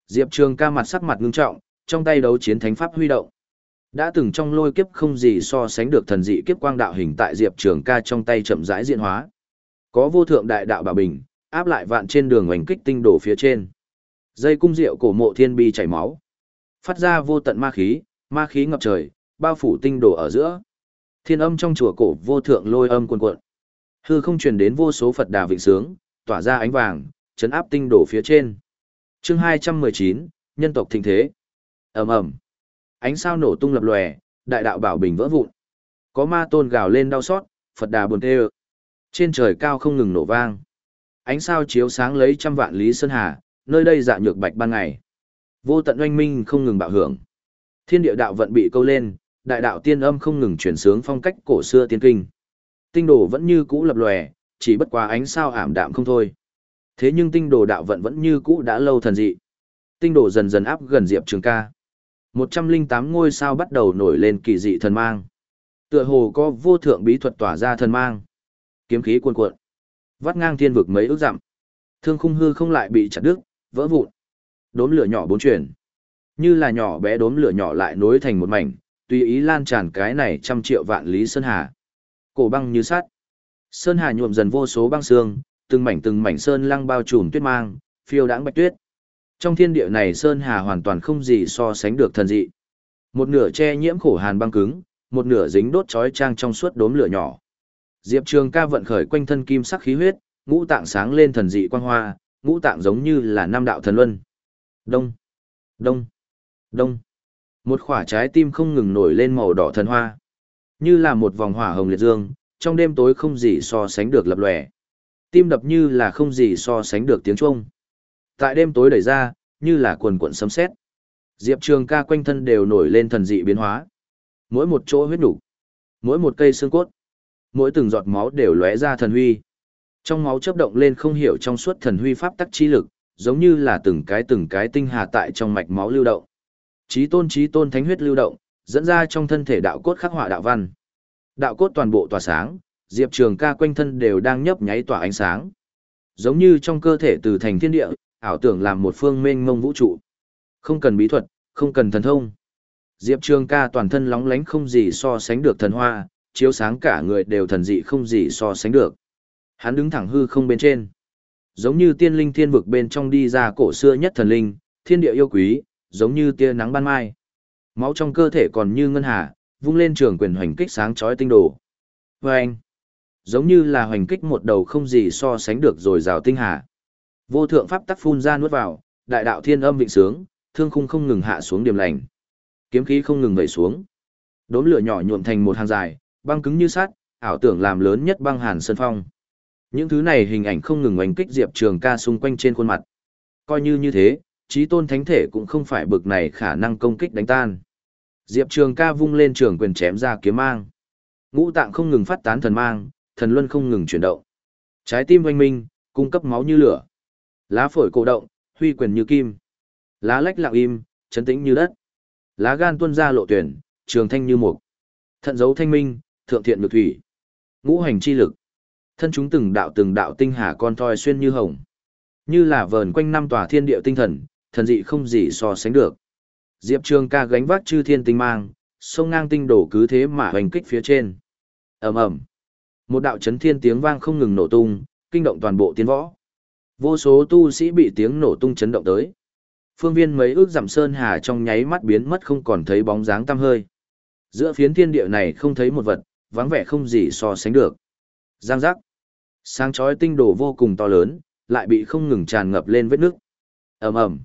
Diệp Trường ca mặt sắc mặt ngưng trọng, trong tay đấu chiến thánh pháp huy động. Đã từng trong lôi kiếp không gì so sánh được thần dị kiếp quang đạo hình tại Diệp Trường ca trong tay chậm rãi diễn hóa. Có vô thượng đại đạo bảo bình, áp lại vạn trên đường hoành kích tinh đổ phía trên. Dây cung diệu cổ mộ thiên bi chảy máu. Phát ra vô tận ma khí, ma khí ngập trời, bao phủ tinh đổ ở giữa. Thiên âm trong chùa cổ vô thượng lôi âm cuồn cuộn. Hư không truyền đến vô số Phật đà vịnh sướng, tỏa ra ánh vàng, chấn áp tinh đổ phía trên. Chương 219, nhân tộc thịnh thế. Ầm ầm. Ánh sao nổ tung lập lòe, đại đạo bảo bình vỡ vụn. Có ma tôn gào lên đau xót, Phật đà buồn tê Trên trời cao không ngừng nổ vang. Ánh sao chiếu sáng lấy trăm vạn lý sơn hà, nơi đây dạ nhược bạch ban ngày. Vô tận oanh minh không ngừng bạo hưởng. Thiên địa đạo vận bị câu lên, đại đạo tiên âm không ngừng chuyển sướng phong cách cổ xưa tiên kinh. Tinh đồ vẫn như cũ lập lòe, chỉ bất quá ánh sao ảm đạm không thôi. Thế nhưng tinh đồ đạo vận vẫn như cũ đã lâu thần dị. Tinh đồ dần dần áp gần Diệp Trường ca. 108 ngôi sao bắt đầu nổi lên kỳ dị thần mang. Tựa hồ có vô thượng bí thuật tỏa ra thần mang. Kiếm khí cuồn cuộn. Vắt ngang thiên vực mấy ước dặm. Thương khung hư không lại bị chặt đứt, vỡ vụn. Đốm lửa nhỏ bốn chuyển. Như là nhỏ bé đốm lửa nhỏ lại nối thành một mảnh, tùy ý lan tràn cái này trăm triệu vạn lý sơn hà. Cổ băng như sắt. Sơn hà nhuộm dần vô số băng xương, từng mảnh từng mảnh sơn lăng bao trùm tuyết mang, phiêu đãng bạch tuyết. Trong thiên địa này sơn hà hoàn toàn không gì so sánh được thần dị. Một nửa che nhiễm khổ hàn băng cứng, một nửa dính đốt chói trang trong suốt đốm lửa nhỏ. Diệp Trường Ca vận khởi quanh thân kim sắc khí huyết, ngũ tạng sáng lên thần dị quang hoa, ngũ tạng giống như là năm đạo thần luân. Đông, đông, đông. Một quả trái tim không ngừng nổi lên màu đỏ thần hoa, như là một vòng hỏa hồng liệt dương, trong đêm tối không gì so sánh được lập lòe. Tim đập như là không gì so sánh được tiếng chuông. Tại đêm tối đẩy ra, như là quần quần sấm sét. Diệp Trường Ca quanh thân đều nổi lên thần dị biến hóa. Mỗi một chỗ huyết đủ, mỗi một cây xương cốt, mỗi từng giọt máu đều lóe ra thần huy. Trong máu chớp động lên không hiểu trong suốt thần huy pháp tắc chi lực, giống như là từng cái từng cái tinh hà tại trong mạch máu lưu động. Chí tôn chí tôn thánh huyết lưu động, dẫn ra trong thân thể đạo cốt khắc họa đạo văn. Đạo cốt toàn bộ tỏa sáng, Diệp Trường Ca quanh thân đều đang nhấp nháy tỏa ánh sáng. Giống như trong cơ thể từ thành thiên địa, ảo tưởng làm một phương mênh mông vũ trụ. Không cần bí thuật, không cần thần thông. Diệp Trường ca toàn thân lóng lánh không gì so sánh được thần hoa, chiếu sáng cả người đều thần dị không gì so sánh được. Hắn đứng thẳng hư không bên trên. Giống như tiên linh thiên vực bên trong đi ra cổ xưa nhất thần linh, thiên địa yêu quý, giống như tia nắng ban mai. Máu trong cơ thể còn như ngân hà, vung lên trường quyền hoành kích sáng chói tinh đồ. Và anh, giống như là hoành kích một đầu không gì so sánh được rồi rào tinh hà. Vô thượng pháp tắc phun ra nuốt vào, đại đạo thiên âm vịnh sướng, thương khung không ngừng hạ xuống điểm lành. Kiếm khí không ngừng vẩy xuống. Đốm lửa nhỏ nhuộm thành một hàng dài, băng cứng như sắt, ảo tưởng làm lớn nhất băng hàn sơn phong. Những thứ này hình ảnh không ngừng oanh kích Diệp Trường ca xung quanh trên khuôn mặt. Coi như như thế, trí tôn thánh thể cũng không phải bực này khả năng công kích đánh tan. Diệp Trường ca vung lên trường quyền chém ra kiếm mang. Ngũ tạng không ngừng phát tán thần mang, thần luân không ngừng chuyển động. Trái tim oanh minh, cung cấp máu như lửa. Lá phổi cổ động, huy quyền như kim. Lá lách lặng im, chấn tĩnh như đất. Lá gan tuôn ra lộ tuyển, trường thanh như mục. Thận dấu thanh minh, thượng thiện nhược thủy. Ngũ hành chi lực. Thân chúng từng đạo từng đạo tinh hà con thoi xuyên như hồng. Như là vờn quanh năm tòa thiên địa tinh thần, thần dị không gì so sánh được. Diệp Trường ca gánh vác chư thiên tinh mang, sông ngang tinh đổ cứ thế mà hoành kích phía trên. ầm ầm một đạo chấn thiên tiếng vang không ngừng nổ tung, kinh động toàn bộ tiến võ. Vô số tu sĩ bị tiếng nổ tung chấn động tới. Phương viên mấy ước giảm sơn hà trong nháy mắt biến mất không còn thấy bóng dáng tăm hơi. Giữa phiến thiên địa này không thấy một vật, vắng vẻ không gì so sánh được. Giang giác. Sáng chói tinh đồ vô cùng to lớn, lại bị không ngừng tràn ngập lên vết nước. ầm ầm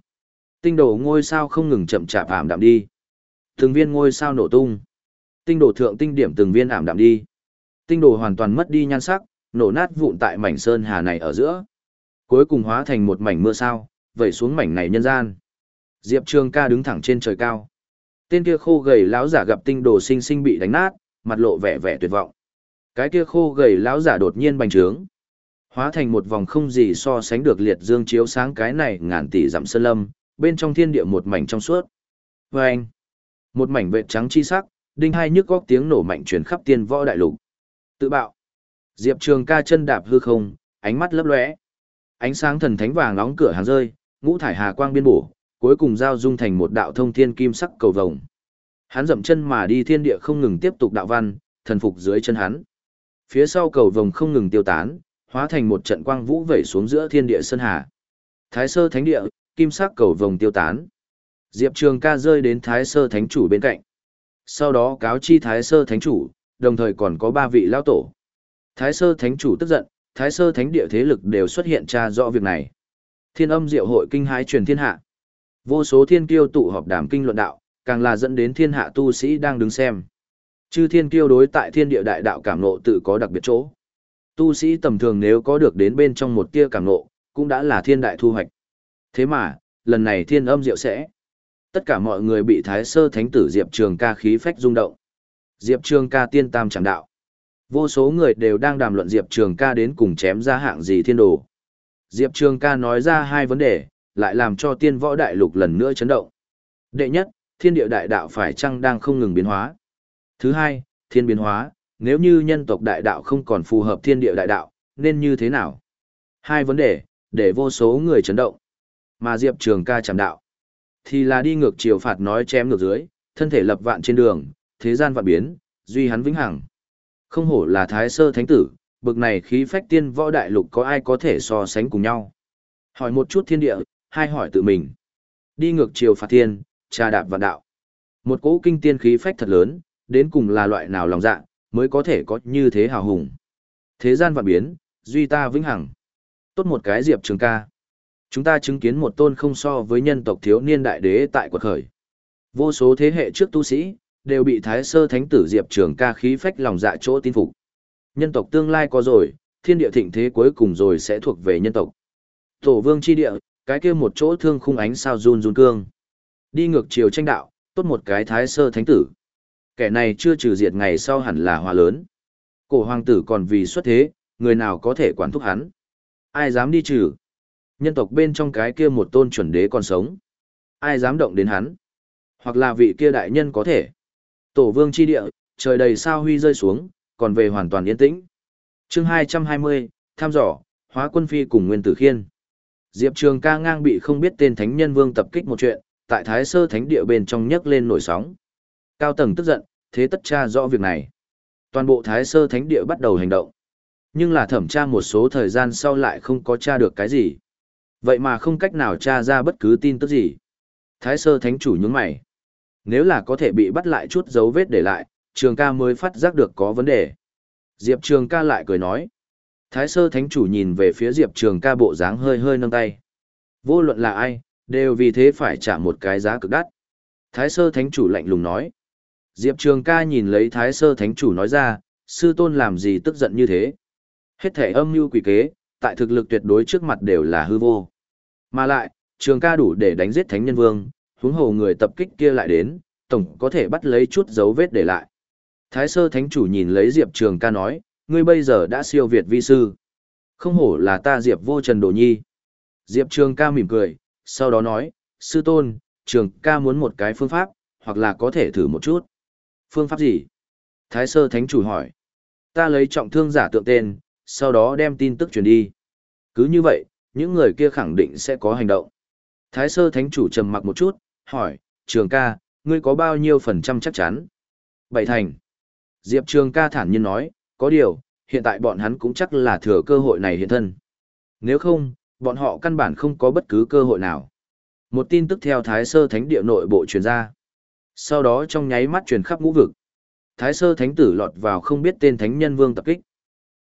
Tinh đồ ngôi sao không ngừng chậm chạp ảm đạm đi. Từng viên ngôi sao nổ tung. Tinh đồ thượng tinh điểm từng viên ảm đạm đi. Tinh đồ hoàn toàn mất đi nhan sắc, nổ nát vụn tại mảnh sơn hà này ở giữa cuối cùng hóa thành một mảnh mưa sao, vẩy xuống mảnh này nhân gian. Diệp Trường ca đứng thẳng trên trời cao. Tên kia khô gầy lão giả gặp tinh đồ sinh sinh bị đánh nát, mặt lộ vẻ vẻ tuyệt vọng. Cái kia khô gầy lão giả đột nhiên bành trướng, hóa thành một vòng không gì so sánh được liệt dương chiếu sáng cái này ngàn tỷ dặm sơn lâm, bên trong thiên địa một mảnh trong suốt. Và anh, một mảnh vệ trắng chi sắc, đinh hai nhức góc tiếng nổ mạnh truyền khắp tiên võ đại lục. Tự bạo. Diệp Trường ca chân đạp hư không, ánh mắt lấp lóe ánh sáng thần thánh vàng nóng cửa hàng rơi, ngũ thải hà quang biên bổ, cuối cùng giao dung thành một đạo thông thiên kim sắc cầu vồng. Hắn dậm chân mà đi thiên địa không ngừng tiếp tục đạo văn, thần phục dưới chân hắn. Phía sau cầu vồng không ngừng tiêu tán, hóa thành một trận quang vũ vẩy xuống giữa thiên địa sơn hà. Thái sơ thánh địa, kim sắc cầu vồng tiêu tán. Diệp Trường ca rơi đến Thái sơ thánh chủ bên cạnh. Sau đó cáo chi Thái sơ thánh chủ, đồng thời còn có ba vị lao tổ. Thái sơ thánh chủ tức giận, thái sơ thánh địa thế lực đều xuất hiện tra rõ việc này. Thiên âm diệu hội kinh hái truyền thiên hạ. Vô số thiên kiêu tụ họp đàm kinh luận đạo, càng là dẫn đến thiên hạ tu sĩ đang đứng xem. Chư thiên kiêu đối tại thiên địa đại đạo cảm nộ tự có đặc biệt chỗ. Tu sĩ tầm thường nếu có được đến bên trong một tia cảm nộ, cũng đã là thiên đại thu hoạch. Thế mà, lần này thiên âm diệu sẽ Tất cả mọi người bị Thái Sơ Thánh tử Diệp Trường ca khí phách rung động. Diệp Trường ca tiên tam chẳng đạo. Vô số người đều đang đàm luận Diệp Trường ca đến cùng chém ra hạng gì thiên đồ. Diệp Trường ca nói ra hai vấn đề, lại làm cho tiên võ đại lục lần nữa chấn động. Đệ nhất, thiên địa đại đạo phải chăng đang không ngừng biến hóa. Thứ hai, thiên biến hóa, nếu như nhân tộc đại đạo không còn phù hợp thiên địa đại đạo, nên như thế nào? Hai vấn đề, để vô số người chấn động. Mà Diệp Trường ca chạm đạo, thì là đi ngược chiều phạt nói chém ngược dưới, thân thể lập vạn trên đường, thế gian vạn biến, duy hắn vĩnh hằng. Không hổ là thái sơ thánh tử, bực này khí phách tiên võ đại lục có ai có thể so sánh cùng nhau. Hỏi một chút thiên địa, hai hỏi tự mình. Đi ngược chiều phạt thiên, trà đạp vạn đạo. Một cỗ kinh tiên khí phách thật lớn, đến cùng là loại nào lòng dạ, mới có thể có như thế hào hùng. Thế gian vạn biến, duy ta vĩnh hằng. Tốt một cái diệp trường ca. Chúng ta chứng kiến một tôn không so với nhân tộc thiếu niên đại đế tại quật khởi. Vô số thế hệ trước tu sĩ, đều bị thái sơ thánh tử diệp trường ca khí phách lòng dạ chỗ tin phục. Nhân tộc tương lai có rồi, thiên địa thịnh thế cuối cùng rồi sẽ thuộc về nhân tộc. Tổ vương chi địa, cái kia một chỗ thương khung ánh sao run run cương. Đi ngược chiều tranh đạo, tốt một cái thái sơ thánh tử. Kẻ này chưa trừ diệt ngày sau hẳn là hòa lớn. Cổ hoàng tử còn vì xuất thế, người nào có thể quản thúc hắn. Ai dám đi trừ? Nhân tộc bên trong cái kia một tôn chuẩn đế còn sống. Ai dám động đến hắn? Hoặc là vị kia đại nhân có thể. Tổ vương chi địa, trời đầy sao huy rơi xuống, còn về hoàn toàn yên tĩnh. chương 220, tham dò, hóa quân phi cùng nguyên tử khiên. Diệp Trường ca ngang bị không biết tên thánh nhân vương tập kích một chuyện, tại thái sơ thánh địa bên trong nhấc lên nổi sóng. Cao tầng tức giận, thế tất tra rõ việc này. Toàn bộ thái sơ thánh địa bắt đầu hành động. Nhưng là thẩm tra một số thời gian sau lại không có tra được cái gì. Vậy mà không cách nào tra ra bất cứ tin tức gì. Thái sơ thánh chủ nhướng mày. Nếu là có thể bị bắt lại chút dấu vết để lại, trường ca mới phát giác được có vấn đề. Diệp trường ca lại cười nói. Thái sơ thánh chủ nhìn về phía diệp trường ca bộ dáng hơi hơi nâng tay. Vô luận là ai, đều vì thế phải trả một cái giá cực đắt. Thái sơ thánh chủ lạnh lùng nói. Diệp trường ca nhìn lấy thái sơ thánh chủ nói ra, sư tôn làm gì tức giận như thế. Hết thể âm mưu quỷ kế, tại thực lực tuyệt đối trước mặt đều là hư vô. Mà lại, trường ca đủ để đánh giết thánh nhân vương, huống hồ người tập kích kia lại đến, tổng có thể bắt lấy chút dấu vết để lại. Thái sơ thánh chủ nhìn lấy Diệp Trường ca nói, ngươi bây giờ đã siêu việt vi sư. Không hổ là ta Diệp vô trần đồ nhi. Diệp Trường ca mỉm cười, sau đó nói, sư tôn, Trường ca muốn một cái phương pháp, hoặc là có thể thử một chút. Phương pháp gì? Thái sơ thánh chủ hỏi. Ta lấy trọng thương giả tượng tên, sau đó đem tin tức truyền đi. Cứ như vậy, những người kia khẳng định sẽ có hành động. Thái sơ thánh chủ trầm mặc một chút, hỏi, trường ca, ngươi có bao nhiêu phần trăm chắc chắn? Bảy thành. Diệp trường ca thản nhiên nói, có điều, hiện tại bọn hắn cũng chắc là thừa cơ hội này hiện thân. Nếu không, bọn họ căn bản không có bất cứ cơ hội nào. Một tin tức theo Thái Sơ Thánh địa nội bộ truyền ra. Sau đó trong nháy mắt truyền khắp ngũ vực. Thái Sơ Thánh tử lọt vào không biết tên Thánh Nhân Vương tập kích.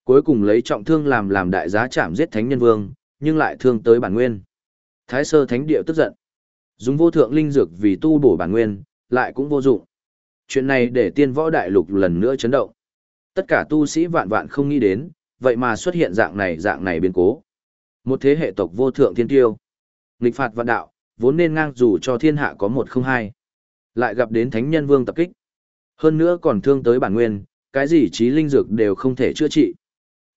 Cuối cùng lấy trọng thương làm làm đại giá chạm giết Thánh Nhân Vương, nhưng lại thương tới bản nguyên. Thái Sơ Thánh địa tức giận. Dùng vô thượng linh dược vì tu bổ bản nguyên, lại cũng vô dụng. Chuyện này để tiên võ đại lục lần nữa chấn động. Tất cả tu sĩ vạn vạn không nghĩ đến, vậy mà xuất hiện dạng này dạng này biến cố. Một thế hệ tộc vô thượng thiên tiêu. Nghịch phạt vạn đạo, vốn nên ngang dù cho thiên hạ có một không hai. Lại gặp đến thánh nhân vương tập kích. Hơn nữa còn thương tới bản nguyên, cái gì trí linh dược đều không thể chữa trị.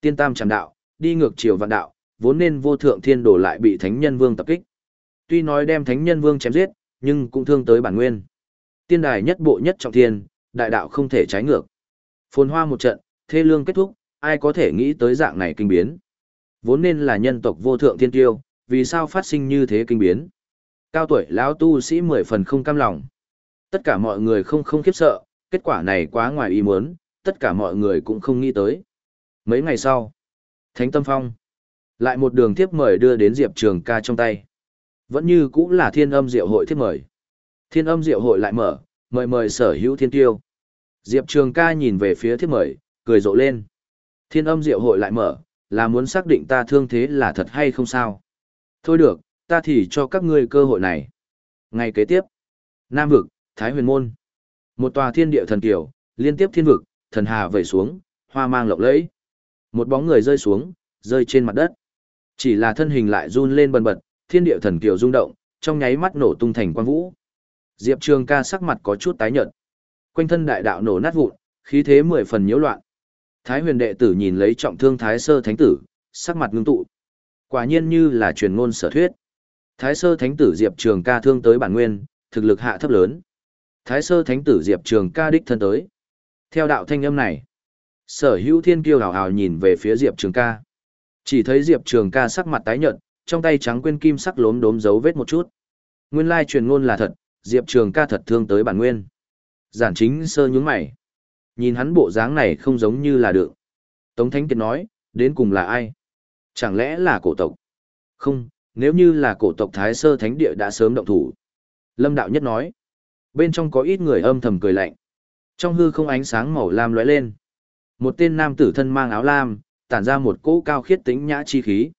Tiên tam chẳng đạo, đi ngược chiều vạn đạo, vốn nên vô thượng thiên đổ lại bị thánh nhân vương tập kích. Tuy nói đem thánh nhân vương chém giết, nhưng cũng thương tới bản nguyên. Tiên đài nhất bộ nhất trọng thiên, đại đạo không thể trái ngược. Phồn hoa một trận, thê lương kết thúc, ai có thể nghĩ tới dạng này kinh biến. Vốn nên là nhân tộc vô thượng thiên tiêu, vì sao phát sinh như thế kinh biến. Cao tuổi lão tu sĩ mười phần không cam lòng. Tất cả mọi người không không khiếp sợ, kết quả này quá ngoài ý muốn, tất cả mọi người cũng không nghĩ tới. Mấy ngày sau, Thánh Tâm Phong lại một đường tiếp mời đưa đến Diệp Trường ca trong tay. Vẫn như cũng là thiên âm diệu hội thiết mời. Thiên âm diệu hội lại mở, mời mời sở hữu thiên tiêu. Diệp Trường ca nhìn về phía thiết mời, cười rộ lên. Thiên âm diệu hội lại mở, là muốn xác định ta thương thế là thật hay không sao. Thôi được, ta thì cho các ngươi cơ hội này. Ngày kế tiếp, Nam Vực, Thái Huyền Môn. Một tòa thiên địa thần kiều, liên tiếp thiên vực, thần hà vẩy xuống, hoa mang lộng lẫy. Một bóng người rơi xuống, rơi trên mặt đất. Chỉ là thân hình lại run lên bần bật, thiên địa thần kiều rung động, trong nháy mắt nổ tung thành quang vũ. Diệp Trường ca sắc mặt có chút tái nhợt. Quanh thân đại đạo nổ nát vụn, khí thế mười phần nhiễu loạn. Thái huyền đệ tử nhìn lấy trọng thương Thái sơ thánh tử, sắc mặt ngưng tụ. Quả nhiên như là truyền ngôn sở thuyết. Thái sơ thánh tử Diệp Trường ca thương tới bản nguyên, thực lực hạ thấp lớn. Thái sơ thánh tử Diệp Trường ca đích thân tới. Theo đạo thanh âm này, sở hữu thiên kiêu hào hào nhìn về phía Diệp Trường ca. Chỉ thấy Diệp Trường ca sắc mặt tái nhợt, trong tay trắng quên kim sắc lốm đốm dấu vết một chút. Nguyên lai truyền ngôn là thật, Diệp Trường ca thật thương tới bản nguyên. Giản chính sơ nhướng mày. Nhìn hắn bộ dáng này không giống như là được. Tống Thánh Kiệt nói, đến cùng là ai? Chẳng lẽ là cổ tộc? Không, nếu như là cổ tộc Thái Sơ Thánh Địa đã sớm động thủ. Lâm Đạo Nhất nói, bên trong có ít người âm thầm cười lạnh. Trong hư không ánh sáng màu lam lóe lên. Một tên nam tử thân mang áo lam, tản ra một cỗ cao khiết tính nhã chi khí.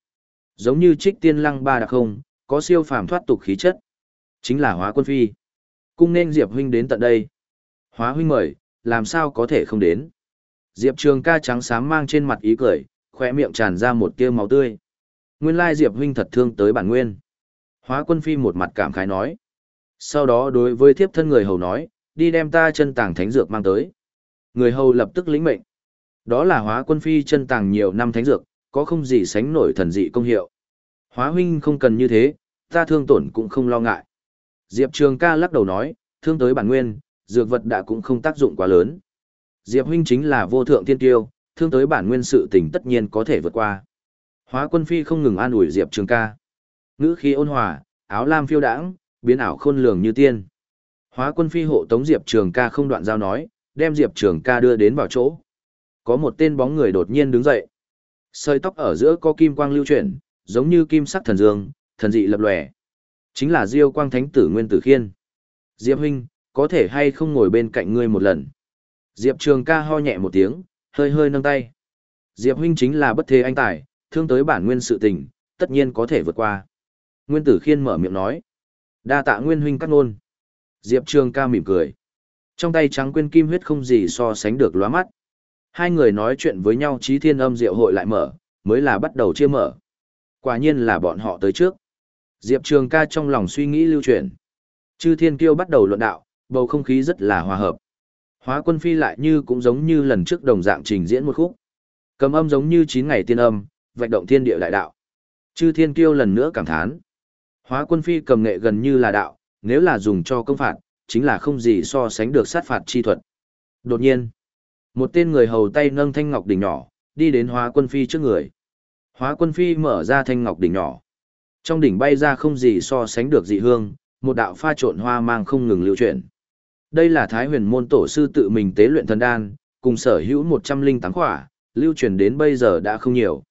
Giống như trích tiên lăng ba đặc không, có siêu phàm thoát tục khí chất. Chính là hóa quân phi. Cung nên Diệp huynh đến tận đây. Hóa huynh mời, làm sao có thể không đến. Diệp Trường ca trắng xám mang trên mặt ý cười, khỏe miệng tràn ra một tia máu tươi. Nguyên lai Diệp huynh thật thương tới bản nguyên. Hóa quân phi một mặt cảm khái nói. Sau đó đối với thiếp thân người hầu nói, đi đem ta chân tàng thánh dược mang tới. Người hầu lập tức lĩnh mệnh. Đó là hóa quân phi chân tàng nhiều năm thánh dược, có không gì sánh nổi thần dị công hiệu. Hóa huynh không cần như thế, ta thương tổn cũng không lo ngại. Diệp Trường ca lắc đầu nói, thương tới bản nguyên, dược vật đã cũng không tác dụng quá lớn. Diệp huynh chính là vô thượng tiên tiêu, thương tới bản nguyên sự tình tất nhiên có thể vượt qua. Hóa quân phi không ngừng an ủi Diệp Trường ca. Ngữ khí ôn hòa, áo lam phiêu đãng, biến ảo khôn lường như tiên. Hóa quân phi hộ tống Diệp Trường ca không đoạn giao nói, đem Diệp Trường ca đưa đến vào chỗ. Có một tên bóng người đột nhiên đứng dậy. Sợi tóc ở giữa có kim quang lưu chuyển, giống như kim sắc thần dương, thần dị lập lòe. Chính là Diêu Quang Thánh tử Nguyên Tử Khiên. Diệp huynh, có thể hay không ngồi bên cạnh ngươi một lần. Diệp Trường ca ho nhẹ một tiếng, hơi hơi nâng tay. Diệp huynh chính là bất thế anh tài, thương tới bản nguyên sự tình, tất nhiên có thể vượt qua. Nguyên Tử Khiên mở miệng nói. Đa tạ Nguyên huynh cắt ngôn. Diệp Trường ca mỉm cười. Trong tay trắng quên kim huyết không gì so sánh được lóa mắt. Hai người nói chuyện với nhau trí thiên âm diệu hội lại mở, mới là bắt đầu chia mở. Quả nhiên là bọn họ tới trước. Diệp Trường ca trong lòng suy nghĩ lưu truyền. Chư thiên kiêu bắt đầu luận đạo, bầu không khí rất là hòa hợp. Hóa quân phi lại như cũng giống như lần trước đồng dạng trình diễn một khúc. Cầm âm giống như 9 ngày tiên âm, vạch động thiên địa đại đạo. Chư thiên kiêu lần nữa cảm thán. Hóa quân phi cầm nghệ gần như là đạo, nếu là dùng cho công phạt, chính là không gì so sánh được sát phạt chi thuật. Đột nhiên, một tên người hầu tay nâng thanh ngọc đỉnh nhỏ, đi đến hóa quân phi trước người. Hóa quân phi mở ra thanh ngọc đỉnh nhỏ. Trong đỉnh bay ra không gì so sánh được dị hương, một đạo pha trộn hoa mang không ngừng lưu chuyển. Đây là Thái huyền môn tổ sư tự mình tế luyện thần đan, cùng sở hữu 108 khỏa, lưu truyền đến bây giờ đã không nhiều.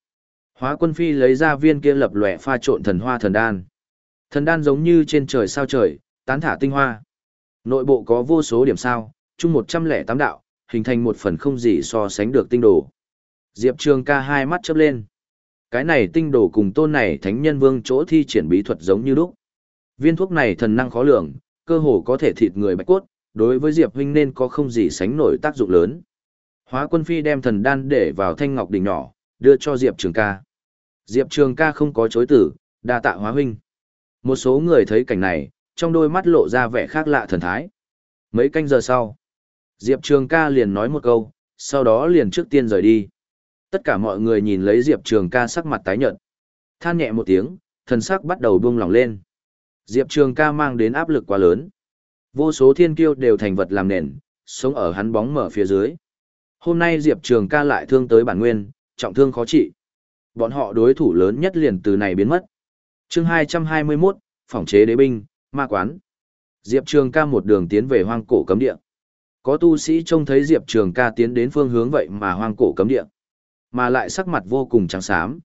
Hóa quân phi lấy ra viên kia lập lòe pha trộn thần hoa thần đan. Thần đan giống như trên trời sao trời, tán thả tinh hoa. Nội bộ có vô số điểm sao, chung 108 đạo, hình thành một phần không gì so sánh được tinh đồ. Diệp Trường ca hai mắt chớp lên. Cái này tinh đồ cùng tôn này thánh nhân vương chỗ thi triển bí thuật giống như lúc. Viên thuốc này thần năng khó lường, cơ hồ có thể thịt người bạch cốt, đối với Diệp huynh nên có không gì sánh nổi tác dụng lớn. Hóa quân phi đem thần đan để vào thanh ngọc đỉnh nhỏ, đưa cho Diệp Trường ca. Diệp Trường ca không có chối tử, đa tạ hóa huynh. Một số người thấy cảnh này, trong đôi mắt lộ ra vẻ khác lạ thần thái. Mấy canh giờ sau, Diệp Trường ca liền nói một câu, sau đó liền trước tiên rời đi. Tất cả mọi người nhìn lấy Diệp Trường ca sắc mặt tái nhợt. Than nhẹ một tiếng, thần sắc bắt đầu buông lỏng lên. Diệp Trường ca mang đến áp lực quá lớn. Vô số thiên kiêu đều thành vật làm nền, sống ở hắn bóng mở phía dưới. Hôm nay Diệp Trường ca lại thương tới bản nguyên, trọng thương khó trị. Bọn họ đối thủ lớn nhất liền từ này biến mất. chương 221, phòng chế đế binh, ma quán. Diệp Trường ca một đường tiến về hoang cổ cấm địa. Có tu sĩ trông thấy Diệp Trường ca tiến đến phương hướng vậy mà hoang cổ cấm địa. Mà lại sắc mặt vô cùng trắng xám.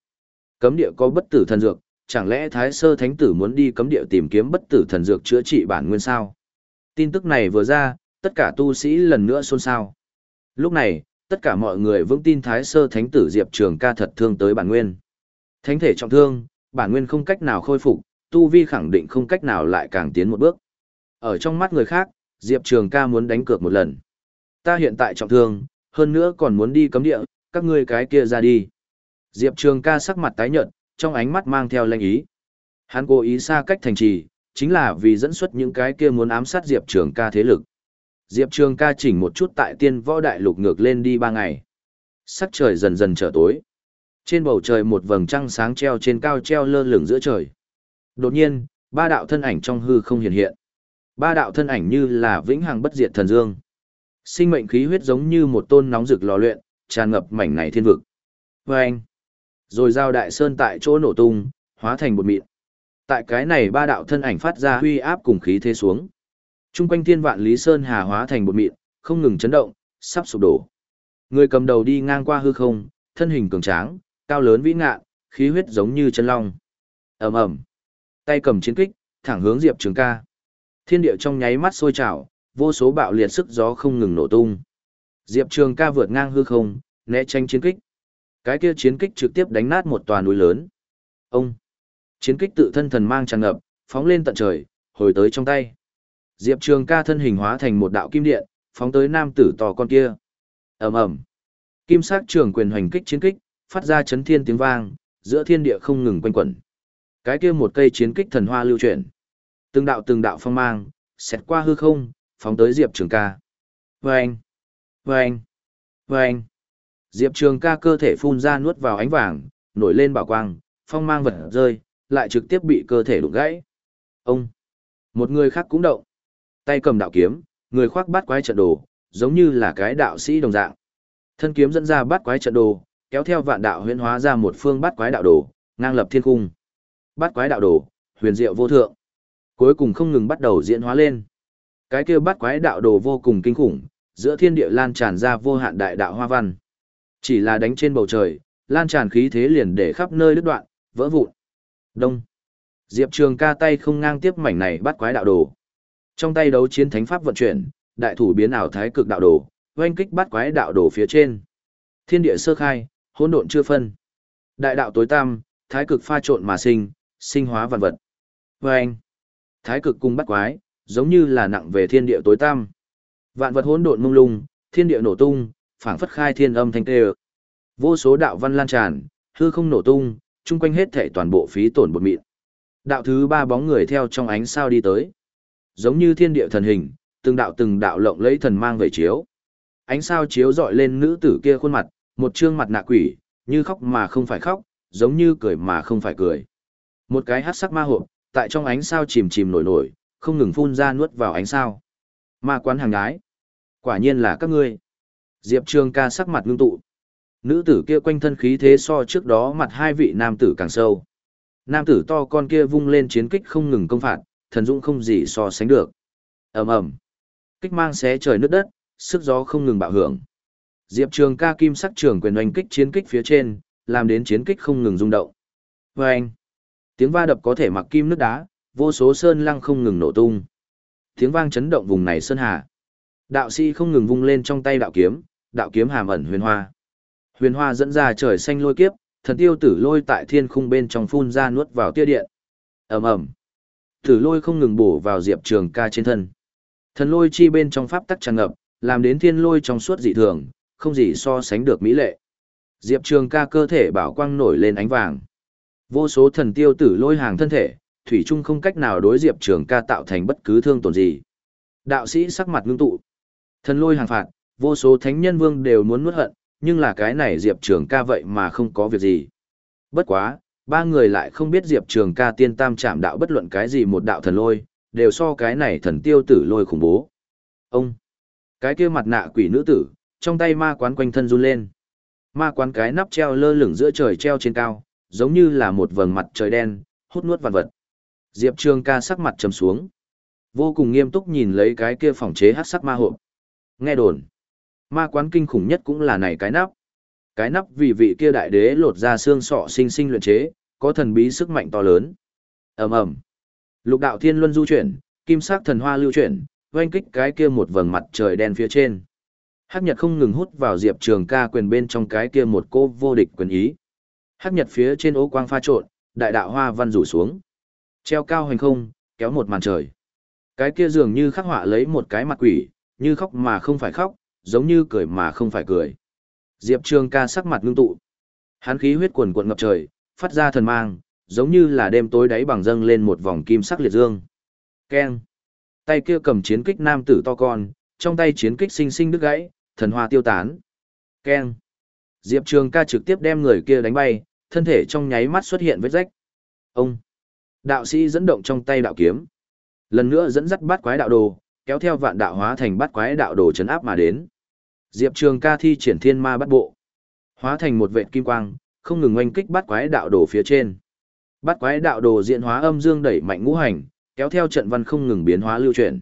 Cấm địa có bất tử thần dược, chẳng lẽ Thái Sơ Thánh Tử muốn đi cấm địa tìm kiếm bất tử thần dược chữa trị bản nguyên sao? Tin tức này vừa ra, tất cả tu sĩ lần nữa xôn xao. Lúc này, tất cả mọi người vững tin Thái Sơ Thánh Tử Diệp Trường ca thật thương tới bản nguyên. Thánh thể trọng thương, bản nguyên không cách nào khôi phục, tu vi khẳng định không cách nào lại càng tiến một bước. Ở trong mắt người khác, Diệp Trường ca muốn đánh cược một lần. Ta hiện tại trọng thương, hơn nữa còn muốn đi cấm địa, các ngươi cái kia ra đi. Diệp Trường ca sắc mặt tái nhợt, trong ánh mắt mang theo lệnh ý. Hắn cố ý xa cách thành trì, chính là vì dẫn xuất những cái kia muốn ám sát Diệp Trường ca thế lực. Diệp Trường ca chỉnh một chút tại tiên võ đại lục ngược lên đi ba ngày. Sắc trời dần dần trở tối. Trên bầu trời một vầng trăng sáng treo trên cao treo lơ lửng giữa trời. Đột nhiên, ba đạo thân ảnh trong hư không hiện hiện. Ba đạo thân ảnh như là vĩnh hằng bất diệt thần dương. Sinh mệnh khí huyết giống như một tôn nóng rực lò luyện, tràn ngập mảnh này thiên vực. Và anh, rồi giao đại sơn tại chỗ nổ tung, hóa thành bột mịn. Tại cái này ba đạo thân ảnh phát ra huy áp cùng khí thế xuống. Trung quanh thiên vạn lý sơn hà hóa thành bột mịn, không ngừng chấn động, sắp sụp đổ. Người cầm đầu đi ngang qua hư không, thân hình cường tráng, cao lớn vĩ ngạn, khí huyết giống như chân long. Ầm ầm. Tay cầm chiến kích, thẳng hướng Diệp Trường Ca. Thiên địa trong nháy mắt sôi trào, vô số bạo liệt sức gió không ngừng nổ tung. Diệp Trường Ca vượt ngang hư không, né tránh chiến kích. Cái kia chiến kích trực tiếp đánh nát một tòa núi lớn. Ông. Chiến kích tự thân thần mang tràn ngập, phóng lên tận trời, hồi tới trong tay. Diệp Trường Ca thân hình hóa thành một đạo kim điện, phóng tới nam tử tò con kia. Ầm ầm. Kim sắc trường quyền hoành kích chiến kích, phát ra chấn thiên tiếng vang, giữa thiên địa không ngừng quanh quẩn. Cái kia một cây chiến kích thần hoa lưu chuyển. Từng đạo từng đạo phong mang, xẹt qua hư không, phóng tới Diệp Trường Ca. Vâng! Vâng! Vâng! Diệp Trường Ca cơ thể phun ra nuốt vào ánh vàng, nổi lên bảo quang, phong mang vật rơi, lại trực tiếp bị cơ thể đụng gãy. Ông! Một người khác cũng động. Tay cầm đạo kiếm, người khoác bát quái trận đồ, giống như là cái đạo sĩ đồng dạng. Thân kiếm dẫn ra bát quái trận đồ, kéo theo vạn đạo huyễn hóa ra một phương bát quái đạo đồ, ngang lập thiên cung. Bát quái đạo đồ, huyền diệu vô thượng. Cuối cùng không ngừng bắt đầu diễn hóa lên. Cái kia bát quái đạo đồ vô cùng kinh khủng, giữa thiên địa lan tràn ra vô hạn đại đạo hoa văn. Chỉ là đánh trên bầu trời, lan tràn khí thế liền để khắp nơi đứt đoạn, vỡ vụn. Đông. Diệp Trường ca tay không ngang tiếp mảnh này bắt quái đạo đồ. Trong tay đấu chiến thánh pháp vận chuyển, đại thủ biến ảo thái cực đạo đồ, oanh kích bắt quái đạo đồ phía trên. Thiên địa sơ khai, hỗn độn chưa phân. Đại đạo tối tăm, thái cực pha trộn mà sinh, sinh hóa vạn vật. Oanh. Thái cực cung bắt quái, giống như là nặng về thiên địa tối tăm. Vạn vật hỗn độn mông lung, thiên địa nổ tung, phảng phất khai thiên âm thanh tê. Vô số đạo văn lan tràn, hư không nổ tung, chung quanh hết thể toàn bộ phí tổn bột mịn. Đạo thứ ba bóng người theo trong ánh sao đi tới. Giống như thiên địa thần hình, từng đạo từng đạo lộng lấy thần mang về chiếu. Ánh sao chiếu dọi lên nữ tử kia khuôn mặt, một trương mặt nạ quỷ, như khóc mà không phải khóc, giống như cười mà không phải cười. Một cái hát sắc ma hộp, tại trong ánh sao chìm chìm nổi nổi, không ngừng phun ra nuốt vào ánh sao. Ma quán hàng gái. Quả nhiên là các ngươi. Diệp Trường ca sắc mặt ngưng tụ. Nữ tử kia quanh thân khí thế so trước đó mặt hai vị nam tử càng sâu. Nam tử to con kia vung lên chiến kích không ngừng công phạt, thần dũng không gì so sánh được. ầm ầm, Kích mang xé trời nước đất, sức gió không ngừng bạo hưởng. Diệp Trường ca kim sắc trường quyền oanh kích chiến kích phía trên, làm đến chiến kích không ngừng rung động. Anh, Tiếng va đập có thể mặc kim nước đá, vô số sơn lăng không ngừng nổ tung. Tiếng vang chấn động vùng này sơn hà. Đạo sĩ không ngừng vung lên trong tay đạo kiếm, đạo kiếm hàm ẩn huyền hoa. Huyền hoa dẫn ra trời xanh lôi kiếp, thần tiêu tử lôi tại thiên khung bên trong phun ra nuốt vào tia điện. ầm ầm, Tử lôi không ngừng bổ vào Diệp Trường ca trên thân. Thần lôi chi bên trong pháp tắc tràn ngập, làm đến thiên lôi trong suốt dị thường, không gì so sánh được mỹ lệ. Diệp Trường ca cơ thể bảo quang nổi lên ánh vàng. Vô số thần tiêu tử lôi hàng thân thể, thủy chung không cách nào đối Diệp Trường ca tạo thành bất cứ thương tổn gì. Đạo sĩ sắc mặt ngưng tụ. Thần lôi hàng phạt, vô số thánh nhân vương đều muốn nuốt hận, nhưng là cái này Diệp Trường ca vậy mà không có việc gì. Bất quá, ba người lại không biết Diệp Trường ca tiên tam chạm đạo bất luận cái gì một đạo thần lôi, đều so cái này thần tiêu tử lôi khủng bố. Ông, cái kia mặt nạ quỷ nữ tử, trong tay ma quán quanh thân run lên. Ma quán cái nắp treo lơ lửng giữa trời treo trên cao, giống như là một vầng mặt trời đen, hút nuốt vạn vật. Diệp Trường ca sắc mặt trầm xuống. Vô cùng nghiêm túc nhìn lấy cái kia phòng chế hát sắc ma hộp. Nghe đồn. Ma quán kinh khủng nhất cũng là này cái nắp. Cái nắp vì vị kia đại đế lột ra xương sọ sinh sinh luyện chế, có thần bí sức mạnh to lớn. ầm ầm Lục đạo thiên luân du chuyển, kim sắc thần hoa lưu chuyển, oanh kích cái kia một vầng mặt trời đen phía trên. Hắc Nhật không ngừng hút vào Diệp Trường ca quyền bên trong cái kia một cô vô địch quyền ý. Hắc Nhật phía trên ố quang pha trộn, đại đạo hoa văn rủ xuống. Treo cao hành không, kéo một màn trời. Cái kia dường như khắc họa lấy một cái mặt quỷ, như khóc mà không phải khóc, giống như cười mà không phải cười. Diệp Trường ca sắc mặt ngưng tụ. Hán khí huyết quần quần ngập trời, phát ra thần mang, giống như là đêm tối đáy bằng dâng lên một vòng kim sắc liệt dương. Keng. Tay kia cầm chiến kích nam tử to con, trong tay chiến kích sinh sinh đứt gãy, thần hoa tiêu tán. Keng. Diệp Trường ca trực tiếp đem người kia đánh bay, thân thể trong nháy mắt xuất hiện vết rách. Ông. Đạo sĩ dẫn động trong tay đạo kiếm. Lần nữa dẫn dắt bát quái đạo đồ, kéo theo vạn đạo hóa thành bát quái đạo đồ chấn áp mà đến. Diệp Trường ca thi triển thiên ma bắt bộ. Hóa thành một vệ kim quang, không ngừng oanh kích bát quái đạo đồ phía trên. Bát quái đạo đồ diễn hóa âm dương đẩy mạnh ngũ hành, kéo theo trận văn không ngừng biến hóa lưu chuyển.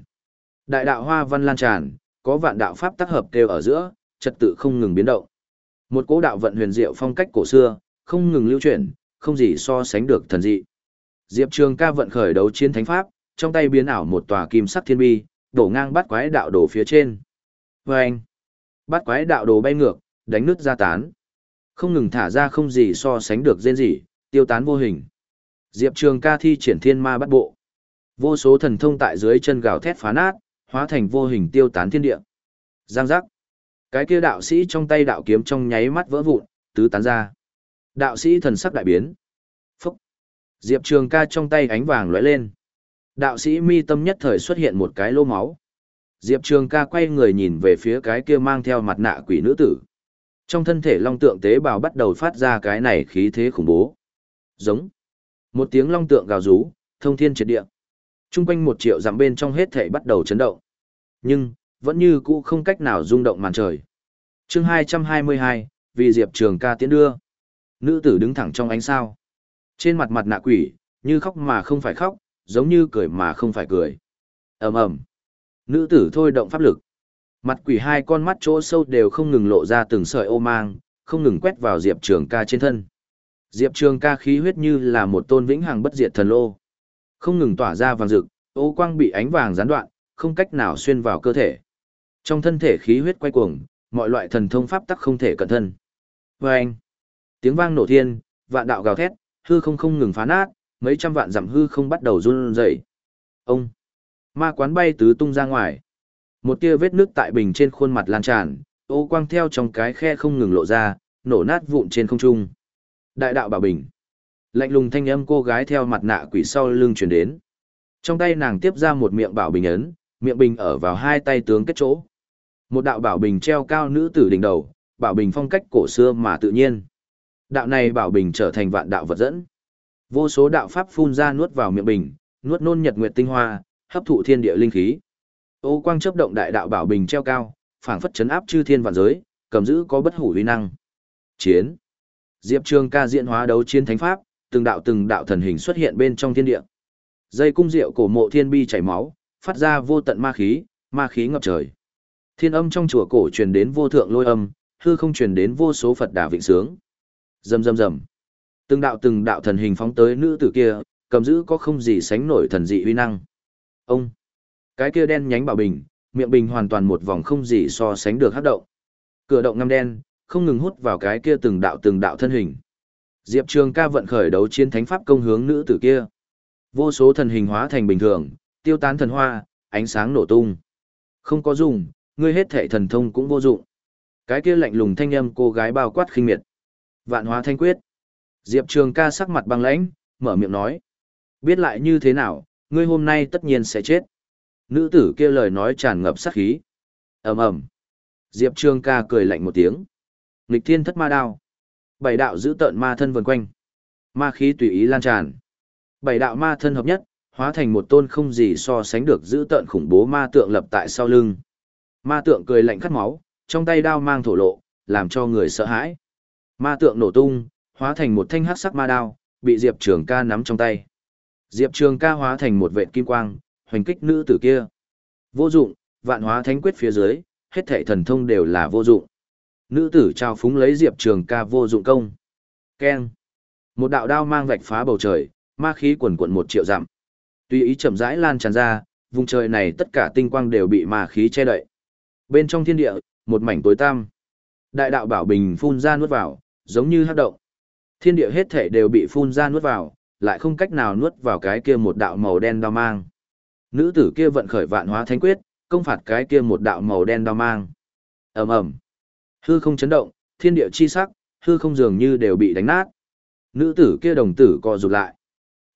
Đại đạo hoa văn lan tràn, có vạn đạo pháp tác hợp kêu ở giữa, trật tự không ngừng biến động. Một cố đạo vận huyền diệu phong cách cổ xưa, không ngừng lưu chuyển, không gì so sánh được thần dị. Diệp Trường ca vận khởi đấu chiến thánh pháp, trong tay biến ảo một tòa kim sắc thiên bi, đổ ngang bắt quái đạo đồ phía trên. Vâng! Bắt quái đạo đồ bay ngược, đánh nứt ra tán. Không ngừng thả ra không gì so sánh được dên gì, tiêu tán vô hình. Diệp Trường ca thi triển thiên ma bắt bộ. Vô số thần thông tại dưới chân gào thét phá nát, hóa thành vô hình tiêu tán thiên địa. Giang giác. Cái kia đạo sĩ trong tay đạo kiếm trong nháy mắt vỡ vụn, tứ tán ra. Đạo sĩ thần sắc đại biến. Phúc. Diệp Trường ca trong tay ánh vàng lóe lên. Đạo sĩ mi tâm nhất thời xuất hiện một cái lô máu. Diệp Trường ca quay người nhìn về phía cái kia mang theo mặt nạ quỷ nữ tử. Trong thân thể long tượng tế bào bắt đầu phát ra cái này khí thế khủng bố. Giống. Một tiếng long tượng gào rú, thông thiên triệt địa. Trung quanh một triệu dặm bên trong hết thể bắt đầu chấn động. Nhưng, vẫn như cũ không cách nào rung động màn trời. chương 222, vì Diệp Trường ca tiến đưa. Nữ tử đứng thẳng trong ánh sao. Trên mặt mặt nạ quỷ, như khóc mà không phải khóc, giống như cười mà không phải cười. ầm ầm Nữ tử thôi động pháp lực. Mặt quỷ hai con mắt chỗ sâu đều không ngừng lộ ra từng sợi ô mang, không ngừng quét vào Diệp Trường ca trên thân. Diệp Trường ca khí huyết như là một tôn vĩnh hằng bất diệt thần lô. Không ngừng tỏa ra vàng rực, ô quang bị ánh vàng gián đoạn, không cách nào xuyên vào cơ thể. Trong thân thể khí huyết quay cuồng, mọi loại thần thông pháp tắc không thể cận thân. Và anh, tiếng vang nổ thiên, vạn đạo gào thét, hư không không ngừng phá nát, mấy trăm vạn dặm hư không bắt đầu run rẩy. Ông, ma quán bay tứ tung ra ngoài. Một tia vết nước tại bình trên khuôn mặt lan tràn, ô quang theo trong cái khe không ngừng lộ ra, nổ nát vụn trên không trung. Đại đạo bảo bình. Lạnh lùng thanh âm cô gái theo mặt nạ quỷ sau lưng truyền đến. Trong tay nàng tiếp ra một miệng bảo bình ấn, miệng bình ở vào hai tay tướng kết chỗ. Một đạo bảo bình treo cao nữ tử đỉnh đầu, bảo bình phong cách cổ xưa mà tự nhiên. Đạo này bảo bình trở thành vạn đạo vật dẫn. Vô số đạo pháp phun ra nuốt vào miệng bình, nuốt nôn nhật nguyệt tinh hoa, hấp thụ thiên địa linh khí. Ô quang chớp động đại đạo bảo bình treo cao, phảng phất chấn áp chư thiên vạn giới, cầm giữ có bất hủ uy năng. Chiến. Diệp Trường ca diễn hóa đấu chiến thánh pháp, từng đạo từng đạo thần hình xuất hiện bên trong thiên địa. Dây cung diệu cổ mộ thiên bi chảy máu, phát ra vô tận ma khí, ma khí ngập trời. Thiên âm trong chùa cổ truyền đến vô thượng lôi âm, hư không truyền đến vô số Phật đà vịnh sướng. Rầm rầm rầm. Từng đạo từng đạo thần hình phóng tới nữ tử kia, cầm giữ có không gì sánh nổi thần dị uy năng. Ông. Cái kia đen nhánh bảo bình, miệng bình hoàn toàn một vòng không gì so sánh được hấp động. Cửa động ngăm đen, không ngừng hút vào cái kia từng đạo từng đạo thân hình. Diệp Trường ca vận khởi đấu chiến thánh pháp công hướng nữ tử kia. Vô số thần hình hóa thành bình thường, tiêu tán thần hoa, ánh sáng nổ tung. Không có dùng, ngươi hết thể thần thông cũng vô dụng. Cái kia lạnh lùng thanh âm cô gái bao quát khinh miệt. Vạn hóa thanh quyết. Diệp Trường ca sắc mặt băng lãnh, mở miệng nói. Biết lại như thế nào, ngươi hôm nay tất nhiên sẽ chết. Nữ tử kia lời nói tràn ngập sát khí. ầm ầm Diệp Trường ca cười lạnh một tiếng. Nghịch thiên thất ma đao. Bảy đạo giữ tợn ma thân vần quanh. Ma khí tùy ý lan tràn. Bảy đạo ma thân hợp nhất, hóa thành một tôn không gì so sánh được giữ tợn khủng bố ma tượng lập tại sau lưng. Ma tượng cười lạnh cắt máu, trong tay đao mang thổ lộ, làm cho người sợ hãi. Ma tượng nổ tung, hóa thành một thanh hắc sắc ma đao, bị Diệp Trường ca nắm trong tay. Diệp Trường ca hóa thành một vệt kim quang, hoành kích nữ tử kia. Vô dụng, vạn hóa thánh quyết phía dưới, hết thảy thần thông đều là vô dụng. Nữ tử trao phúng lấy Diệp Trường ca vô dụng công. Keng. Một đạo đao mang vạch phá bầu trời, ma khí quần quận một triệu dặm. Tuy ý chậm rãi lan tràn ra, vùng trời này tất cả tinh quang đều bị ma khí che đậy. Bên trong thiên địa, một mảnh tối tăm. Đại đạo bảo bình phun ra nuốt vào, giống như hấp động. Thiên địa hết thể đều bị phun ra nuốt vào, lại không cách nào nuốt vào cái kia một đạo màu đen đao mang. Nữ tử kia vận khởi vạn hóa thánh quyết, công phạt cái kia một đạo màu đen đao mang. Ầm ầm. Hư không chấn động, thiên địa chi sắc, hư không dường như đều bị đánh nát. Nữ tử kia đồng tử co rụt lại.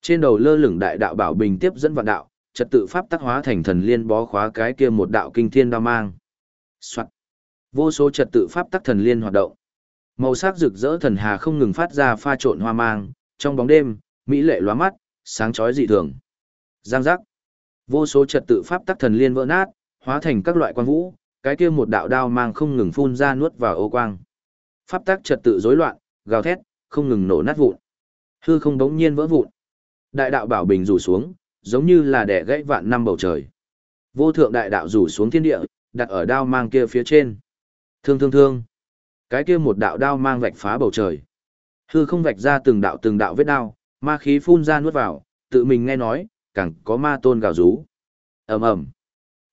Trên đầu lơ lửng đại đạo bảo bình tiếp dẫn vạn đạo, trật tự pháp tác hóa thành thần liên bó khóa cái kia một đạo kinh thiên đao mang. Soạn. Vô số trật tự pháp tắc thần liên hoạt động. Màu sắc rực rỡ thần hà không ngừng phát ra pha trộn hoa mang, trong bóng đêm, mỹ lệ lóa mắt, sáng chói dị thường. Giang giác. Vô số trật tự pháp tắc thần liên vỡ nát, hóa thành các loại quang vũ, cái kia một đạo đao mang không ngừng phun ra nuốt vào ô quang. Pháp tắc trật tự rối loạn, gào thét, không ngừng nổ nát vụn. Hư không đống nhiên vỡ vụn. Đại đạo bảo bình rủ xuống, giống như là đẻ gãy vạn năm bầu trời. Vô thượng đại đạo rủ xuống thiên địa, đặt ở đao mang kia phía trên. Thương thương thương. Cái kia một đạo đao mang vạch phá bầu trời. Hư không vạch ra từng đạo từng đạo vết đao, ma khí phun ra nuốt vào, tự mình nghe nói, càng có ma tôn gào rú. ầm ầm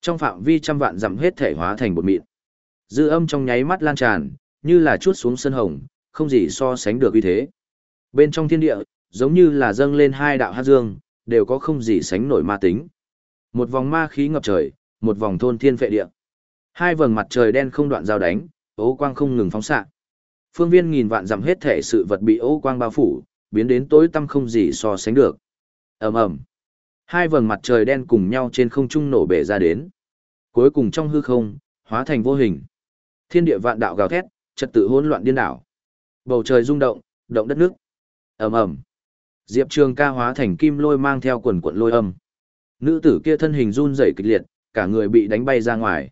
Trong phạm vi trăm vạn dặm hết thể hóa thành bột mịn. Dư âm trong nháy mắt lan tràn, như là chuốt xuống sân hồng, không gì so sánh được uy thế. Bên trong thiên địa, giống như là dâng lên hai đạo hát dương, đều có không gì sánh nổi ma tính. Một vòng ma khí ngập trời, một vòng thôn thiên phệ địa. Hai vầng mặt trời đen không đoạn giao đánh, ố quang không ngừng phóng xạ. Phương viên nghìn vạn dặm hết thể sự vật bị ố quang bao phủ, biến đến tối tăm không gì so sánh được. Ầm ầm. Hai vầng mặt trời đen cùng nhau trên không trung nổ bể ra đến. Cuối cùng trong hư không, hóa thành vô hình. Thiên địa vạn đạo gào thét, trật tự hỗn loạn điên đảo. Bầu trời rung động, động đất nước. Ầm ầm. Diệp Trường ca hóa thành kim lôi mang theo quần quận lôi âm. Nữ tử kia thân hình run rẩy kịch liệt, cả người bị đánh bay ra ngoài.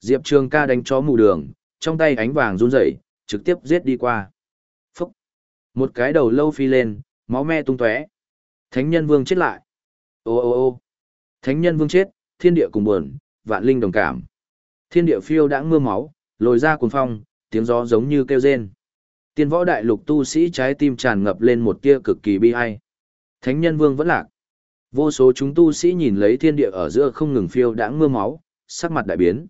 Diệp Trường ca đánh chó mù đường, trong tay ánh vàng run rẩy, trực tiếp giết đi qua. Phúc! Một cái đầu lâu phi lên, máu me tung tóe. Thánh nhân vương chết lại. Ô ô ô! Thánh nhân vương chết, thiên địa cùng buồn, vạn linh đồng cảm. Thiên địa phiêu đã mưa máu, lồi ra cuồng phong, tiếng gió giống như kêu rên. Tiên võ đại lục tu sĩ trái tim tràn ngập lên một tia cực kỳ bi ai. Thánh nhân vương vẫn lạc. Vô số chúng tu sĩ nhìn lấy thiên địa ở giữa không ngừng phiêu đãng mưa máu, sắc mặt đại biến.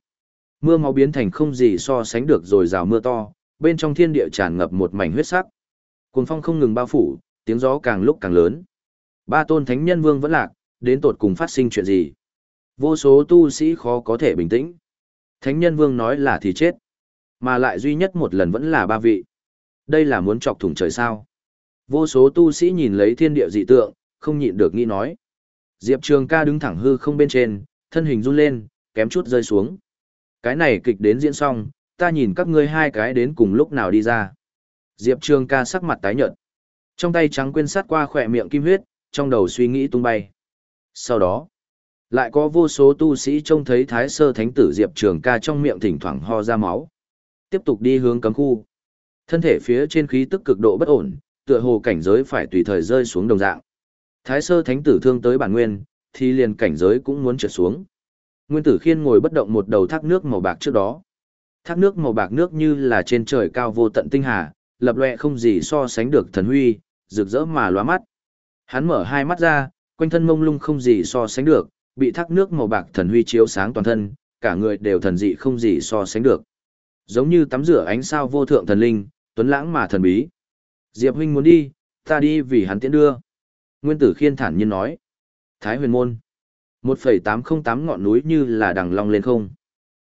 Mưa máu biến thành không gì so sánh được rồi rào mưa to, bên trong thiên địa tràn ngập một mảnh huyết sắc. Cuồng phong không ngừng bao phủ, tiếng gió càng lúc càng lớn. Ba tôn thánh nhân vương vẫn lạc, đến tột cùng phát sinh chuyện gì? Vô số tu sĩ khó có thể bình tĩnh. Thánh nhân vương nói là thì chết. Mà lại duy nhất một lần vẫn là ba vị. Đây là muốn chọc thủng trời sao. Vô số tu sĩ nhìn lấy thiên địa dị tượng, không nhịn được nghĩ nói. Diệp Trường ca đứng thẳng hư không bên trên, thân hình run lên, kém chút rơi xuống. Cái này kịch đến diễn xong, ta nhìn các ngươi hai cái đến cùng lúc nào đi ra. Diệp Trường ca sắc mặt tái nhợt. Trong tay trắng quên sát qua khỏe miệng kim huyết, trong đầu suy nghĩ tung bay. Sau đó, lại có vô số tu sĩ trông thấy thái sơ thánh tử Diệp Trường ca trong miệng thỉnh thoảng ho ra máu. Tiếp tục đi hướng cấm khu. Thân thể phía trên khí tức cực độ bất ổn, tựa hồ cảnh giới phải tùy thời rơi xuống đồng dạng. Thái sơ thánh tử thương tới bản nguyên, thì liền cảnh giới cũng muốn trượt xuống. Nguyên tử khiên ngồi bất động một đầu thác nước màu bạc trước đó. Thác nước màu bạc nước như là trên trời cao vô tận tinh hà, lập loè không gì so sánh được thần huy, rực rỡ mà lóa mắt. Hắn mở hai mắt ra, quanh thân mông lung không gì so sánh được, bị thác nước màu bạc thần huy chiếu sáng toàn thân, cả người đều thần dị không gì so sánh được. Giống như tắm rửa ánh sao vô thượng thần linh, tuấn lãng mà thần bí. Diệp huynh muốn đi, ta đi vì hắn tiễn đưa. Nguyên tử khiên thản nhiên nói. Thái huyền môn. 1,808 ngọn núi như là đằng long lên không.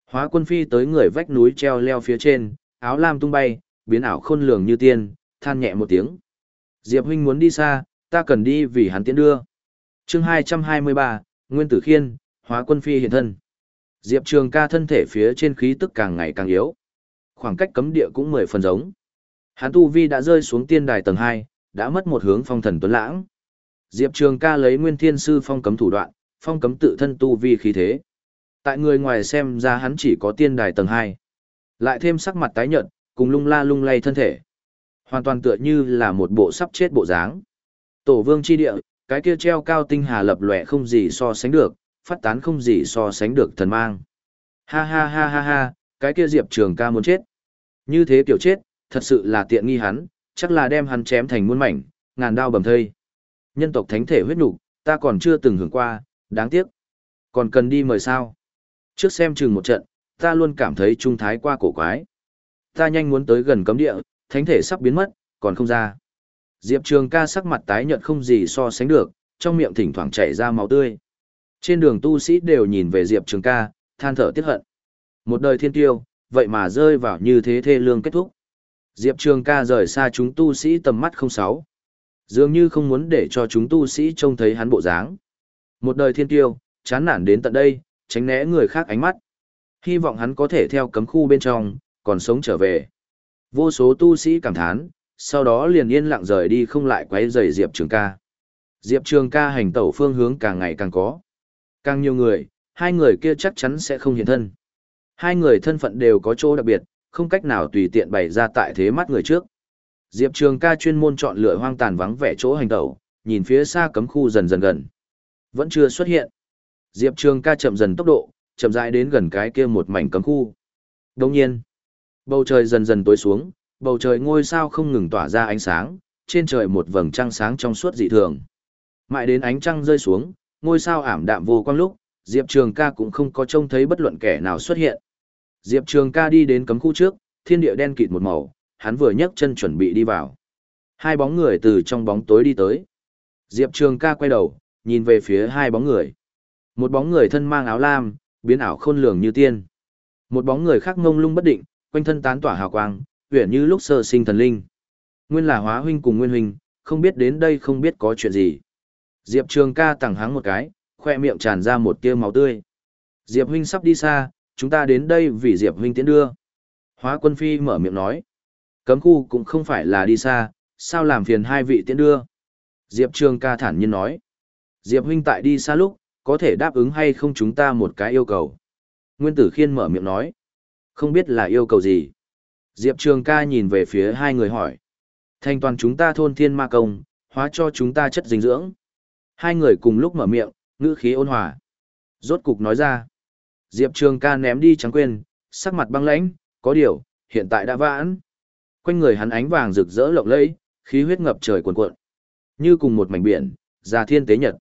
Hóa quân phi tới người vách núi treo leo phía trên, áo lam tung bay, biến ảo khôn lường như tiên, than nhẹ một tiếng. Diệp huynh muốn đi xa, ta cần đi vì hắn tiễn đưa. chương 223, Nguyên tử khiên, hóa quân phi hiện thân. Diệp trường ca thân thể phía trên khí tức càng ngày càng yếu. Khoảng cách cấm địa cũng mười phần giống. Hắn tu vi đã rơi xuống tiên đài tầng 2, đã mất một hướng phong thần tuấn lãng. Diệp Trường ca lấy nguyên thiên sư phong cấm thủ đoạn, phong cấm tự thân tu vi khí thế. Tại người ngoài xem ra hắn chỉ có tiên đài tầng 2. Lại thêm sắc mặt tái nhợt, cùng lung la lung lay thân thể. Hoàn toàn tựa như là một bộ sắp chết bộ dáng. Tổ vương chi địa, cái kia treo cao tinh hà lập lòe không gì so sánh được, phát tán không gì so sánh được thần mang. Ha ha ha ha ha, cái kia Diệp Trường ca muốn chết. Như thế kiểu chết, thật sự là tiện nghi hắn, chắc là đem hắn chém thành muôn mảnh, ngàn đao bầm thây. Nhân tộc thánh thể huyết nục, ta còn chưa từng hưởng qua, đáng tiếc. Còn cần đi mời sao? Trước xem chừng một trận, ta luôn cảm thấy trung thái qua cổ quái. Ta nhanh muốn tới gần cấm địa, thánh thể sắp biến mất, còn không ra. Diệp Trường ca sắc mặt tái nhợt không gì so sánh được, trong miệng thỉnh thoảng chảy ra máu tươi. Trên đường tu sĩ đều nhìn về Diệp Trường ca, than thở tiếc hận. Một đời thiên tiêu, vậy mà rơi vào như thế thê lương kết thúc. Diệp Trường ca rời xa chúng tu sĩ tầm mắt không sáu. Dường như không muốn để cho chúng tu sĩ trông thấy hắn bộ dáng. Một đời thiên tiêu, chán nản đến tận đây, tránh né người khác ánh mắt. Hy vọng hắn có thể theo cấm khu bên trong, còn sống trở về. Vô số tu sĩ cảm thán, sau đó liền yên lặng rời đi không lại quấy rầy Diệp Trường ca. Diệp Trường ca hành tẩu phương hướng càng ngày càng có. Càng nhiều người, hai người kia chắc chắn sẽ không hiện thân. Hai người thân phận đều có chỗ đặc biệt, không cách nào tùy tiện bày ra tại thế mắt người trước. Diệp Trường ca chuyên môn chọn lựa hoang tàn vắng vẻ chỗ hành tẩu, nhìn phía xa cấm khu dần dần gần. Vẫn chưa xuất hiện. Diệp Trường ca chậm dần tốc độ, chậm rãi đến gần cái kia một mảnh cấm khu. Đồng nhiên, bầu trời dần dần tối xuống, bầu trời ngôi sao không ngừng tỏa ra ánh sáng, trên trời một vầng trăng sáng trong suốt dị thường. Mãi đến ánh trăng rơi xuống, ngôi sao ảm đạm vô quang lúc, Diệp Trường ca cũng không có trông thấy bất luận kẻ nào xuất hiện. Diệp Trường ca đi đến cấm khu trước, thiên địa đen kịt một màu, hắn vừa nhấc chân chuẩn bị đi vào. Hai bóng người từ trong bóng tối đi tới. Diệp Trường ca quay đầu, nhìn về phía hai bóng người. Một bóng người thân mang áo lam, biến ảo khôn lường như tiên. Một bóng người khác ngông lung bất định, quanh thân tán tỏa hào quang, uyển như lúc sơ sinh thần linh. Nguyên là hóa huynh cùng nguyên huynh, không biết đến đây không biết có chuyện gì. Diệp Trường ca tẳng hắng một cái, khoe miệng tràn ra một tia máu tươi. Diệp huynh sắp đi xa, chúng ta đến đây vì Diệp huynh tiến đưa. Hóa quân phi mở miệng nói. Cấm khu cũng không phải là đi xa, sao làm phiền hai vị tiến đưa. Diệp Trường ca thản nhiên nói. Diệp huynh tại đi xa lúc, có thể đáp ứng hay không chúng ta một cái yêu cầu. Nguyên tử khiên mở miệng nói. Không biết là yêu cầu gì. Diệp Trường ca nhìn về phía hai người hỏi. Thanh toàn chúng ta thôn thiên ma công, hóa cho chúng ta chất dinh dưỡng. Hai người cùng lúc mở miệng, ngữ khí ôn hòa. Rốt cục nói ra. Diệp Trường ca ném đi trắng quên, sắc mặt băng lãnh, có điều, hiện tại đã vãn. Quanh người hắn ánh vàng rực rỡ lộng lẫy, khí huyết ngập trời cuồn cuộn. Như cùng một mảnh biển, già thiên tế nhật.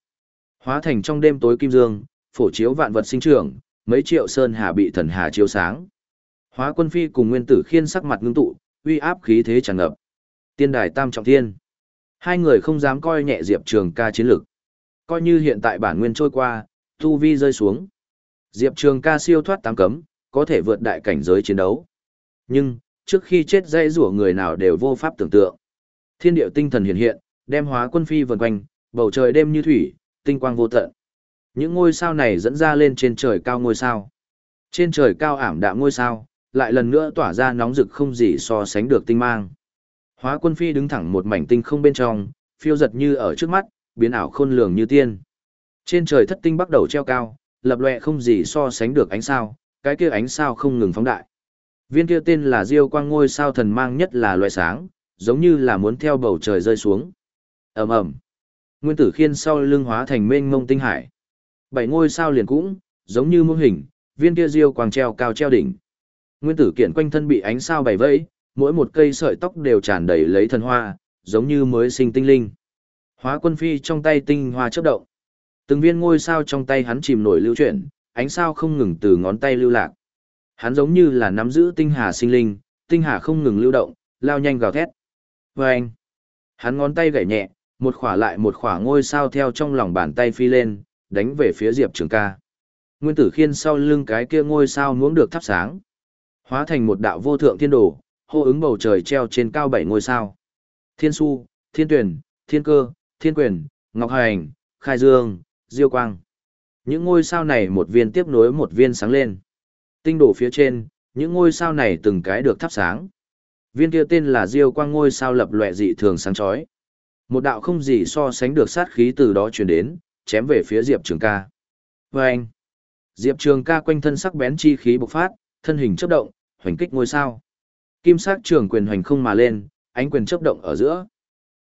Hóa thành trong đêm tối kim dương, phổ chiếu vạn vật sinh trưởng, mấy triệu sơn hà bị thần hà chiếu sáng. Hóa quân phi cùng nguyên tử khiên sắc mặt ngưng tụ, uy áp khí thế tràn ngập. Tiên đài tam trọng thiên. Hai người không dám coi nhẹ Diệp Trường ca chiến lực. Coi như hiện tại bản nguyên trôi qua, tu vi rơi xuống. Diệp Trường ca siêu thoát tám cấm, có thể vượt đại cảnh giới chiến đấu. Nhưng, trước khi chết dây rủa người nào đều vô pháp tưởng tượng. Thiên điệu tinh thần hiện hiện, đem hóa quân phi vần quanh, bầu trời đêm như thủy, tinh quang vô tận. Những ngôi sao này dẫn ra lên trên trời cao ngôi sao. Trên trời cao ảm đạm ngôi sao, lại lần nữa tỏa ra nóng rực không gì so sánh được tinh mang. Hóa quân phi đứng thẳng một mảnh tinh không bên trong, phiêu giật như ở trước mắt, biến ảo khôn lường như tiên. Trên trời thất tinh bắt đầu treo cao, lập lòe không gì so sánh được ánh sao, cái kia ánh sao không ngừng phóng đại. Viên kia tên là Diêu Quang ngôi sao thần mang nhất là loại sáng, giống như là muốn theo bầu trời rơi xuống. Ầm ầm. Nguyên tử khiên sau lưng hóa thành mênh mông tinh hải. Bảy ngôi sao liền cũng, giống như mô hình, viên kia Diêu Quang treo cao treo đỉnh. Nguyên tử kiện quanh thân bị ánh sao bảy vẫy, mỗi một cây sợi tóc đều tràn đầy lấy thần hoa, giống như mới sinh tinh linh. Hóa quân phi trong tay tinh hoa chớp động. Từng viên ngôi sao trong tay hắn chìm nổi lưu chuyển, ánh sao không ngừng từ ngón tay lưu lạc. Hắn giống như là nắm giữ tinh hà sinh linh, tinh hà không ngừng lưu động, lao nhanh gào thét. Và anh, hắn ngón tay gảy nhẹ, một khỏa lại một khỏa ngôi sao theo trong lòng bàn tay phi lên, đánh về phía Diệp Trường ca. Nguyên tử khiên sau lưng cái kia ngôi sao muốn được thắp sáng. Hóa thành một đạo vô thượng thiên đồ, hô ứng bầu trời treo trên cao bảy ngôi sao. Thiên su, thiên tuyển, thiên cơ, thiên quyền, ngọc hành, khai dương, diêu quang. Những ngôi sao này một viên tiếp nối một viên sáng lên. Tinh đổ phía trên, những ngôi sao này từng cái được thắp sáng. Viên kia tên là diêu quang ngôi sao lập lòe dị thường sáng chói. Một đạo không gì so sánh được sát khí từ đó truyền đến, chém về phía Diệp Trường ca. Và anh, Diệp Trường ca quanh thân sắc bén chi khí bộc phát, thân hình chấp động, hoành kích ngôi sao. Kim sắc trường quyền hoành không mà lên, ánh quyền chấp động ở giữa.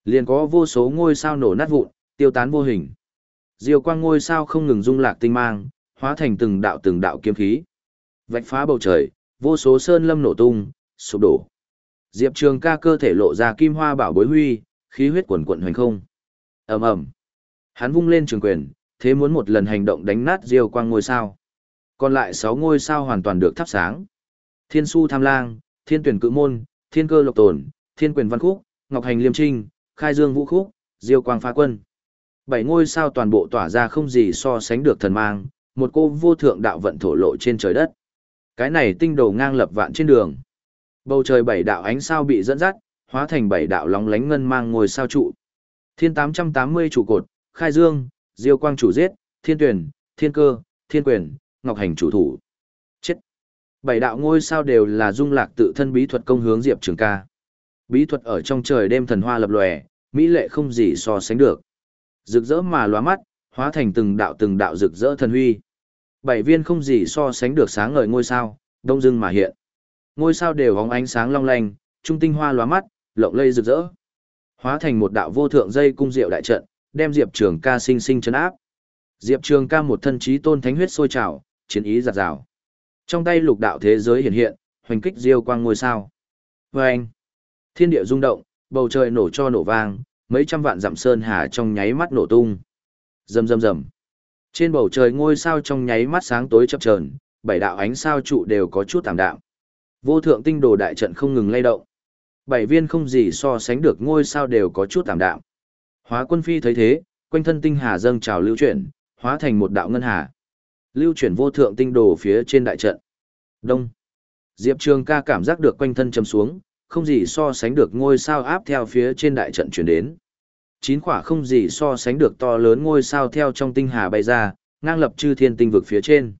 Liền có vô số ngôi sao nổ nát vụn, tiêu tán vô hình. Diều quang ngôi sao không ngừng rung lạc tinh mang, hóa thành từng đạo từng đạo kiếm khí. Vạch phá bầu trời, vô số sơn lâm nổ tung, sụp đổ. Diệp Trường ca cơ thể lộ ra kim hoa bảo bối huy, khí huyết quần quận hoành không. ầm ầm Hắn vung lên trường quyền, thế muốn một lần hành động đánh nát diều quang ngôi sao. Còn lại sáu ngôi sao hoàn toàn được thắp sáng. Thiên su tham lang, thiên tuyển cự môn, thiên cơ lộc tồn, thiên quyền văn khúc, ngọc hành liêm trinh, khai dương vũ khúc, diêu quang phá quân. Bảy ngôi sao toàn bộ tỏa ra không gì so sánh được thần mang, một cô vô thượng đạo vận thổ lộ trên trời đất. Cái này tinh đồ ngang lập vạn trên đường. Bầu trời bảy đạo ánh sao bị dẫn dắt, hóa thành bảy đạo lóng lánh ngân mang ngôi sao trụ. Thiên 880 trụ cột, khai dương, diêu quang chủ giết, thiên tuyển, thiên cơ, thiên quyền, ngọc hành chủ thủ. Chết! Bảy đạo ngôi sao đều là dung lạc tự thân bí thuật công hướng Diệp Trường ca. Bí thuật ở trong trời đêm thần hoa lập lòe, mỹ lệ không gì so sánh được. Rực rỡ mà lóa mắt, hóa thành từng đạo từng đạo rực rỡ thần huy. Bảy viên không gì so sánh được sáng ngời ngôi sao, đông dưng mà hiện. Ngôi sao đều bóng ánh sáng long lanh, trung tinh hoa lóa mắt, lộng lây rực rỡ. Hóa thành một đạo vô thượng dây cung diệu đại trận, đem Diệp Trường ca sinh sinh chấn áp. Diệp Trường ca một thân trí tôn thánh huyết sôi trào, chiến ý giạt rào. Trong tay lục đạo thế giới hiện hiện, hoành kích diêu quang ngôi sao. Và anh, thiên địa rung động, bầu trời nổ cho nổ vang, mấy trăm vạn dặm sơn hà trong nháy mắt nổ tung. Rầm rầm rầm. Trên bầu trời ngôi sao trong nháy mắt sáng tối chập chờn, bảy đạo ánh sao trụ đều có chút tạm đạm. Vô thượng tinh đồ đại trận không ngừng lay động. Bảy viên không gì so sánh được ngôi sao đều có chút tạm đạm. Hóa quân phi thấy thế, quanh thân tinh hà dâng trào lưu chuyển, hóa thành một đạo ngân hà. Lưu chuyển vô thượng tinh đồ phía trên đại trận. Đông. Diệp Trường ca cảm giác được quanh thân chấm xuống, không gì so sánh được ngôi sao áp theo phía trên đại trận chuyển đến. Chín quả không gì so sánh được to lớn ngôi sao theo trong tinh hà bay ra, ngang lập chư thiên tinh vực phía trên.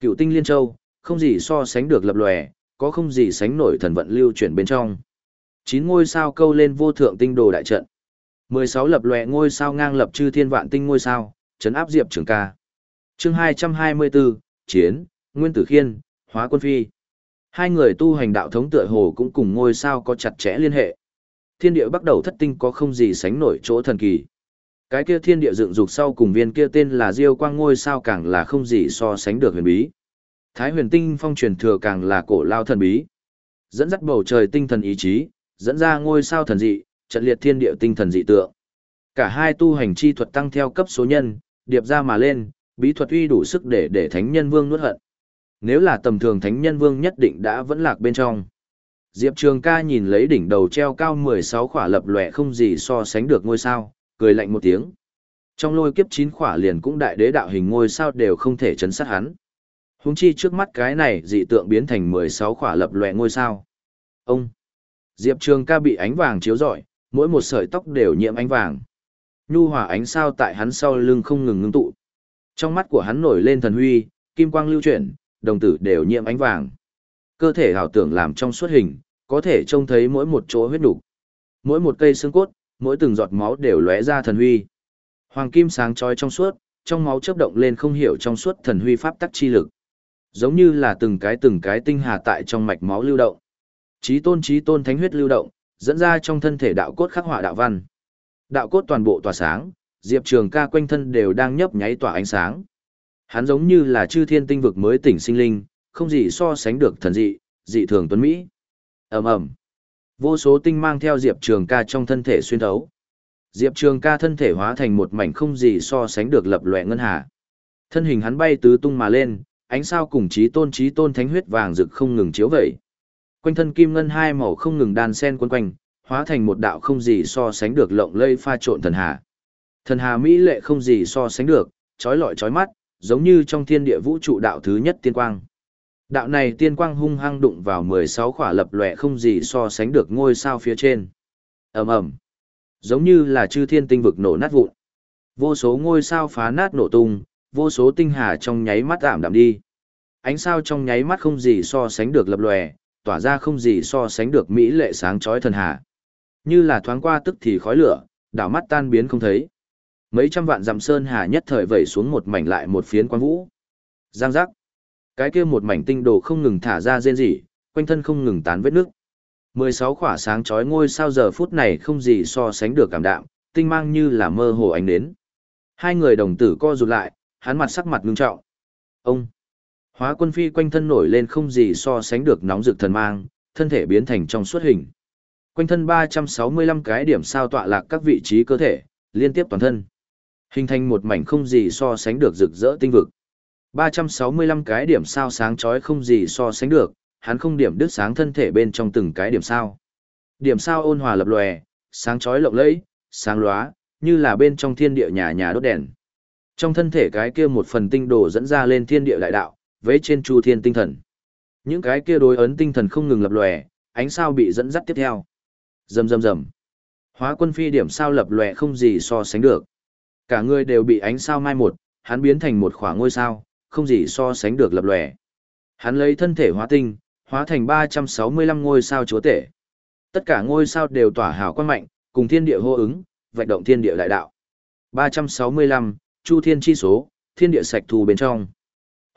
Cựu tinh liên châu, không gì so sánh được lập lòe, có không gì sánh nổi thần vận lưu chuyển bên trong. Chín ngôi sao câu lên vô thượng tinh đồ đại trận. mười sáu lập lòe ngôi sao ngang lập chư thiên vạn tinh ngôi sao, trấn áp Diệp Trường ca. Chương hai hai mươi 224, Chiến, Nguyên Tử Khiên, Hóa Quân Phi. Hai người tu hành đạo thống tựa hồ cũng cùng ngôi sao có chặt chẽ liên hệ. Thiên địa bắt đầu thất tinh có không gì sánh nổi chỗ thần kỳ. Cái kia thiên địa dựng dục sau cùng viên kia tên là Diêu Quang ngôi sao càng là không gì so sánh được huyền bí. Thái huyền tinh phong truyền thừa càng là cổ lao thần bí. Dẫn dắt bầu trời tinh thần ý chí, dẫn ra ngôi sao thần dị, trận liệt thiên địa tinh thần dị tượng. Cả hai tu hành chi thuật tăng theo cấp số nhân, điệp ra mà lên, bí thuật uy đủ sức để để thánh nhân vương nuốt hận. Nếu là tầm thường thánh nhân vương nhất định đã vẫn lạc bên trong. Diệp Trường ca nhìn lấy đỉnh đầu treo cao 16 khỏa lập lòe không gì so sánh được ngôi sao, cười lạnh một tiếng. Trong lôi kiếp 9 khỏa liền cũng đại đế đạo hình ngôi sao đều không thể chấn sát hắn. Húng chi trước mắt cái này dị tượng biến thành 16 khỏa lập lòe ngôi sao. Ông! Diệp Trường ca bị ánh vàng chiếu rọi, mỗi một sợi tóc đều nhiễm ánh vàng. Nhu hòa ánh sao tại hắn sau lưng không ngừng ngưng tụ. Trong mắt của hắn nổi lên thần huy, kim quang lưu chuyển, đồng tử đều nhiễm ánh vàng. Cơ thể hào tưởng làm trong suốt hình, có thể trông thấy mỗi một chỗ huyết nục. Mỗi một cây xương cốt, mỗi từng giọt máu đều lóe ra thần huy. Hoàng kim sáng chói trong suốt, trong máu chớp động lên không hiểu trong suốt thần huy pháp tắc chi lực. Giống như là từng cái từng cái tinh hà tại trong mạch máu lưu động. Chí tôn chí tôn thánh huyết lưu động, dẫn ra trong thân thể đạo cốt khắc họa đạo văn. Đạo cốt toàn bộ tỏa sáng, Diệp Trường ca quanh thân đều đang nhấp nháy tỏa ánh sáng. Hắn giống như là chư thiên tinh vực mới tỉnh sinh linh, không gì so sánh được thần dị, dị thường tuấn Mỹ. ầm ầm Vô số tinh mang theo Diệp Trường ca trong thân thể xuyên thấu. Diệp Trường ca thân thể hóa thành một mảnh không gì so sánh được lập lòe ngân hà. Thân hình hắn bay tứ tung mà lên, ánh sao cùng trí tôn trí tôn thánh huyết vàng rực không ngừng chiếu vậy Quanh thân kim ngân hai màu không ngừng đan sen quấn quanh, hóa thành một đạo không gì so sánh được lộng lây pha trộn thần hà. Thần hà mỹ lệ không gì so sánh được, chói lọi chói mắt, giống như trong thiên địa vũ trụ đạo thứ nhất tiên quang. Đạo này tiên quang hung hăng đụng vào 16 khỏa lập lòe không gì so sánh được ngôi sao phía trên. ầm ầm, Giống như là chư thiên tinh vực nổ nát vụn. Vô số ngôi sao phá nát nổ tung, vô số tinh hà trong nháy mắt ảm đạm đi. Ánh sao trong nháy mắt không gì so sánh được lập lòe, tỏa ra không gì so sánh được mỹ lệ sáng chói thần hà. Như là thoáng qua tức thì khói lửa, đảo mắt tan biến không thấy. Mấy trăm vạn dặm sơn hà nhất thời vẩy xuống một mảnh lại một phiến quang vũ. Giang giác. Cái kia một mảnh tinh đồ không ngừng thả ra rên rỉ, quanh thân không ngừng tán vết nước. 16 khỏa sáng chói ngôi sao giờ phút này không gì so sánh được cảm đạm, tinh mang như là mơ hồ ánh đến. Hai người đồng tử co rụt lại, hắn mặt sắc mặt ngưng trọng. Ông. Hóa quân phi quanh thân nổi lên không gì so sánh được nóng rực thần mang, thân thể biến thành trong suốt hình. Quanh thân 365 cái điểm sao tọa lạc các vị trí cơ thể, liên tiếp toàn thân. Hình thành một mảnh không gì so sánh được rực rỡ tinh vực. 365 cái điểm sao sáng chói không gì so sánh được, hắn không điểm đứt sáng thân thể bên trong từng cái điểm sao. Điểm sao ôn hòa lập lòe, sáng chói lộng lẫy, sáng lóa, như là bên trong thiên địa nhà nhà đốt đèn. Trong thân thể cái kia một phần tinh đồ dẫn ra lên thiên địa đại đạo, vế trên chu thiên tinh thần. Những cái kia đối ấn tinh thần không ngừng lập lòe, ánh sao bị dẫn dắt tiếp theo. Rầm rầm rầm. Hóa quân phi điểm sao lập lòe không gì so sánh được. Cả người đều bị ánh sao mai một, hắn biến thành một khoảng ngôi sao, không gì so sánh được lập lòe. Hắn lấy thân thể hóa tinh, hóa thành 365 ngôi sao chúa tể. Tất cả ngôi sao đều tỏa hào quang mạnh, cùng thiên địa hô ứng, vạch động thiên địa đại đạo. 365, Chu Thiên chi số, thiên địa sạch thù bên trong.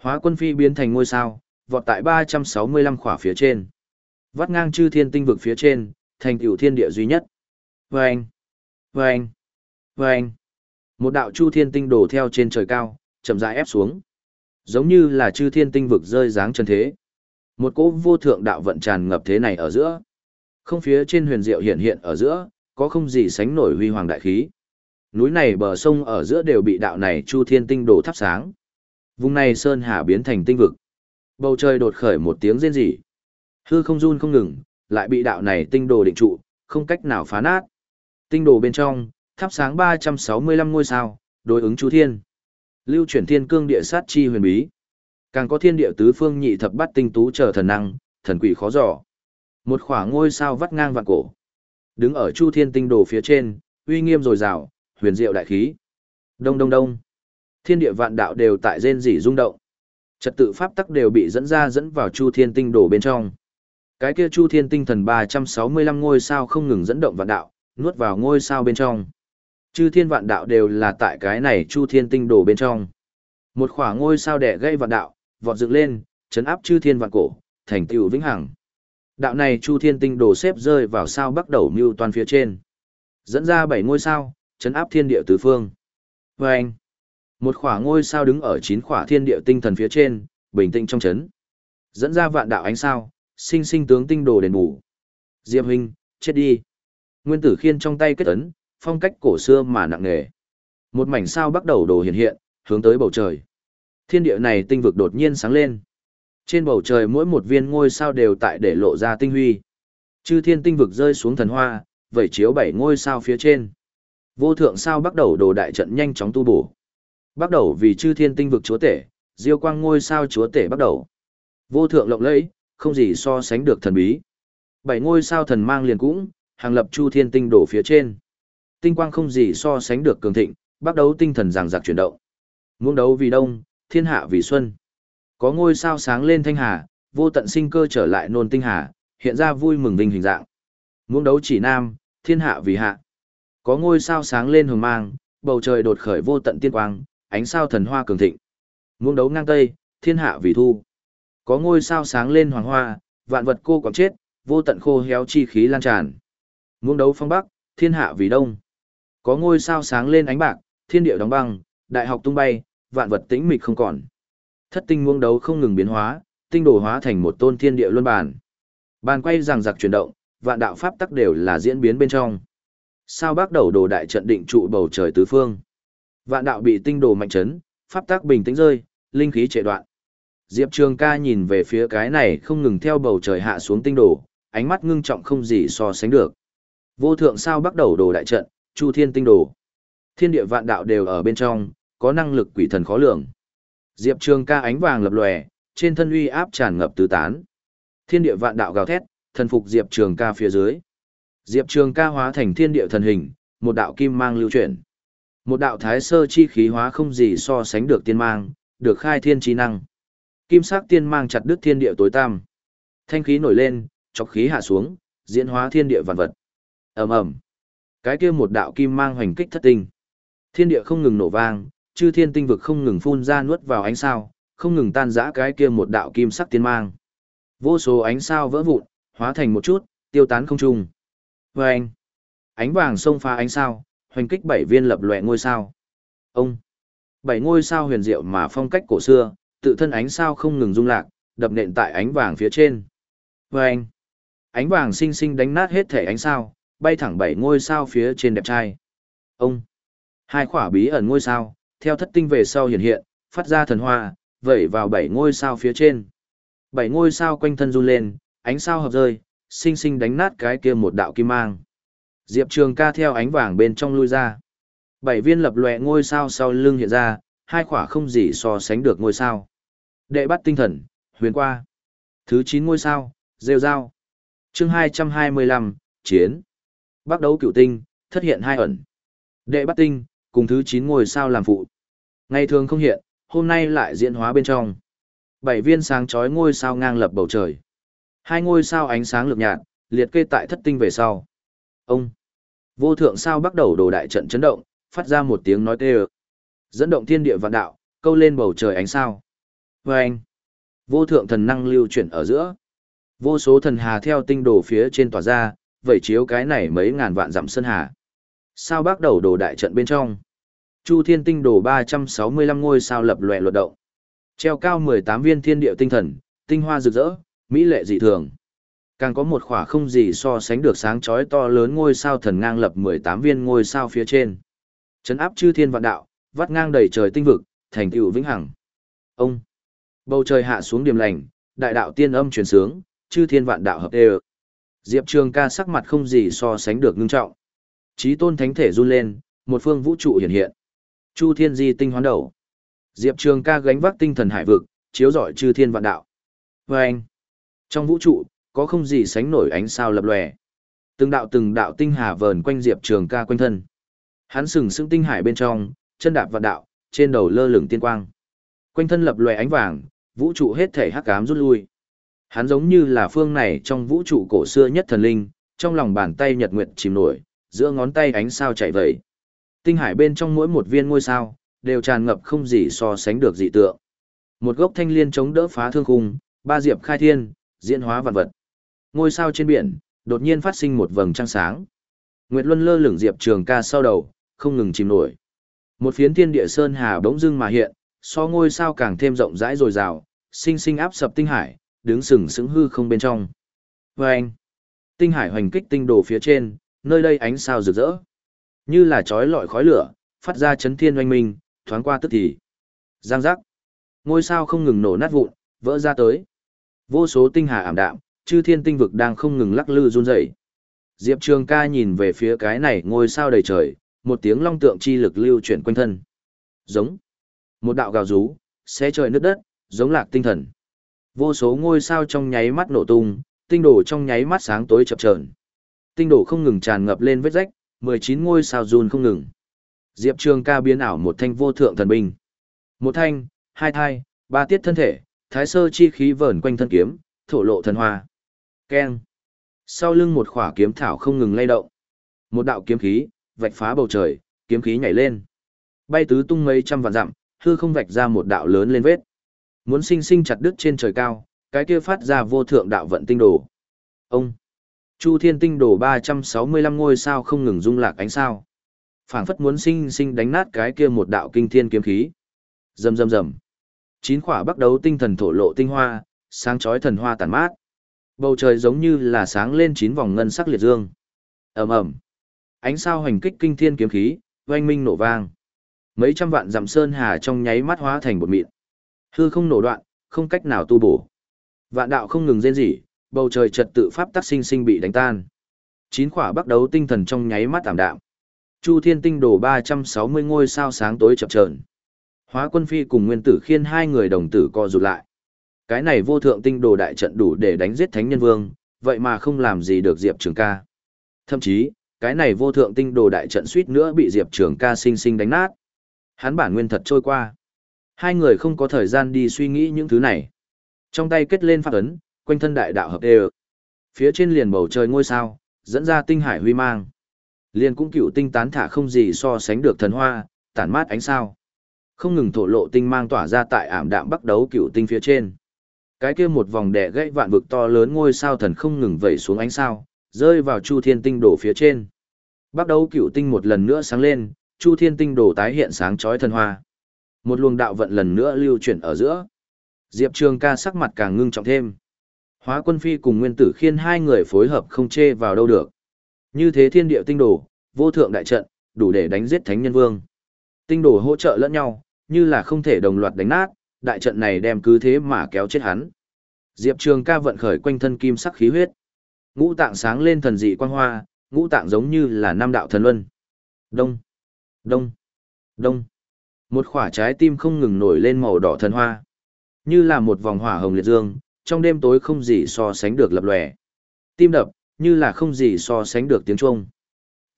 Hóa quân phi biến thành ngôi sao, vọt tại 365 khỏa phía trên. Vắt ngang chư thiên tinh vực phía trên, thành tiểu thiên địa duy nhất. Vâng! Vâng! Vâng! Một đạo chu thiên tinh đổ theo trên trời cao, chậm rãi ép xuống. Giống như là chư thiên tinh vực rơi dáng chân thế. Một cỗ vô thượng đạo vận tràn ngập thế này ở giữa. Không phía trên huyền diệu hiện hiện ở giữa, có không gì sánh nổi huy hoàng đại khí. Núi này bờ sông ở giữa đều bị đạo này chu thiên tinh đổ thắp sáng. Vùng này sơn hà biến thành tinh vực. Bầu trời đột khởi một tiếng rên rỉ. Hư không run không ngừng, lại bị đạo này tinh đồ định trụ, không cách nào phá nát. Tinh đồ bên trong, thắp sáng 365 ngôi sao, đối ứng chú thiên. Lưu chuyển thiên cương địa sát chi huyền bí. Càng có thiên địa tứ phương nhị thập bát tinh tú trở thần năng, thần quỷ khó dò. Một khỏa ngôi sao vắt ngang vạn cổ. Đứng ở chu thiên tinh đồ phía trên, uy nghiêm rồi rào, huyền diệu đại khí. Đông đông đông. Thiên địa vạn đạo đều tại rên rỉ rung động. Trật tự pháp tắc đều bị dẫn ra dẫn vào chu thiên tinh đổ bên trong. Cái kia chu thiên tinh thần 365 ngôi sao không ngừng dẫn động vạn đạo, nuốt vào ngôi sao bên trong. Chư thiên vạn đạo đều là tại cái này chu thiên tinh đổ bên trong. Một khỏa ngôi sao đẻ gây vạn đạo, vọt dựng lên, chấn áp chư thiên vạn cổ, thành tựu vĩnh hằng. Đạo này chu thiên tinh đổ xếp rơi vào sao bắt đầu mưu toàn phía trên. Dẫn ra bảy ngôi sao, chấn áp thiên địa tứ phương. Và anh, một khỏa ngôi sao đứng ở chín khỏa thiên địa tinh thần phía trên, bình tĩnh trong chấn. Dẫn ra vạn đạo ánh sao, sinh sinh tướng tinh đồ đền bù. Diệp huynh, chết đi. Nguyên tử khiên trong tay kết ấn, phong cách cổ xưa mà nặng nề. Một mảnh sao bắt đầu đồ hiện hiện, hướng tới bầu trời. Thiên địa này tinh vực đột nhiên sáng lên. Trên bầu trời mỗi một viên ngôi sao đều tại để lộ ra tinh huy. Chư thiên tinh vực rơi xuống thần hoa, vẩy chiếu bảy ngôi sao phía trên. Vô thượng sao bắt đầu đồ đại trận nhanh chóng tu bổ. Bắt đầu vì chư thiên tinh vực chúa tể, diêu quang ngôi sao chúa tể bắt đầu. Vô thượng lộng lẫy, không gì so sánh được thần bí. Bảy ngôi sao thần mang liền cũng, hàng lập chu thiên tinh đổ phía trên. Tinh quang không gì so sánh được cường thịnh, bắt đầu tinh thần ràng giặc chuyển động. Muông đấu vì đông, thiên hạ vì xuân. Có ngôi sao sáng lên thanh hà, vô tận sinh cơ trở lại nôn tinh hà, hiện ra vui mừng vinh hình dạng. Muông đấu chỉ nam, thiên hạ vì hạ. Có ngôi sao sáng lên hồng mang, bầu trời đột khởi vô tận tiên quang, ánh sao thần hoa cường thịnh. Muông đấu ngang tây, thiên hạ vì thu. Có ngôi sao sáng lên hoàng hoa, vạn vật cô quặng chết, vô tận khô héo chi khí lan tràn. Muông đấu phong bắc, thiên hạ vì đông. Có ngôi sao sáng lên ánh bạc, thiên địa đóng băng, đại học tung bay, vạn vật tĩnh mịch không còn. Thất tinh muông đấu không ngừng biến hóa, tinh đồ hóa thành một tôn thiên địa luân bản. Bàn quay rằng giặc chuyển động, vạn đạo pháp tắc đều là diễn biến bên trong. Sao bác đầu đồ đại trận định trụ bầu trời tứ phương. Vạn đạo bị tinh đồ mạnh chấn, pháp tác bình tĩnh rơi, linh khí trệ đoạn. Diệp Trường ca nhìn về phía cái này không ngừng theo bầu trời hạ xuống tinh đồ, ánh mắt ngưng trọng không gì so sánh được. Vô thượng sao bắt đầu đồ đại trận, chu thiên tinh đồ. Thiên địa vạn đạo đều ở bên trong, có năng lực quỷ thần khó lường. Diệp Trường ca ánh vàng lập lòe, trên thân uy áp tràn ngập tứ tán. Thiên địa vạn đạo gào thét, thần phục Diệp Trường ca phía dưới. Diệp Trường ca hóa thành thiên địa thần hình, một đạo kim mang lưu chuyển. Một đạo thái sơ chi khí hóa không gì so sánh được tiên mang, được khai thiên trí năng. Kim sắc tiên mang chặt đứt thiên địa tối tăm. Thanh khí nổi lên, chọc khí hạ xuống, diễn hóa thiên địa vạn vật. Ầm ầm. Cái kia một đạo kim mang hoành kích thất tinh. Thiên địa không ngừng nổ vang, chư thiên tinh vực không ngừng phun ra nuốt vào ánh sao, không ngừng tan rã cái kia một đạo kim sắc tiên mang. Vô số ánh sao vỡ vụn, hóa thành một chút, tiêu tán không trung. Và anh, ánh vàng xông pha ánh sao, hoành kích bảy viên lập lòe ngôi sao. Ông, bảy ngôi sao huyền diệu mà phong cách cổ xưa, tự thân ánh sao không ngừng rung lạc, đập nện tại ánh vàng phía trên. Và anh, ánh vàng xinh xinh đánh nát hết thể ánh sao, bay thẳng bảy ngôi sao phía trên đẹp trai. Ông, hai khỏa bí ẩn ngôi sao, theo thất tinh về sau hiện hiện, phát ra thần hoa, vẩy vào bảy ngôi sao phía trên. Bảy ngôi sao quanh thân run lên, ánh sao hợp rơi, xinh xinh đánh nát cái kia một đạo kim mang. Diệp Trường ca theo ánh vàng bên trong lui ra. Bảy viên lập lòe ngôi sao sau lưng hiện ra, hai khỏa không gì so sánh được ngôi sao. Đệ bắt tinh thần, huyền qua. Thứ 9 ngôi sao, rêu dao. chương 225, chiến. Bắt đấu cựu tinh, thất hiện hai ẩn. Đệ bắt tinh, cùng thứ 9 ngôi sao làm phụ. Ngày thường không hiện, hôm nay lại diễn hóa bên trong. Bảy viên sáng chói ngôi sao ngang lập bầu trời. Hai ngôi sao ánh sáng lược nhạt, liệt kê tại thất tinh về sau. Ông! Vô thượng sao bắt đầu đồ đại trận chấn động, phát ra một tiếng nói tê Dẫn động thiên địa vạn đạo, câu lên bầu trời ánh sao. Và anh! Vô thượng thần năng lưu chuyển ở giữa. Vô số thần hà theo tinh đồ phía trên tỏa ra, vẩy chiếu cái này mấy ngàn vạn dặm sơn hà. Sao bắt đầu đồ đại trận bên trong. Chu thiên tinh đồ 365 ngôi sao lập lòe luật động. Treo cao 18 viên thiên địa tinh thần, tinh hoa rực rỡ, mỹ lệ dị thường. Càng có một khỏa không gì so sánh được sáng chói to lớn ngôi sao thần ngang lập 18 viên ngôi sao phía trên. Chấn áp chư thiên vạn đạo, vắt ngang đầy trời tinh vực, thành tựu vĩnh hằng. Ông Bầu trời hạ xuống điểm lành, đại đạo tiên âm truyền sướng, chư thiên vạn đạo hợp đều. Diệp Trường ca sắc mặt không gì so sánh được ngưng trọng. Chí tôn thánh thể run lên, một phương vũ trụ hiện hiện. Chu thiên di tinh hoán đầu. Diệp Trường ca gánh vác tinh thần hải vực, chiếu rọi chư thiên vạn đạo. Và anh, trong vũ trụ, có không gì sánh nổi ánh sao lập lòe. Từng đạo từng đạo tinh hà vờn quanh Diệp Trường ca quanh thân. Hắn sừng sững tinh hải bên trong, chân đạp vạn đạo, trên đầu lơ lửng tiên quang. Quanh thân lập lòe ánh vàng, vũ trụ hết thể hắc ám rút lui. Hắn giống như là phương này trong vũ trụ cổ xưa nhất thần linh, trong lòng bàn tay nhật nguyệt chìm nổi, giữa ngón tay ánh sao chạy vẩy. Tinh hải bên trong mỗi một viên ngôi sao, đều tràn ngập không gì so sánh được dị tượng. Một gốc thanh liên chống đỡ phá thương khung, ba diệp khai thiên, diễn hóa vạn vật. Ngôi sao trên biển, đột nhiên phát sinh một vầng trăng sáng. Nguyệt Luân lơ lửng diệp trường ca sau đầu, không ngừng chìm nổi. Một phiến thiên địa sơn hà bỗng dưng mà hiện, so ngôi sao càng thêm rộng rãi rồi rào, sinh sinh áp sập tinh hải, đứng sừng sững hư không bên trong. Và anh, tinh hải hoành kích tinh đồ phía trên, nơi đây ánh sao rực rỡ. Như là chói lọi khói lửa, phát ra chấn thiên oanh minh, thoáng qua tức thì. Giang giác. Ngôi sao không ngừng nổ nát vụn, vỡ ra tới. Vô số tinh hà ảm đạm, chư thiên tinh vực đang không ngừng lắc lư run rẩy. Diệp Trường ca nhìn về phía cái này ngôi sao đầy trời, một tiếng long tượng chi lực lưu chuyển quanh thân. Giống. Một đạo gào rú, xé trời nước đất, giống lạc tinh thần. Vô số ngôi sao trong nháy mắt nổ tung, tinh đồ trong nháy mắt sáng tối chập chờn. Tinh đồ không ngừng tràn ngập lên vết rách, 19 ngôi sao run không ngừng. Diệp Trường ca biến ảo một thanh vô thượng thần binh. Một thanh, hai thai, ba tiết thân thể, thái sơ chi khí vờn quanh thân kiếm, thổ lộ thần hoa. Keng. Sau lưng một khỏa kiếm thảo không ngừng lay động. Một đạo kiếm khí, vạch phá bầu trời, kiếm khí nhảy lên. Bay tứ tung mấy trăm vạn dặm, hư không vạch ra một đạo lớn lên vết. Muốn sinh sinh chặt đứt trên trời cao, cái kia phát ra vô thượng đạo vận tinh đồ. Ông. Chu Thiên tinh đồ 365 ngôi sao không ngừng rung lạc ánh sao. Phảng phất muốn sinh sinh đánh nát cái kia một đạo kinh thiên kiếm khí. Rầm rầm rầm. Chín khỏa bắt đầu tinh thần thổ lộ tinh hoa, sáng chói thần hoa tàn mát. Bầu trời giống như là sáng lên chín vòng ngân sắc liệt dương. Ầm ầm. Ánh sao hành kích kinh thiên kiếm khí, oanh minh nổ vang. Mấy trăm vạn dặm sơn hà trong nháy mắt hóa thành bột mịn. Hư không nổ đoạn, không cách nào tu bổ. Vạn đạo không ngừng rên rỉ, bầu trời trật tự pháp tắc sinh sinh bị đánh tan. Chín quả bắt đấu tinh thần trong nháy mắt tạm đạm. Chu Thiên Tinh đổ 360 ngôi sao sáng tối chập chờn. Hóa Quân Phi cùng Nguyên Tử Khiên hai người đồng tử co rụt lại. Cái này vô thượng tinh đồ đại trận đủ để đánh giết Thánh Nhân Vương, vậy mà không làm gì được Diệp Trường Ca. Thậm chí, cái này vô thượng tinh đồ đại trận suýt nữa bị Diệp Trường Ca sinh sinh đánh nát. Hắn bản nguyên thật trôi qua. Hai người không có thời gian đi suy nghĩ những thứ này. Trong tay kết lên pháp ấn, quanh thân đại đạo hợp đều. Phía trên liền bầu trời ngôi sao, dẫn ra tinh hải huy mang. Liền cũng cựu tinh tán thả không gì so sánh được thần hoa, tản mát ánh sao. Không ngừng thổ lộ tinh mang tỏa ra tại ảm đạm bắt đấu cựu tinh phía trên. Cái kia một vòng đẻ gãy vạn vực to lớn ngôi sao thần không ngừng vẩy xuống ánh sao, rơi vào chu thiên tinh đổ phía trên. Bắt đầu cựu tinh một lần nữa sáng lên, chu thiên tinh đổ tái hiện sáng chói thần hoa. Một luồng đạo vận lần nữa lưu chuyển ở giữa. Diệp Trường ca sắc mặt càng ngưng trọng thêm. Hóa quân phi cùng nguyên tử khiên hai người phối hợp không chê vào đâu được. Như thế thiên địa tinh đồ, vô thượng đại trận, đủ để đánh giết thánh nhân vương. Tinh đồ hỗ trợ lẫn nhau, như là không thể đồng loạt đánh nát, đại trận này đem cứ thế mà kéo chết hắn. Diệp Trường ca vận khởi quanh thân kim sắc khí huyết. Ngũ tạng sáng lên thần dị quang hoa, ngũ tạng giống như là nam đạo thần luân. Đông, đông, đông. Một quả trái tim không ngừng nổi lên màu đỏ thần hoa. Như là một vòng hỏa hồng liệt dương, trong đêm tối không gì so sánh được lập lòe. Tim đập, như là không gì so sánh được tiếng chuông.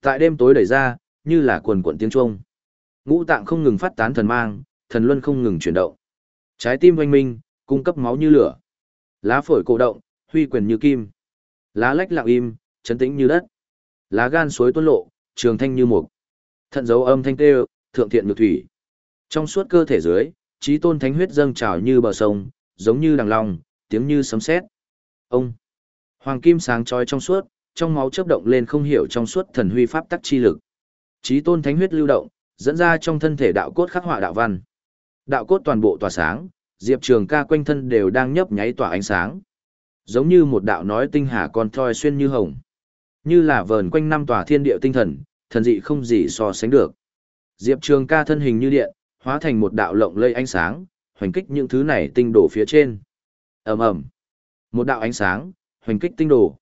Tại đêm tối đẩy ra, như là quần quần tiếng chuông. Ngũ tạng không ngừng phát tán thần mang, thần luân không ngừng chuyển động. Trái tim oanh minh, cung cấp máu như lửa. Lá phổi cổ động, huy quyền như kim. Lá lách lặng im, chấn tĩnh như đất. Lá gan suối tuôn lộ, trường thanh như mục. Thận dấu âm thanh tê, thượng thiện nhược thủy. Trong suốt cơ thể dưới, trí tôn thánh huyết dâng trào như bờ sông, giống như đằng lòng, tiếng như sấm sét. Ông Hoàng kim sáng chói trong suốt, trong máu chớp động lên không hiểu trong suốt thần huy pháp tắc chi lực. Trí tôn thánh huyết lưu động, dẫn ra trong thân thể đạo cốt khắc họa đạo văn. Đạo cốt toàn bộ tỏa sáng, Diệp Trường Ca quanh thân đều đang nhấp nháy tỏa ánh sáng. Giống như một đạo nói tinh hà con thoi xuyên như hồng. Như là vờn quanh năm tòa thiên địa tinh thần, thần dị không gì so sánh được. Diệp Trường Ca thân hình như điện, hóa thành một đạo lộng lây ánh sáng, hoành kích những thứ này tinh đổ phía trên. Ầm ầm. Một đạo ánh sáng, hoành kích tinh đổ,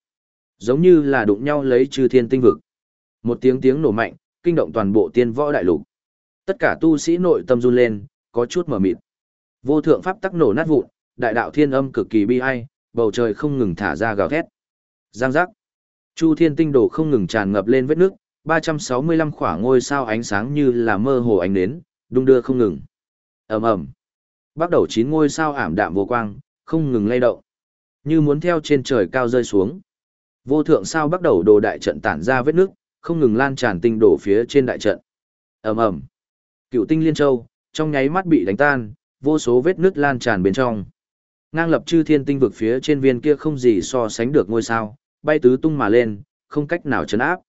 Giống như là đụng nhau lấy chư thiên tinh vực. Một tiếng tiếng nổ mạnh, kinh động toàn bộ tiên võ đại lục. Tất cả tu sĩ nội tâm run lên, có chút mờ mịt. Vô thượng pháp tắc nổ nát vụn, đại đạo thiên âm cực kỳ bi ai, bầu trời không ngừng thả ra gào thét. Giang giác. Chu thiên tinh đồ không ngừng tràn ngập lên vết nước, 365 khỏa ngôi sao ánh sáng như là mơ hồ ánh nến, đung đưa không ngừng. ầm ầm, bắt đầu chín ngôi sao ảm đạm vô quang, không ngừng lay động, như muốn theo trên trời cao rơi xuống. Vô thượng sao bắt đầu đồ đại trận tản ra vết nước, không ngừng lan tràn tinh đổ phía trên đại trận. ầm ầm, cựu tinh liên châu trong nháy mắt bị đánh tan, vô số vết nứt lan tràn bên trong. Ngang lập chư thiên tinh vực phía trên viên kia không gì so sánh được ngôi sao, bay tứ tung mà lên, không cách nào chấn áp.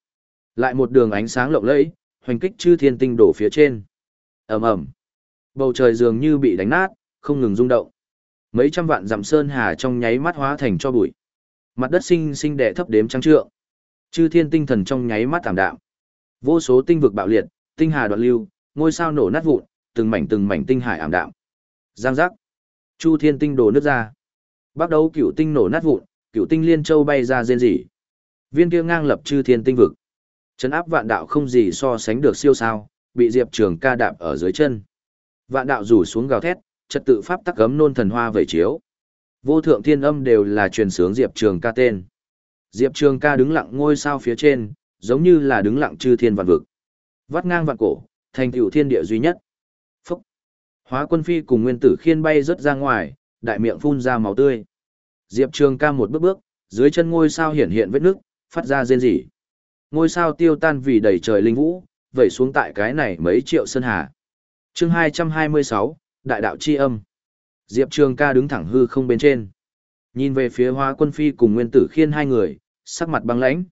Lại một đường ánh sáng lộng lẫy, hoành kích chư thiên tinh đổ phía trên. ầm ầm, bầu trời dường như bị đánh nát, không ngừng rung động. Mấy trăm vạn dặm sơn hà trong nháy mắt hóa thành cho bụi. Mặt đất sinh sinh đè thấp đếm trắng trượng. Chư thiên tinh thần trong nháy mắt tạm đạm. Vô số tinh vực bạo liệt, tinh hà đoạn lưu, ngôi sao nổ nát vụn, từng mảnh từng mảnh tinh hải ảm đạm. Giang giác. Chu thiên tinh đổ nước ra. Bắt đầu cửu tinh nổ nát vụn, cửu tinh liên châu bay ra rên rỉ. Viên kia ngang lập chư thiên tinh vực. Chấn áp vạn đạo không gì so sánh được siêu sao, bị Diệp Trường ca đạp ở dưới chân. Vạn đạo rủ xuống gào thét, trật tự pháp tắc cấm nôn thần hoa vẩy chiếu. Vô thượng thiên âm đều là truyền sướng Diệp Trường ca tên. Diệp Trường ca đứng lặng ngôi sao phía trên, giống như là đứng lặng chư thiên vạn vực. Vắt ngang vạn cổ, thành tựu thiên địa duy nhất. Hóa quân phi cùng nguyên tử khiên bay rớt ra ngoài, đại miệng phun ra máu tươi. Diệp Trường ca một bước bước, dưới chân ngôi sao hiển hiện vết nước, phát ra rên rỉ. Ngôi sao tiêu tan vì đầy trời linh vũ, vẩy xuống tại cái này mấy triệu sơn hà. chương 226, Đại đạo chi âm. Diệp Trường ca đứng thẳng hư không bên trên. Nhìn về phía hóa quân phi cùng nguyên tử khiên hai người, sắc mặt băng lãnh.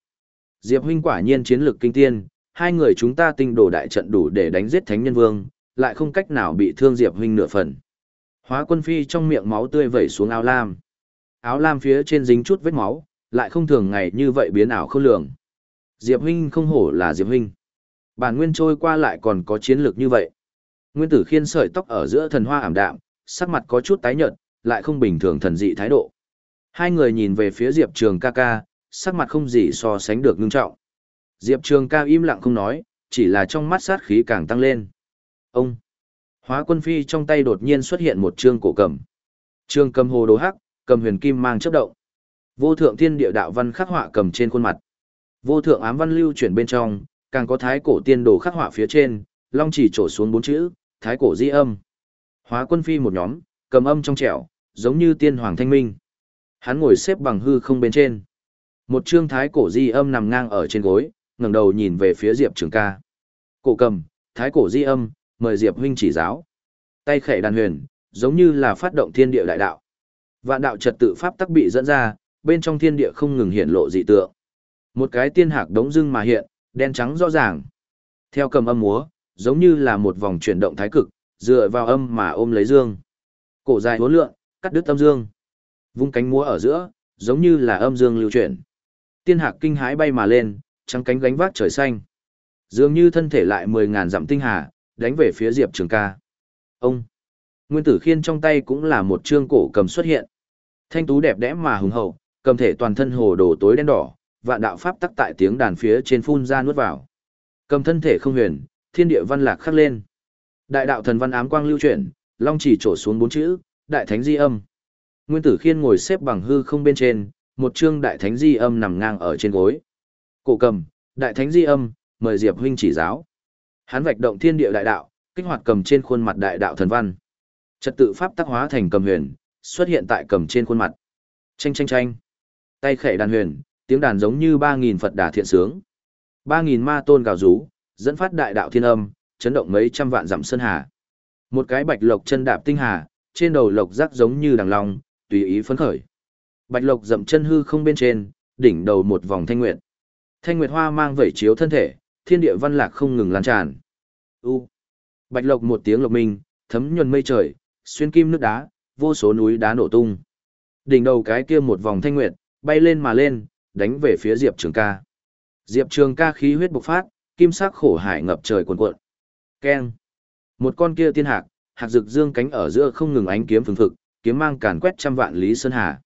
Diệp huynh quả nhiên chiến lược kinh tiên, hai người chúng ta tinh đồ đại trận đủ để đánh giết thánh nhân vương, lại không cách nào bị thương Diệp huynh nửa phần. Hóa quân phi trong miệng máu tươi vẩy xuống áo lam. Áo lam phía trên dính chút vết máu, lại không thường ngày như vậy biến ảo không lường. Diệp huynh không hổ là Diệp huynh. Bản nguyên trôi qua lại còn có chiến lược như vậy. Nguyên tử khiên sợi tóc ở giữa thần hoa ảm đạm, sắc mặt có chút tái nhợt, lại không bình thường thần dị thái độ. Hai người nhìn về phía Diệp Trường ca ca, sắc mặt không gì so sánh được ngưng trọng. Diệp Trường ca im lặng không nói, chỉ là trong mắt sát khí càng tăng lên. Ông! Hóa quân phi trong tay đột nhiên xuất hiện một trương cổ cầm. Trương cầm hồ đồ hắc, cầm huyền kim mang chấp động. Vô thượng thiên địa đạo văn khắc họa cầm trên khuôn mặt. Vô thượng ám văn lưu chuyển bên trong, càng có thái cổ tiên đồ khắc họa phía trên, long chỉ trổ xuống bốn chữ, thái cổ di âm. Hóa quân phi một nhóm, cầm âm trong trẻo, giống như tiên hoàng thanh minh. Hắn ngồi xếp bằng hư không bên trên. Một trương thái cổ di âm nằm ngang ở trên gối, ngẩng đầu nhìn về phía Diệp Trường ca. Cổ cầm, thái cổ di âm, mời Diệp huynh chỉ giáo. Tay khẽ đàn huyền, giống như là phát động thiên địa đại đạo. Vạn đạo trật tự pháp tắc bị dẫn ra, bên trong thiên địa không ngừng hiện lộ dị tượng. Một cái tiên hạc đống dưng mà hiện, đen trắng rõ ràng. Theo cầm âm múa, giống như là một vòng chuyển động thái cực, dựa vào âm mà ôm lấy dương. Cổ dài uốn lượn, cắt đứt âm dương. Vung cánh múa ở giữa, giống như là âm dương lưu chuyển. Tiên hạc kinh hãi bay mà lên, trắng cánh gánh vác trời xanh. Dường như thân thể lại mười ngàn dặm tinh hà, đánh về phía Diệp Trường ca. Ông! Nguyên tử khiên trong tay cũng là một trương cổ cầm xuất hiện. Thanh tú đẹp đẽ mà hùng hậu, cầm thể toàn thân hồ đồ tối đen đỏ, vạn đạo pháp tắc tại tiếng đàn phía trên phun ra nuốt vào. Cầm thân thể không huyền, thiên địa văn lạc khắc lên. Đại đạo thần văn ám quang lưu chuyển, long chỉ trổ xuống bốn chữ, đại thánh di âm. Nguyên tử khiên ngồi xếp bằng hư không bên trên, một chương đại thánh di âm nằm ngang ở trên gối. Cổ cầm, đại thánh di âm, mời Diệp huynh chỉ giáo. Hắn vạch động thiên địa đại đạo, kích hoạt cầm trên khuôn mặt đại đạo thần văn. Trật tự pháp tác hóa thành cầm huyền, xuất hiện tại cầm trên khuôn mặt. Chanh chanh chanh. Tay khẽ đàn huyền, tiếng đàn giống như 3000 Phật đà thiện sướng. 3000 ma tôn gào rú, dẫn phát đại đạo thiên âm, chấn động mấy trăm vạn dặm sơn hà. Một cái bạch lộc chân đạp tinh hà, trên đầu lộc rắc giống như đằng long, tùy ý phấn khởi. Bạch lộc dậm chân hư không bên trên, đỉnh đầu một vòng thanh nguyệt. Thanh nguyệt hoa mang vẩy chiếu thân thể, thiên địa văn lạc không ngừng lan tràn. U. Bạch lộc một tiếng lộc minh, thấm nhuần mây trời, xuyên kim nước đá, vô số núi đá nổ tung. Đỉnh đầu cái kia một vòng thanh nguyệt, bay lên mà lên, đánh về phía Diệp Trường ca. Diệp Trường ca khí huyết bộc phát, kim sắc khổ hải ngập trời cuồn cuộn. Keng. Một con kia tiên hạc, hạc rực dương cánh ở giữa không ngừng ánh kiếm phừng phực, kiếm mang càn quét trăm vạn lý sơn hà.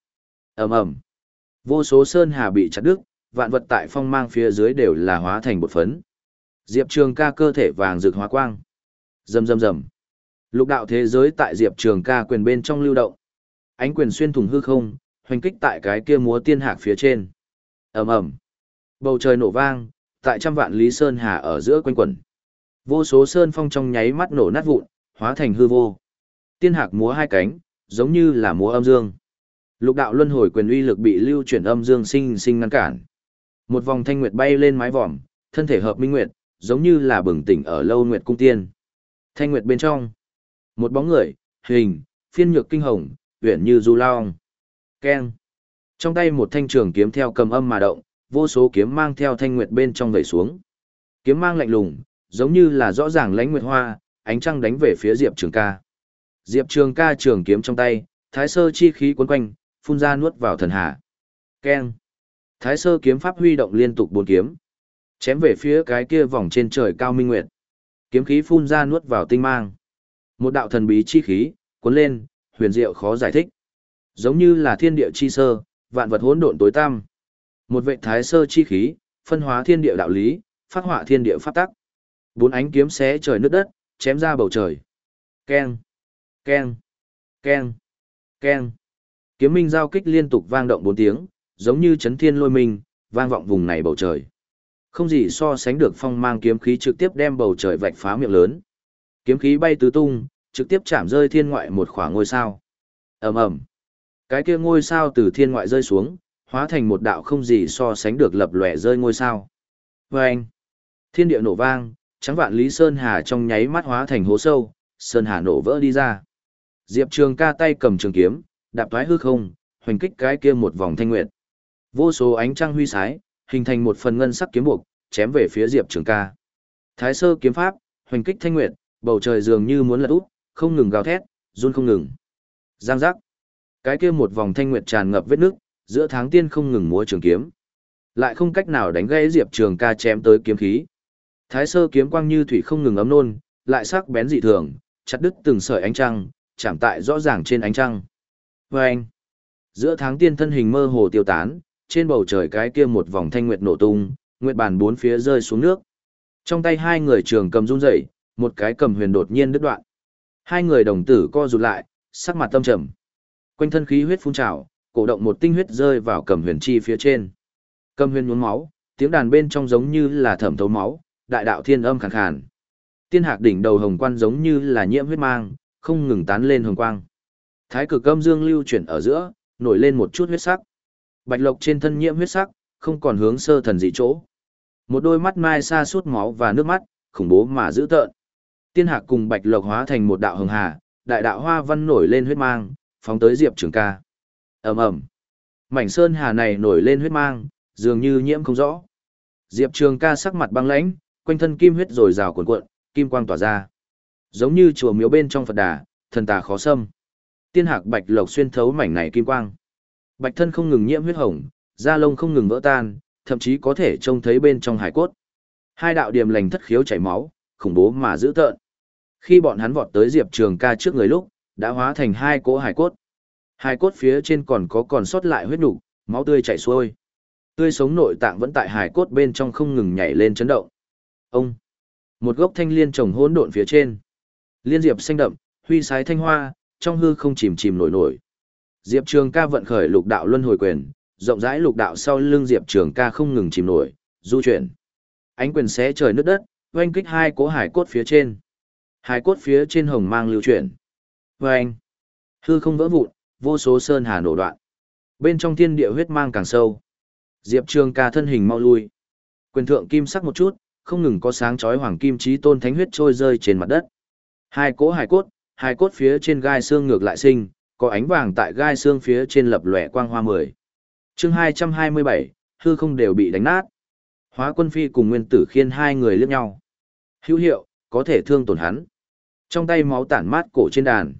Ầm ầm. Vô số sơn hà bị chặt đứt, vạn vật tại phong mang phía dưới đều là hóa thành bột phấn. Diệp Trường ca cơ thể vàng rực hóa quang. Rầm rầm rầm. Lục đạo thế giới tại Diệp Trường ca quyền bên trong lưu động. Ánh quyền xuyên thủng hư không, hoành kích tại cái kia múa tiên hạc phía trên. Ầm ầm. Bầu trời nổ vang, tại trăm vạn lý sơn hà ở giữa quanh quẩn. Vô số sơn phong trong nháy mắt nổ nát vụn, hóa thành hư vô. Tiên hạc múa hai cánh, giống như là múa âm dương. Lục đạo luân hồi quyền uy lực bị lưu chuyển âm dương sinh sinh ngăn cản. Một vòng thanh nguyệt bay lên mái vòm, thân thể hợp minh nguyệt, giống như là bừng tỉnh ở lâu nguyệt cung tiên. Thanh nguyệt bên trong, một bóng người, hình, phiên nhược kinh hồng, uyển như du long Keng. Trong tay một thanh trường kiếm theo cầm âm mà động, vô số kiếm mang theo thanh nguyệt bên trong vẩy xuống. Kiếm mang lạnh lùng, giống như là rõ ràng lãnh nguyệt hoa, ánh trăng đánh về phía Diệp Trường Ca. Diệp Trường Ca trường kiếm trong tay, thái sơ chi khí cuốn quanh, phun ra nuốt vào thần hạ. Keng. Thái sơ kiếm pháp huy động liên tục bốn kiếm, chém về phía cái kia vòng trên trời cao minh nguyệt. Kiếm khí phun ra nuốt vào tinh mang. Một đạo thần bí chi khí, cuốn lên, huyền diệu khó giải thích. Giống như là thiên địa chi sơ, vạn vật hỗn độn tối tăm. Một vệ thái sơ chi khí, phân hóa thiên địa đạo lý, phát họa thiên địa pháp tắc. Bốn ánh kiếm xé trời nước đất, chém ra bầu trời. Keng, keng, keng, keng. Kiếm minh giao kích liên tục vang động bốn tiếng, giống như chấn thiên lôi minh, vang vọng vùng này bầu trời. Không gì so sánh được phong mang kiếm khí trực tiếp đem bầu trời vạch phá miệng lớn. Kiếm khí bay tứ tung, trực tiếp chạm rơi thiên ngoại một khoảng ngôi sao. ầm ầm, Cái kia ngôi sao từ thiên ngoại rơi xuống, hóa thành một đạo không gì so sánh được lập lòe rơi ngôi sao. Vâng! Thiên địa nổ vang, trắng vạn Lý Sơn Hà trong nháy mắt hóa thành hố sâu, Sơn Hà nổ vỡ đi ra. Diệp Trường ca tay cầm trường kiếm, đạp thoái hư không, hoành kích cái kia một vòng thanh nguyệt. Vô số ánh trăng huy sái, hình thành một phần ngân sắc kiếm buộc, chém về phía Diệp Trường ca. Thái sơ kiếm pháp, hoành kích thanh nguyệt, bầu trời dường như muốn lật úp, không ngừng gào thét, run không ngừng. Giang giác. Cái kia một vòng thanh nguyệt tràn ngập vết nước, giữa tháng tiên không ngừng múa trường kiếm. Lại không cách nào đánh gãy Diệp Trường ca chém tới kiếm khí. Thái sơ kiếm quang như thủy không ngừng ấm nôn, lại sắc bén dị thường, chặt đứt từng sợi ánh trăng, chạm tại rõ ràng trên ánh trăng. Và anh, giữa tháng tiên thân hình mơ hồ tiêu tán, trên bầu trời cái kia một vòng thanh nguyệt nổ tung, nguyệt bàn bốn phía rơi xuống nước. Trong tay hai người trường cầm run rẩy, một cái cầm huyền đột nhiên đứt đoạn. Hai người đồng tử co rụt lại, sắc mặt tâm trầm. Quanh thân khí huyết phun trào, cổ động một tinh huyết rơi vào cầm huyền chi phía trên. Cầm huyền nhuốm máu, tiếng đàn bên trong giống như là thẩm thấu máu, đại đạo thiên âm khàn khàn. Tiên hạc đỉnh đầu hồng quan giống như là nhiễm huyết mang, không ngừng tán lên hồng quang. Thái cực âm dương lưu chuyển ở giữa, nổi lên một chút huyết sắc. Bạch lộc trên thân nhiễm huyết sắc, không còn hướng sơ thần dị chỗ. Một đôi mắt mai xa suốt máu và nước mắt, khủng bố mà dữ tợn. Tiên hạc cùng bạch lộc hóa thành một đạo hường hà, đại đạo hoa văn nổi lên huyết mang, phóng tới Diệp Trường ca. ầm ầm, Mảnh sơn hà này nổi lên huyết mang, dường như nhiễm không rõ. Diệp Trường ca sắc mặt băng lãnh, quanh thân kim huyết rồi rào cuộn cuộn, kim quang tỏa ra. Giống như chùa miếu bên trong Phật đà, thần tà khó xâm. Tiên hạc bạch lộc xuyên thấu mảnh này kim quang. Bạch thân không ngừng nhiễm huyết hồng, da lông không ngừng vỡ tan, thậm chí có thể trông thấy bên trong hải cốt. Hai đạo điểm lành thất khiếu chảy máu, khủng bố mà dữ tợn. Khi bọn hắn vọt tới Diệp Trường ca trước người lúc, đã hóa thành hai cỗ hải cốt. Hải cốt phía trên còn có còn sót lại huyết nục, máu tươi chảy xuôi. Tươi sống nội tạng vẫn tại hải cốt bên trong không ngừng nhảy lên chấn động. Ông, một gốc thanh liên trồng hỗn độn phía trên. Liên diệp xanh đậm, huy sái thanh hoa, trong hư không chìm chìm nổi nổi. Diệp Trường ca vận khởi lục đạo luân hồi quyền, rộng rãi lục đạo sau lưng Diệp Trường ca không ngừng chìm nổi, du chuyển. Ánh quyền xé trời nước đất, oanh kích hai cố hải cốt phía trên. hải cốt phía trên hồng mang lưu chuyển. Oanh. hư không vỡ vụn, vô số sơn hà nổ đoạn. Bên trong thiên địa huyết mang càng sâu. Diệp Trường ca thân hình mau lui. Quyền thượng kim sắc một chút, không ngừng có sáng chói hoàng kim chí tôn thánh huyết trôi rơi trên mặt đất. Hai cỗ hài cốt, hai cốt phía trên gai xương ngược lại sinh, có ánh vàng tại gai xương phía trên lập lòe quang hoa mười. Chương 227, hư không đều bị đánh nát. Hóa quân phi cùng nguyên tử khiên hai người liếc nhau. Hữu hiệu, có thể thương tổn hắn. Trong tay máu tản mát cổ trên đàn.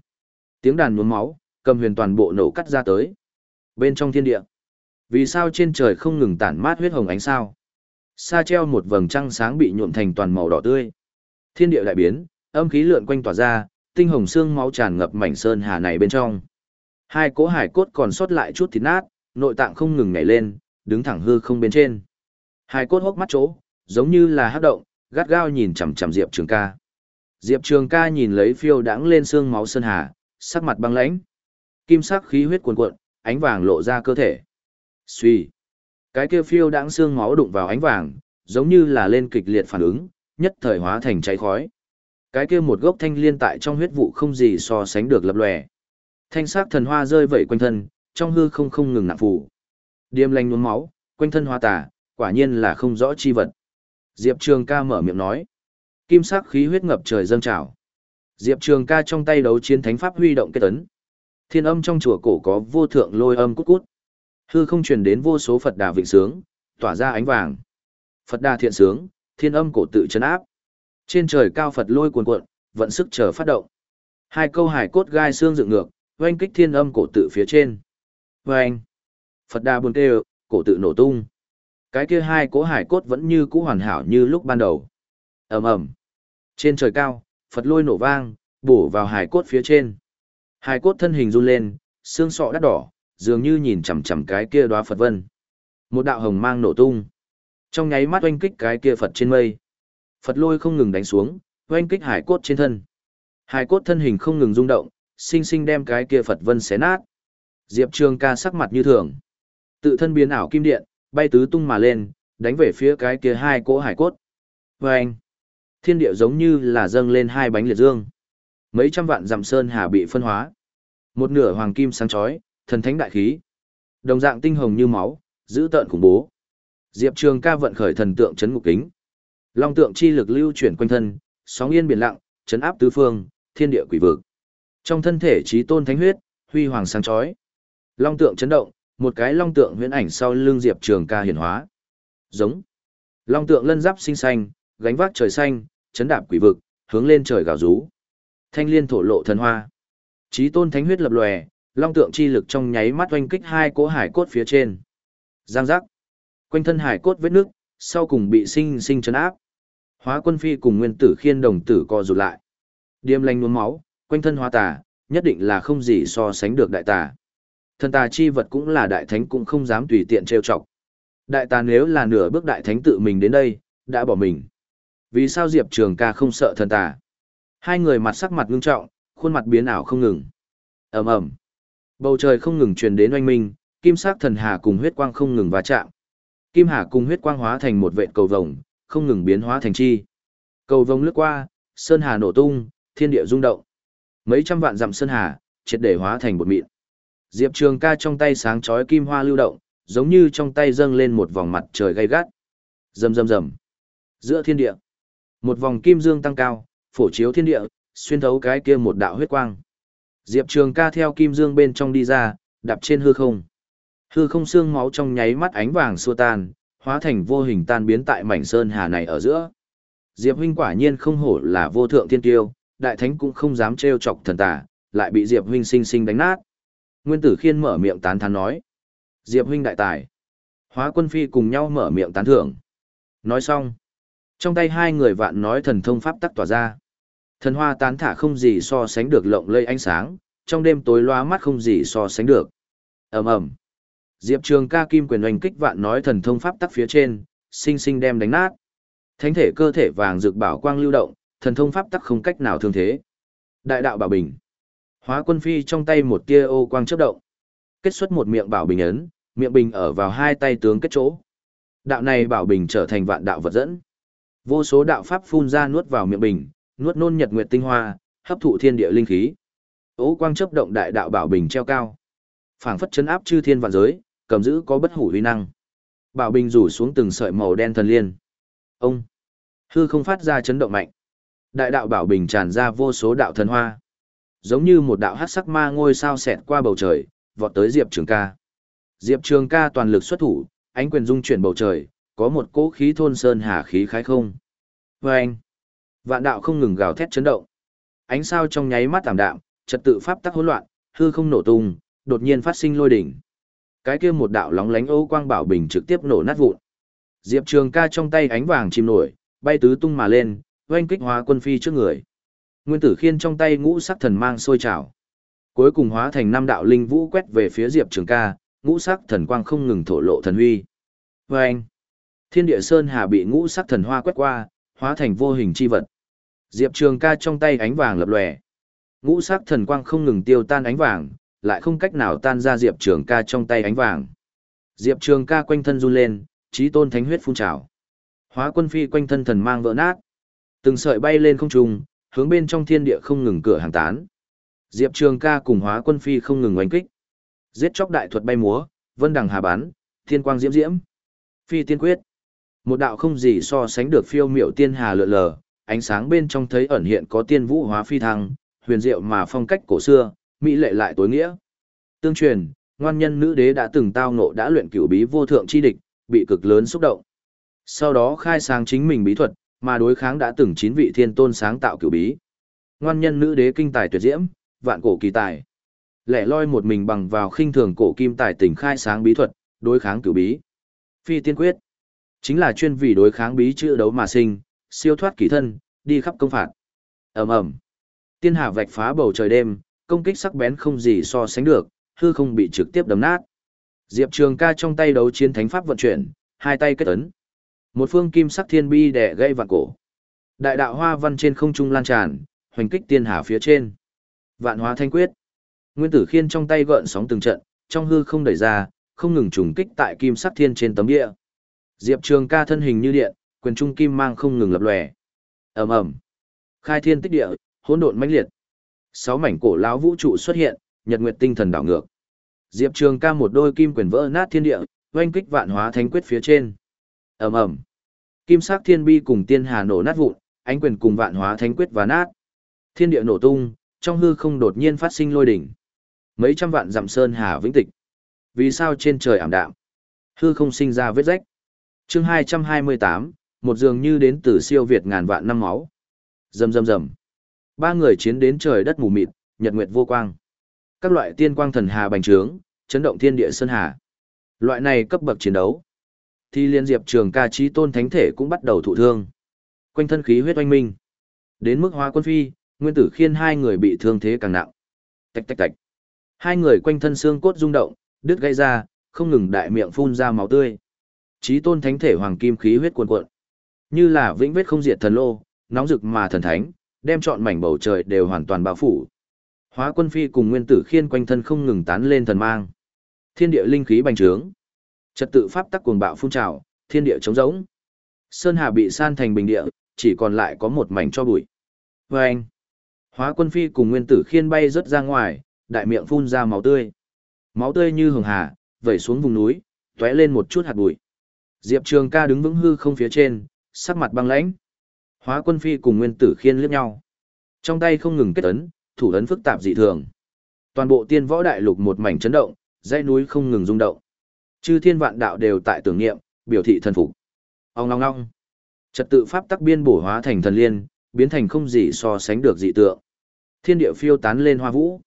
Tiếng đàn nhuốm máu, cầm huyền toàn bộ nổ cắt ra tới. Bên trong thiên địa. Vì sao trên trời không ngừng tản mát huyết hồng ánh sao? Sa treo một vầng trăng sáng bị nhuộm thành toàn màu đỏ tươi. Thiên địa đại biến, âm khí lượn quanh tỏa ra, tinh hồng xương máu tràn ngập mảnh sơn hà này bên trong. Hai cỗ hải cốt còn sót lại chút thịt nát, nội tạng không ngừng nhảy lên, đứng thẳng hư không bên trên. Hai cốt hốc mắt chỗ, giống như là hấp động, gắt gao nhìn chằm chằm Diệp Trường Ca. Diệp Trường Ca nhìn lấy phiêu đãng lên xương máu sơn hà, sắc mặt băng lãnh. Kim sắc khí huyết cuồn cuộn, ánh vàng lộ ra cơ thể. Suy. Cái kia phiêu đãng xương máu đụng vào ánh vàng, giống như là lên kịch liệt phản ứng, nhất thời hóa thành cháy khói. Cái kia một gốc thanh liên tại trong huyết vụ không gì so sánh được lập lòe. Thanh sắc thần hoa rơi vẩy quanh thân, trong hư không không ngừng nặng phủ. Điềm lanh nhuốm máu, quanh thân hoa tà, quả nhiên là không rõ chi vật. Diệp Trường ca mở miệng nói. Kim sắc khí huyết ngập trời dâng trào. Diệp Trường ca trong tay đấu chiến thánh pháp huy động kết tấn. Thiên âm trong chùa cổ có vô thượng lôi âm cút cút. Hư không truyền đến vô số Phật đà vịnh sướng, tỏa ra ánh vàng. Phật đà thiện sướng, thiên âm cổ tự trấn áp. Trên trời cao Phật lôi cuồn cuộn, vận sức chờ phát động. Hai câu hải cốt gai xương dựng ngược, oanh kích thiên âm cổ tự phía trên. Oanh! Phật đà buồn kêu, cổ tự nổ tung. Cái kia hai cố hải cốt vẫn như cũ hoàn hảo như lúc ban đầu. ầm ầm Trên trời cao, Phật lôi nổ vang, bổ vào hải cốt phía trên. Hải cốt thân hình run lên, xương sọ đắt đỏ, dường như nhìn chằm chằm cái kia đóa Phật vân. Một đạo hồng mang nổ tung. Trong nháy mắt oanh kích cái kia Phật trên mây. Phật lôi không ngừng đánh xuống, oanh kích hải cốt trên thân. Hải cốt thân hình không ngừng rung động, sinh sinh đem cái kia Phật vân xé nát. Diệp Trường ca sắc mặt như thường. Tự thân biến ảo kim điện, bay tứ tung mà lên, đánh về phía cái kia hai cỗ hải cốt. Vâng! Thiên địa giống như là dâng lên hai bánh liệt dương. Mấy trăm vạn dặm sơn hà bị phân hóa. Một nửa hoàng kim sáng chói, thần thánh đại khí. Đồng dạng tinh hồng như máu, giữ tợn khủng bố. Diệp Trường ca vận khởi thần tượng chấn ngục kính. Long tượng chi lực lưu chuyển quanh thân, sóng yên biển lặng, chấn áp tứ phương, thiên địa quỷ vực. Trong thân thể trí tôn thánh huyết, huy hoàng sáng chói. Long tượng chấn động, một cái long tượng huyễn ảnh sau lưng Diệp Trường ca hiển hóa. Giống. Long tượng lân giáp xinh xanh, gánh vác trời xanh, chấn đạp quỷ vực, hướng lên trời gào rú. Thanh liên thổ lộ thần hoa. Chí tôn thánh huyết lập lòe, long tượng chi lực trong nháy mắt oanh kích hai cỗ hải cốt phía trên. Giang giác. Quanh thân hải cốt vết nước, sau cùng bị sinh sinh chấn áp. Hóa quân phi cùng nguyên tử khiên đồng tử co rụt lại. Điềm lanh nuốt máu, quanh thân Hoa tà, nhất định là không gì so sánh được đại tà. Thần tà chi vật cũng là đại thánh cũng không dám tùy tiện trêu chọc. Đại tà nếu là nửa bước đại thánh tự mình đến đây, đã bỏ mình. Vì sao Diệp Trường ca không sợ thần tà? Hai người mặt sắc mặt ngưng trọng, khuôn mặt biến ảo không ngừng. ầm ầm Bầu trời không ngừng truyền đến oanh minh, kim sắc thần hà cùng huyết quang không ngừng va chạm. Kim hà cùng huyết quang hóa thành một vệt cầu vồng, không ngừng biến hóa thành chi. Cầu vồng lướt qua, sơn hà nổ tung, thiên địa rung động. Mấy trăm vạn dặm sơn hà, triệt để hóa thành bột mịn. Diệp Trường ca trong tay sáng chói kim hoa lưu động, giống như trong tay dâng lên một vòng mặt trời gay gắt. Rầm rầm rầm. Giữa thiên địa, một vòng kim dương tăng cao, phổ chiếu thiên địa, xuyên thấu cái kia một đạo huyết quang. Diệp Trường ca theo kim dương bên trong đi ra, đạp trên hư không. Hư không xương máu trong nháy mắt ánh vàng xua tan, hóa thành vô hình tan biến tại mảnh sơn hà này ở giữa. Diệp huynh quả nhiên không hổ là vô thượng thiên tiêu, đại thánh cũng không dám trêu chọc thần tà, lại bị Diệp huynh sinh sinh đánh nát. Nguyên tử khiên mở miệng tán thán nói. Diệp huynh đại tài. Hóa quân phi cùng nhau mở miệng tán thưởng. Nói xong. Trong tay hai người vạn nói thần thông pháp tắc tỏa ra. Thần hoa tán thả không gì so sánh được lộng lây ánh sáng, trong đêm tối loa mắt không gì so sánh được. ầm ầm Diệp Trường ca kim quyền oanh kích vạn nói thần thông pháp tắc phía trên, sinh sinh đem đánh nát. Thánh thể cơ thể vàng rực bảo quang lưu động, thần thông pháp tắc không cách nào thương thế. Đại đạo bảo bình. Hóa quân phi trong tay một tia ô quang chớp động. Kết xuất một miệng bảo bình ấn, miệng bình ở vào hai tay tướng kết chỗ. Đạo này bảo bình trở thành vạn đạo vật dẫn. Vô số đạo pháp phun ra nuốt vào miệng bình, nuốt nôn nhật nguyệt tinh hoa, hấp thụ thiên địa linh khí. ô quang chớp động đại đạo bảo bình treo cao. Phảng phất chấn áp chư thiên vạn giới, cầm giữ có bất hủ uy năng. Bảo bình rủ xuống từng sợi màu đen thần liên. Ông hư không phát ra chấn động mạnh. Đại đạo bảo bình tràn ra vô số đạo thần hoa. Giống như một đạo hát sắc ma ngôi sao xẹt qua bầu trời, vọt tới Diệp Trường Ca. Diệp Trường Ca toàn lực xuất thủ, ánh quyền dung chuyển bầu trời, có một cỗ khí thôn sơn hà khí khái không. Và anh, vạn đạo không ngừng gào thét chấn động. Ánh sao trong nháy mắt tạm đạm, trật tự pháp tắc hỗn loạn, hư không nổ tung, đột nhiên phát sinh lôi đỉnh. Cái kia một đạo lóng lánh ô quang bảo bình trực tiếp nổ nát vụn. Diệp Trường Ca trong tay ánh vàng chìm nổi, bay tứ tung mà lên, oanh kích hóa quân phi trước người. Nguyên tử khiên trong tay ngũ sắc thần mang sôi trào. Cuối cùng hóa thành năm đạo linh vũ quét về phía Diệp Trường Ca, ngũ sắc thần quang không ngừng thổ lộ thần huy. Oanh! anh, thiên địa sơn hà bị ngũ sắc thần hoa quét qua, hóa thành vô hình chi vật. Diệp Trường Ca trong tay ánh vàng lập lòe. Ngũ sắc thần quang không ngừng tiêu tan ánh vàng, lại không cách nào tan ra Diệp Trường Ca trong tay ánh vàng. Diệp Trường Ca quanh thân run lên, trí tôn thánh huyết phun trào. Hóa quân phi quanh thân thần mang vỡ nát. Từng sợi bay lên không trung, hướng bên trong thiên địa không ngừng cửa hàng tán. Diệp Trường Ca cùng Hóa quân phi không ngừng oanh kích. Giết chóc đại thuật bay múa, vân đằng hà bán, thiên quang diễm diễm. Phi tiên quyết. Một đạo không gì so sánh được phiêu miệu tiên hà lượn lờ, ánh sáng bên trong thấy ẩn hiện có tiên vũ hóa phi thăng, huyền diệu mà phong cách cổ xưa, mỹ lệ lại tối nghĩa. Tương truyền, ngoan nhân nữ đế đã từng tao ngộ đã luyện cửu bí vô thượng chi địch, bị cực lớn xúc động. Sau đó khai sáng chính mình bí thuật, mà đối kháng đã từng chín vị thiên tôn sáng tạo cửu bí. Ngoan nhân nữ đế kinh tài tuyệt diễm, vạn cổ kỳ tài. Lẻ loi một mình bằng vào khinh thường cổ kim tài tỉnh khai sáng bí thuật, đối kháng cửu bí. Phi tiên quyết, chính là chuyên vì đối kháng bí chữ đấu mà sinh, siêu thoát kỳ thân, đi khắp công phạt. Ầm ầm. Tiên hạ vạch phá bầu trời đêm, công kích sắc bén không gì so sánh được, hư không bị trực tiếp đấm nát. Diệp Trường Ca trong tay đấu chiến thánh pháp vận chuyển, hai tay kết ấn. Một phương kim sắc thiên bi đẻ gây vạn cổ. Đại đạo hoa văn trên không trung lan tràn, hoành kích tiên hà phía trên. Vạn hóa thanh quyết. Nguyên tử khiên trong tay gợn sóng từng trận, trong hư không đẩy ra, không ngừng trùng kích tại kim sắc thiên trên tấm địa. Diệp Trường Ca thân hình như điện, quyền trung kim mang không ngừng lập lòe. Ầm ầm. Khai thiên tích địa, hỗn độn mãnh liệt. Sáu mảnh cổ lão vũ trụ xuất hiện, nhật nguyệt tinh thần đảo ngược. Diệp Trường Ca một đôi kim quyền vỡ nát thiên địa, oanh kích vạn hóa thánh quyết phía trên. Ầm ầm. Kim sắc thiên bi cùng tiên hà nổ nát vụn, ánh quyền cùng vạn hóa thánh quyết và nát. Thiên địa nổ tung, trong hư không đột nhiên phát sinh lôi đỉnh. Mấy trăm vạn dặm sơn hà vĩnh tịch. Vì sao trên trời ảm đạm? Hư không sinh ra vết rách. Chương 228, một dường như đến từ siêu việt ngàn vạn năm máu. Rầm rầm rầm. Ba người chiến đến trời đất mù mịt, nhật nguyệt vô quang. Các loại tiên quang thần hà bành trướng, chấn động thiên địa sơn hà. Loại này cấp bậc chiến đấu. Thì liên diệp trường ca trí tôn thánh thể cũng bắt đầu thụ thương. Quanh thân khí huyết oanh minh. Đến mức hóa quân phi, nguyên tử khiên hai người bị thương thế càng nặng. Tạch tạch tạch. Hai người quanh thân xương cốt rung động, đứt gây ra, không ngừng đại miệng phun ra máu tươi. Chí tôn thánh thể hoàng kim khí huyết cuồn cuộn. Như là vĩnh vết không diệt thần lô, nóng rực mà thần thánh, đem trọn mảnh bầu trời đều hoàn toàn bao phủ. Hóa quân phi cùng nguyên tử khiên quanh thân không ngừng tán lên thần mang. Thiên địa linh khí bành trướng. Trật tự pháp tắc cuồng bạo phun trào, thiên địa trống rỗng. Sơn Hà bị san thành bình địa, chỉ còn lại có một mảnh cho bụi. Và anh, hóa quân phi cùng nguyên tử khiên bay rớt ra ngoài, đại miệng phun ra máu tươi. Máu tươi như hường hà, vẩy xuống vùng núi, tóe lên một chút hạt bụi. Diệp Trường ca đứng vững hư không phía trên, sắc mặt băng lãnh. Hóa quân phi cùng nguyên tử khiên liếc nhau. Trong tay không ngừng kết ấn, thủ ấn phức tạp dị thường. Toàn bộ tiên võ đại lục một mảnh chấn động, dãy núi không ngừng rung động. Chư thiên vạn đạo đều tại tưởng niệm, biểu thị thần phục. Ông long long, Trật tự pháp tắc biên bổ hóa thành thần liên, biến thành không gì so sánh được dị tượng. Thiên địa phiêu tán lên hoa vũ.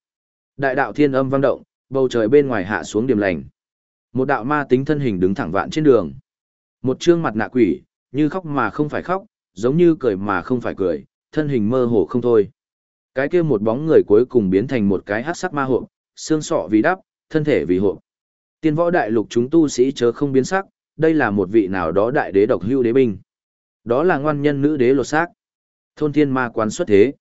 Đại đạo thiên âm vang động, bầu trời bên ngoài hạ xuống điểm lành. Một đạo ma tính thân hình đứng thẳng vạn trên đường. Một trương mặt nạ quỷ, như khóc mà không phải khóc, giống như cười mà không phải cười, thân hình mơ hồ không thôi. Cái kia một bóng người cuối cùng biến thành một cái hắc sắc ma hộp, xương sọ vì đắp, thân thể vì hộp. Tiên võ đại lục chúng tu sĩ chớ không biến sắc, đây là một vị nào đó đại đế độc hưu đế binh. Đó là ngoan nhân nữ đế lột xác. Thôn thiên ma quán xuất thế.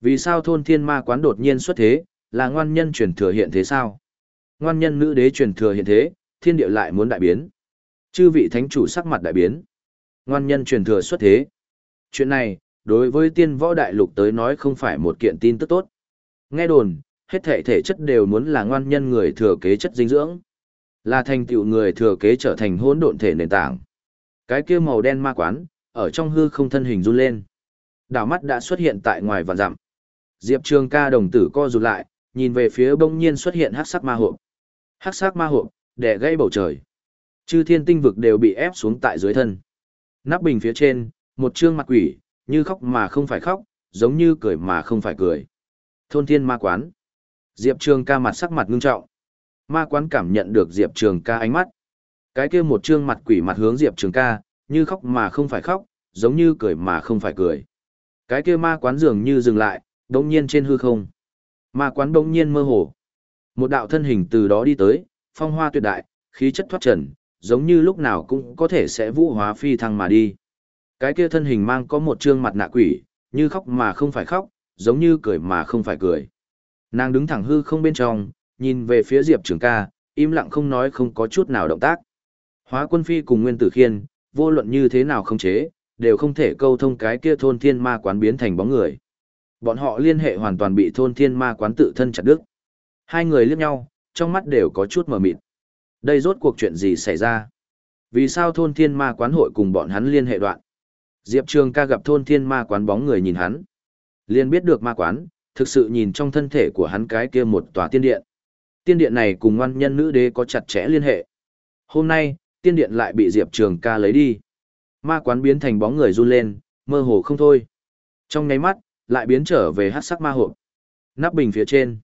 Vì sao thôn thiên ma quán đột nhiên xuất thế, là ngoan nhân truyền thừa hiện thế sao? Ngoan nhân nữ đế truyền thừa hiện thế, thiên địa lại muốn đại biến. Chư vị thánh chủ sắc mặt đại biến. Ngoan nhân truyền thừa xuất thế. Chuyện này, đối với tiên võ đại lục tới nói không phải một kiện tin tức tốt. Nghe đồn, hết thể thể chất đều muốn là ngoan nhân người thừa kế chất dinh dưỡng. Là thành tựu người thừa kế trở thành hỗn độn thể nền tảng. Cái kia màu đen ma quán, ở trong hư không thân hình run lên. Đảo mắt đã xuất hiện tại ngoài vạn dặm. Diệp Trường ca đồng tử co rụt lại, nhìn về phía bỗng nhiên xuất hiện hắc sắc ma hộp. Hắc sắc ma hộp, đè gây bầu trời. Chư thiên tinh vực đều bị ép xuống tại dưới thân. Nắp bình phía trên, một trương mặt quỷ, như khóc mà không phải khóc, giống như cười mà không phải cười. Thôn thiên ma quán. Diệp Trường ca mặt sắc mặt ngưng trọng. Ma quán cảm nhận được Diệp Trường ca ánh mắt. Cái kia một trương mặt quỷ mặt hướng Diệp Trường ca, như khóc mà không phải khóc, giống như cười mà không phải cười. Cái kia ma quán dường như dừng lại, đống nhiên trên hư không. Ma quán đống nhiên mơ hồ. Một đạo thân hình từ đó đi tới, phong hoa tuyệt đại, khí chất thoát trần, giống như lúc nào cũng có thể sẽ vũ hóa phi thăng mà đi. Cái kia thân hình mang có một trương mặt nạ quỷ, như khóc mà không phải khóc, giống như cười mà không phải cười. Nàng đứng thẳng hư không bên trong, nhìn về phía Diệp Trường ca, im lặng không nói không có chút nào động tác. Hóa quân phi cùng Nguyên Tử Khiên, vô luận như thế nào không chế, đều không thể câu thông cái kia thôn thiên ma quán biến thành bóng người. Bọn họ liên hệ hoàn toàn bị thôn thiên ma quán tự thân chặt đứt. Hai người liếc nhau, trong mắt đều có chút mờ mịt. Đây rốt cuộc chuyện gì xảy ra? Vì sao thôn thiên ma quán hội cùng bọn hắn liên hệ đoạn? Diệp Trường ca gặp thôn thiên ma quán bóng người nhìn hắn. Liên biết được ma quán, thực sự nhìn trong thân thể của hắn cái kia một tòa tiên điện. Tiên điện này cùng ngoan nhân nữ đế có chặt chẽ liên hệ. Hôm nay, tiên điện lại bị Diệp Trường ca lấy đi. Ma quán biến thành bóng người run lên, mơ hồ không thôi. Trong nháy mắt, lại biến trở về hát sắc ma hộp. Nắp bình phía trên.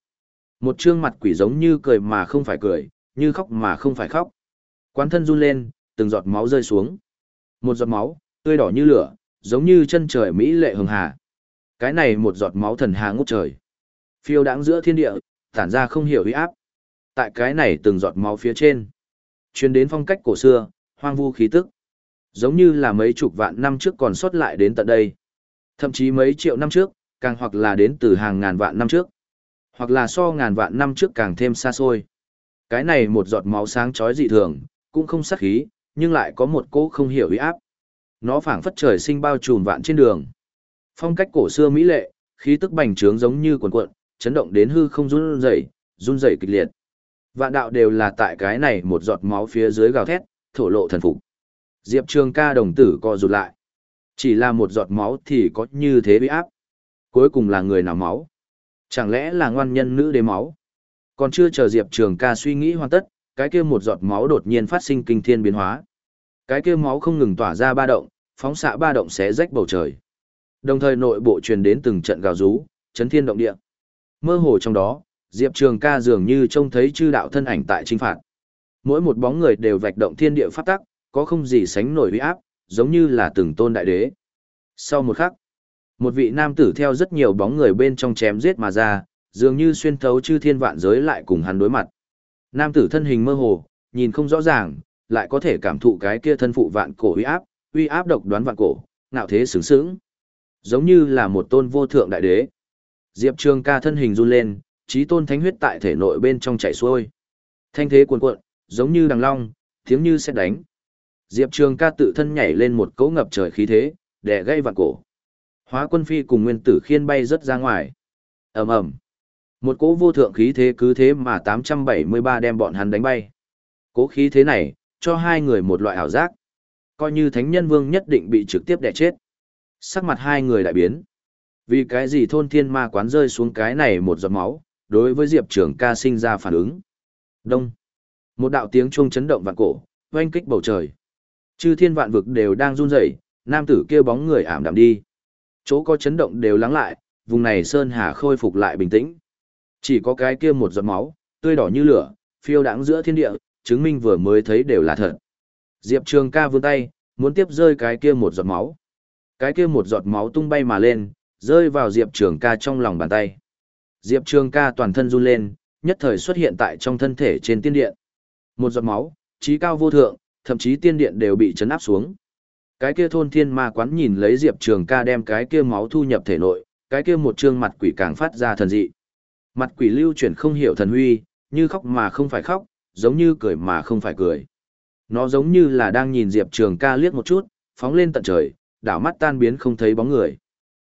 Một trương mặt quỷ giống như cười mà không phải cười, như khóc mà không phải khóc. Quán thân run lên, từng giọt máu rơi xuống. Một giọt máu, tươi đỏ như lửa, giống như chân trời mỹ lệ hường hà. Cái này một giọt máu thần hà ngút trời. Phiêu đáng giữa thiên địa, tản ra không hiểu uy áp. Tại cái này từng giọt máu phía trên. Chuyến đến phong cách cổ xưa, hoang vu khí tức. Giống như là mấy chục vạn năm trước còn sót lại đến tận đây. Thậm chí mấy triệu năm trước, càng hoặc là đến từ hàng ngàn vạn năm trước. Hoặc là so ngàn vạn năm trước càng thêm xa xôi. Cái này một giọt máu sáng chói dị thường, cũng không sắc khí, nhưng lại có một cỗ không hiểu uy áp. Nó phảng phất trời sinh bao trùm vạn trên đường. Phong cách cổ xưa mỹ lệ, khí tức bành trướng giống như cuồn cuộn, chấn động đến hư không run rẩy, run rẩy kịch liệt. Vạn đạo đều là tại cái này một giọt máu phía dưới gào thét, thổ lộ thần phục. Diệp Trường ca đồng tử co rụt lại. Chỉ là một giọt máu thì có như thế bị áp. Cuối cùng là người nào máu? Chẳng lẽ là ngoan nhân nữ đế máu? Còn chưa chờ Diệp Trường ca suy nghĩ hoàn tất, cái kia một giọt máu đột nhiên phát sinh kinh thiên biến hóa. Cái kia máu không ngừng tỏa ra ba động, phóng xạ ba động xé rách bầu trời. Đồng thời nội bộ truyền đến từng trận gào rú, chấn thiên động địa. Mơ hồ trong đó, Diệp Trường ca dường như trông thấy chư đạo thân ảnh tại trinh phạt. Mỗi một bóng người đều vạch động thiên địa pháp tắc, có không gì sánh nổi uy áp, giống như là từng tôn đại đế. Sau một khắc, một vị nam tử theo rất nhiều bóng người bên trong chém giết mà ra, dường như xuyên thấu chư thiên vạn giới lại cùng hắn đối mặt. Nam tử thân hình mơ hồ, nhìn không rõ ràng, lại có thể cảm thụ cái kia thân phụ vạn cổ uy áp, uy áp độc đoán vạn cổ, ngạo thế sướng sướng. Giống như là một tôn vô thượng đại đế. Diệp Trường ca thân hình run lên, trí tôn thánh huyết tại thể nội bên trong chảy xuôi. Thanh thế cuồn cuộn, giống như đằng long, tiếng như sẽ đánh. Diệp Trường ca tự thân nhảy lên một cỗ ngập trời khí thế, để gây vạn cổ. Hóa quân phi cùng nguyên tử khiên bay rất ra ngoài. ầm ầm Một cỗ vô thượng khí thế cứ thế mà 873 đem bọn hắn đánh bay. Cỗ khí thế này, cho hai người một loại ảo giác. Coi như thánh nhân vương nhất định bị trực tiếp đẻ chết. Sắc mặt hai người đại biến. Vì cái gì thôn thiên ma quán rơi xuống cái này một giọt máu, đối với Diệp Trường ca sinh ra phản ứng. Đông. Một đạo tiếng chuông chấn động vạn cổ, oanh kích bầu trời. Chư thiên vạn vực đều đang run rẩy, nam tử kia bóng người ảm đạm đi. Chỗ có chấn động đều lắng lại, vùng này sơn hà khôi phục lại bình tĩnh. Chỉ có cái kia một giọt máu, tươi đỏ như lửa, phiêu đãng giữa thiên địa, chứng minh vừa mới thấy đều là thật. Diệp Trường ca vươn tay, muốn tiếp rơi cái kia một giọt máu. Cái kia một giọt máu tung bay mà lên, rơi vào Diệp Trường ca trong lòng bàn tay. Diệp Trường ca toàn thân run lên, nhất thời xuất hiện tại trong thân thể trên tiên điện. Một giọt máu, trí cao vô thượng, thậm chí tiên điện đều bị chấn áp xuống. Cái kia thôn thiên ma quán nhìn lấy Diệp Trường ca đem cái kia máu thu nhập thể nội, cái kia một trương mặt quỷ càng phát ra thần dị. Mặt quỷ lưu chuyển không hiểu thần huy, như khóc mà không phải khóc, giống như cười mà không phải cười. Nó giống như là đang nhìn Diệp Trường ca liếc một chút, phóng lên tận trời, đảo mắt tan biến không thấy bóng người.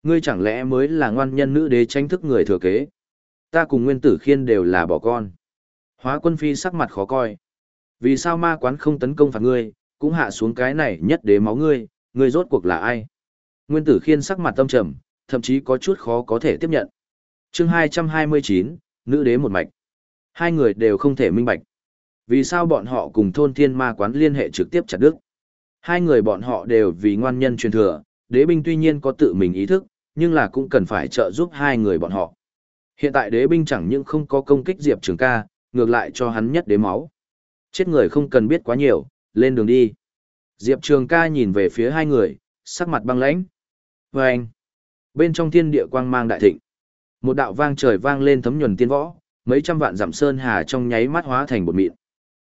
Ngươi chẳng lẽ mới là ngoan nhân nữ đế tranh thức người thừa kế? Ta cùng nguyên tử khiên đều là bỏ con. Hóa quân phi sắc mặt khó coi. Vì sao ma quán không tấn công phạt ngươi, cũng hạ xuống cái này nhất đế máu ngươi, ngươi rốt cuộc là ai? Nguyên tử khiên sắc mặt tâm trầm, thậm chí có chút khó có thể tiếp nhận. chương 229, nữ đế một mạch. Hai người đều không thể minh bạch. Vì sao bọn họ cùng thôn thiên ma quán liên hệ trực tiếp chặt đứt? Hai người bọn họ đều vì ngoan nhân truyền thừa, đế binh tuy nhiên có tự mình ý thức, nhưng là cũng cần phải trợ giúp hai người bọn họ. Hiện tại đế binh chẳng những không có công kích Diệp Trường ca, ngược lại cho hắn nhất đế máu. Chết người không cần biết quá nhiều, lên đường đi. Diệp Trường ca nhìn về phía hai người, sắc mặt băng lãnh. Và anh, bên trong thiên địa quang mang đại thịnh, một đạo vang trời vang lên thấm nhuần tiên võ, mấy trăm vạn giảm sơn hà trong nháy mắt hóa thành bột mịn.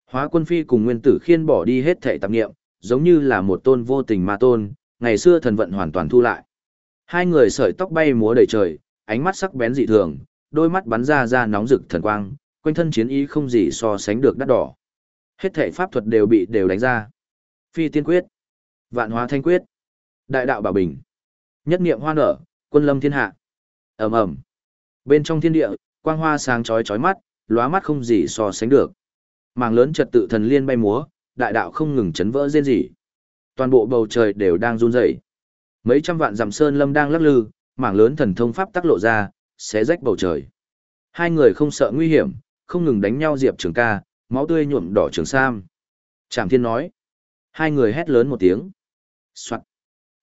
Hóa quân phi cùng nguyên tử khiên bỏ đi hết thể tạp nghiệm, giống như là một tôn vô tình ma tôn, ngày xưa thần vận hoàn toàn thu lại. Hai người sợi tóc bay múa đầy trời, ánh mắt sắc bén dị thường, đôi mắt bắn ra ra nóng rực thần quang, quanh thân chiến ý không gì so sánh được đắt đỏ. Hết thể pháp thuật đều bị đều đánh ra. Phi tiên quyết, vạn hóa thanh quyết, đại đạo bảo bình, nhất niệm hoa nở, quân lâm thiên hạ. Ầm ầm. Bên trong thiên địa, quang hoa sáng chói chói mắt, lóa mắt không gì so sánh được. Màng lớn trật tự thần liên bay múa, đại đạo không ngừng chấn vỡ rên rỉ. Toàn bộ bầu trời đều đang run rẩy. Mấy trăm vạn dặm sơn lâm đang lắc lư, mảng lớn thần thông pháp tác lộ ra, xé rách bầu trời. Hai người không sợ nguy hiểm, không ngừng đánh nhau Diệp Trường ca, máu tươi nhuộm đỏ trường sam. Trảm Thiên nói. Hai người hét lớn một tiếng. Soạn.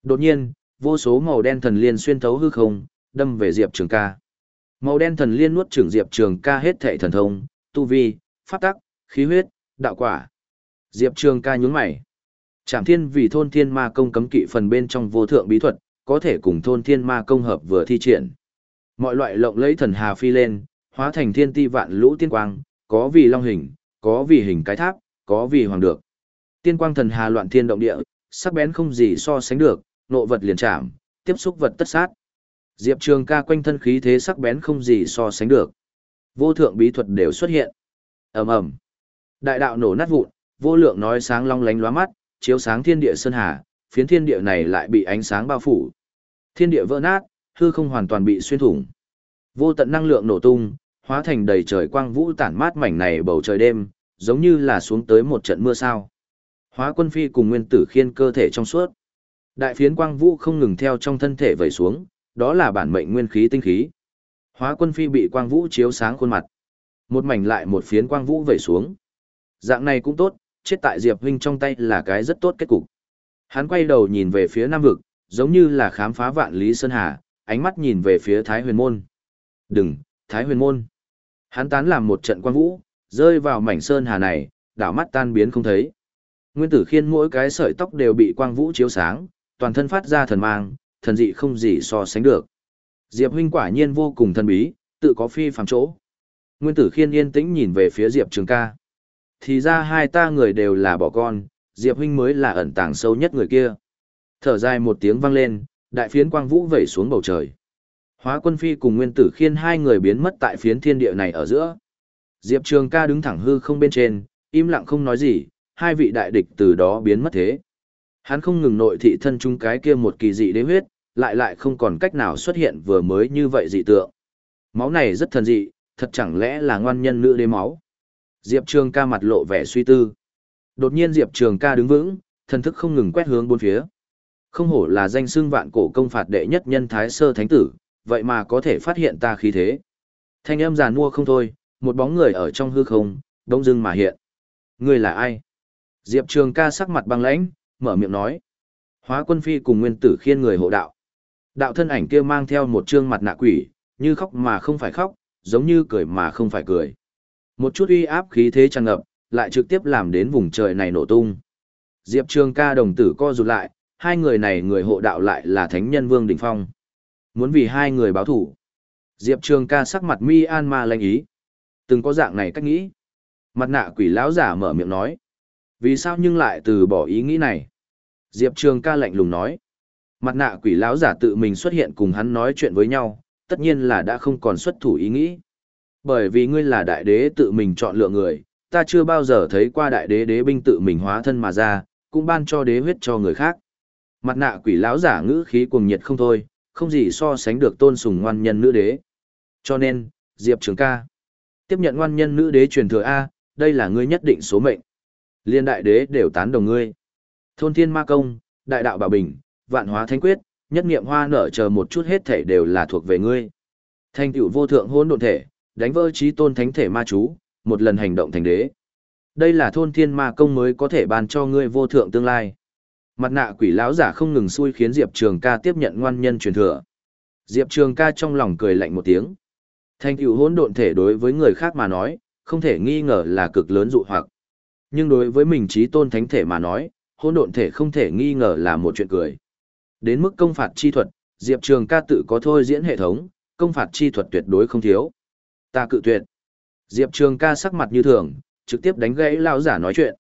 Đột nhiên, vô số màu đen thần liên xuyên thấu hư không, đâm về Diệp Trường ca. Màu đen thần liên nuốt trưởng Diệp Trường ca hết thệ thần thông, tu vi, pháp tắc, khí huyết, đạo quả. Diệp Trường ca nhún mày. Trảm Thiên vì thôn thiên ma công cấm kỵ phần bên trong vô thượng bí thuật, có thể cùng thôn thiên ma công hợp vừa thi triển. Mọi loại lộng lấy thần hà phi lên, hóa thành thiên ti vạn lũ tiên quang, có vì long hình, có vì hình cái tháp, có vì hoàng được. Tiên quang thần hà loạn thiên động địa, sắc bén không gì so sánh được, nộ vật liền chạm, tiếp xúc vật tất sát. Diệp Trường ca quanh thân khí thế sắc bén không gì so sánh được. Vô thượng bí thuật đều xuất hiện. ầm ầm Đại đạo nổ nát vụn, vô lượng nói sáng long lánh lóa mắt, chiếu sáng thiên địa sơn hà, phiến thiên địa này lại bị ánh sáng bao phủ. Thiên địa vỡ nát, hư không hoàn toàn bị xuyên thủng. Vô tận năng lượng nổ tung, hóa thành đầy trời quang vũ tản mát mảnh này bầu trời đêm, giống như là xuống tới một trận mưa sao. Hóa quân phi cùng nguyên tử khiên cơ thể trong suốt. Đại phiến quang vũ không ngừng theo trong thân thể vẩy xuống, đó là bản mệnh nguyên khí tinh khí. Hóa quân phi bị quang vũ chiếu sáng khuôn mặt. Một mảnh lại một phiến quang vũ vẩy xuống. Dạng này cũng tốt, chết tại Diệp huynh trong tay là cái rất tốt kết cục. Hắn quay đầu nhìn về phía Nam vực, giống như là khám phá vạn lý sơn hà, ánh mắt nhìn về phía Thái Huyền môn. "Đừng, Thái Huyền môn." Hắn tán làm một trận quang vũ, rơi vào mảnh sơn hà này, đảo mắt tan biến không thấy. Nguyên Tử Khiên mỗi cái sợi tóc đều bị quang vũ chiếu sáng, toàn thân phát ra thần mang, thần dị không gì so sánh được. Diệp huynh quả nhiên vô cùng thần bí, tự có phi phàm chỗ. Nguyên Tử Khiên yên tĩnh nhìn về phía Diệp Trường Ca. Thì ra hai ta người đều là bỏ con, Diệp huynh mới là ẩn tàng sâu nhất người kia. Thở dài một tiếng vang lên, đại phiến quang vũ vẩy xuống bầu trời. Hóa quân phi cùng nguyên tử khiên hai người biến mất tại phiến thiên địa này ở giữa. Diệp Trường ca đứng thẳng hư không bên trên, im lặng không nói gì, hai vị đại địch từ đó biến mất thế. Hắn không ngừng nội thị thân chung cái kia một kỳ dị đế huyết, lại lại không còn cách nào xuất hiện vừa mới như vậy dị tượng. Máu này rất thần dị, thật chẳng lẽ là ngoan nhân nữ đế máu. Diệp Trường ca mặt lộ vẻ suy tư. Đột nhiên Diệp Trường ca đứng vững, thần thức không ngừng quét hướng bốn phía. Không hổ là danh xưng vạn cổ công phạt đệ nhất nhân thái sơ thánh tử, vậy mà có thể phát hiện ta khí thế. Thanh âm giàn mua không thôi, một bóng người ở trong hư không, đông dưng mà hiện. Người là ai? Diệp Trường ca sắc mặt băng lãnh, mở miệng nói. Hóa quân phi cùng nguyên tử khiên người hộ đạo. Đạo thân ảnh kia mang theo một trương mặt nạ quỷ, như khóc mà không phải khóc, giống như cười mà không phải cười. Một chút uy áp khí thế tràn ngập, lại trực tiếp làm đến vùng trời này nổ tung. Diệp Trường ca đồng tử co rụt lại, hai người này người hộ đạo lại là thánh nhân Vương Đình Phong. Muốn vì hai người báo thủ. Diệp Trường ca sắc mặt mi an ma lanh ý. Từng có dạng này cách nghĩ. Mặt nạ quỷ lão giả mở miệng nói. Vì sao nhưng lại từ bỏ ý nghĩ này? Diệp Trường ca lạnh lùng nói. Mặt nạ quỷ lão giả tự mình xuất hiện cùng hắn nói chuyện với nhau, tất nhiên là đã không còn xuất thủ ý nghĩ. Bởi vì ngươi là đại đế tự mình chọn lựa người, ta chưa bao giờ thấy qua đại đế đế binh tự mình hóa thân mà ra, cũng ban cho đế huyết cho người khác. Mặt nạ quỷ lão giả ngữ khí cuồng nhiệt không thôi, không gì so sánh được tôn sùng ngoan nhân nữ đế. Cho nên, Diệp Trường ca, tiếp nhận ngoan nhân nữ đế truyền thừa A, đây là ngươi nhất định số mệnh. Liên đại đế đều tán đồng ngươi. Thôn thiên ma công, đại đạo bảo bình, vạn hóa thánh quyết, nhất niệm hoa nở chờ một chút hết thể đều là thuộc về ngươi. Thanh tựu vô thượng hôn độn thể, đánh vỡ trí tôn thánh thể ma chú, một lần hành động thành đế. Đây là thôn thiên ma công mới có thể ban cho ngươi vô thượng tương lai. Mặt nạ quỷ lão giả không ngừng xui khiến Diệp Trường ca tiếp nhận ngoan nhân truyền thừa. Diệp Trường ca trong lòng cười lạnh một tiếng. Thành tựu hỗn độn thể đối với người khác mà nói, không thể nghi ngờ là cực lớn dụ hoặc. Nhưng đối với mình trí tôn thánh thể mà nói, hỗn độn thể không thể nghi ngờ là một chuyện cười. Đến mức công phạt chi thuật, Diệp Trường ca tự có thôi diễn hệ thống, công phạt chi thuật tuyệt đối không thiếu. Ta cự tuyệt. Diệp Trường ca sắc mặt như thường, trực tiếp đánh gãy lão giả nói chuyện.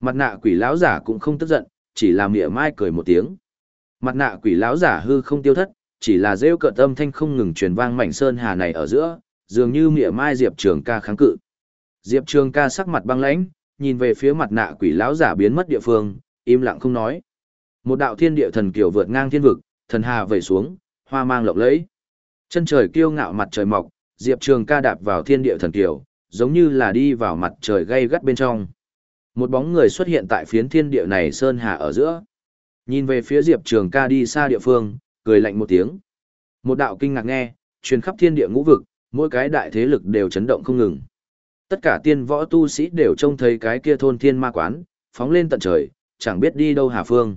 Mặt nạ quỷ lão giả cũng không tức giận, chỉ là mỉa mai cười một tiếng. Mặt nạ quỷ lão giả hư không tiêu thất, chỉ là rêu cợt âm thanh không ngừng truyền vang mảnh sơn hà này ở giữa, dường như mỉa mai Diệp Trường ca kháng cự. Diệp Trường ca sắc mặt băng lãnh, nhìn về phía mặt nạ quỷ lão giả biến mất địa phương, im lặng không nói. Một đạo thiên địa thần kiều vượt ngang thiên vực, thần hà vẩy xuống, hoa mang lộng lẫy. Chân trời kiêu ngạo mặt trời mọc, Diệp Trường ca đạp vào thiên địa thần kiều, giống như là đi vào mặt trời gay gắt bên trong. Một bóng người xuất hiện tại phiến thiên địa này sơn hà ở giữa. Nhìn về phía Diệp Trường ca đi xa địa phương, cười lạnh một tiếng. Một đạo kinh ngạc nghe, truyền khắp thiên địa ngũ vực, mỗi cái đại thế lực đều chấn động không ngừng. Tất cả tiên võ tu sĩ đều trông thấy cái kia thôn thiên ma quán, phóng lên tận trời, chẳng biết đi đâu hà phương.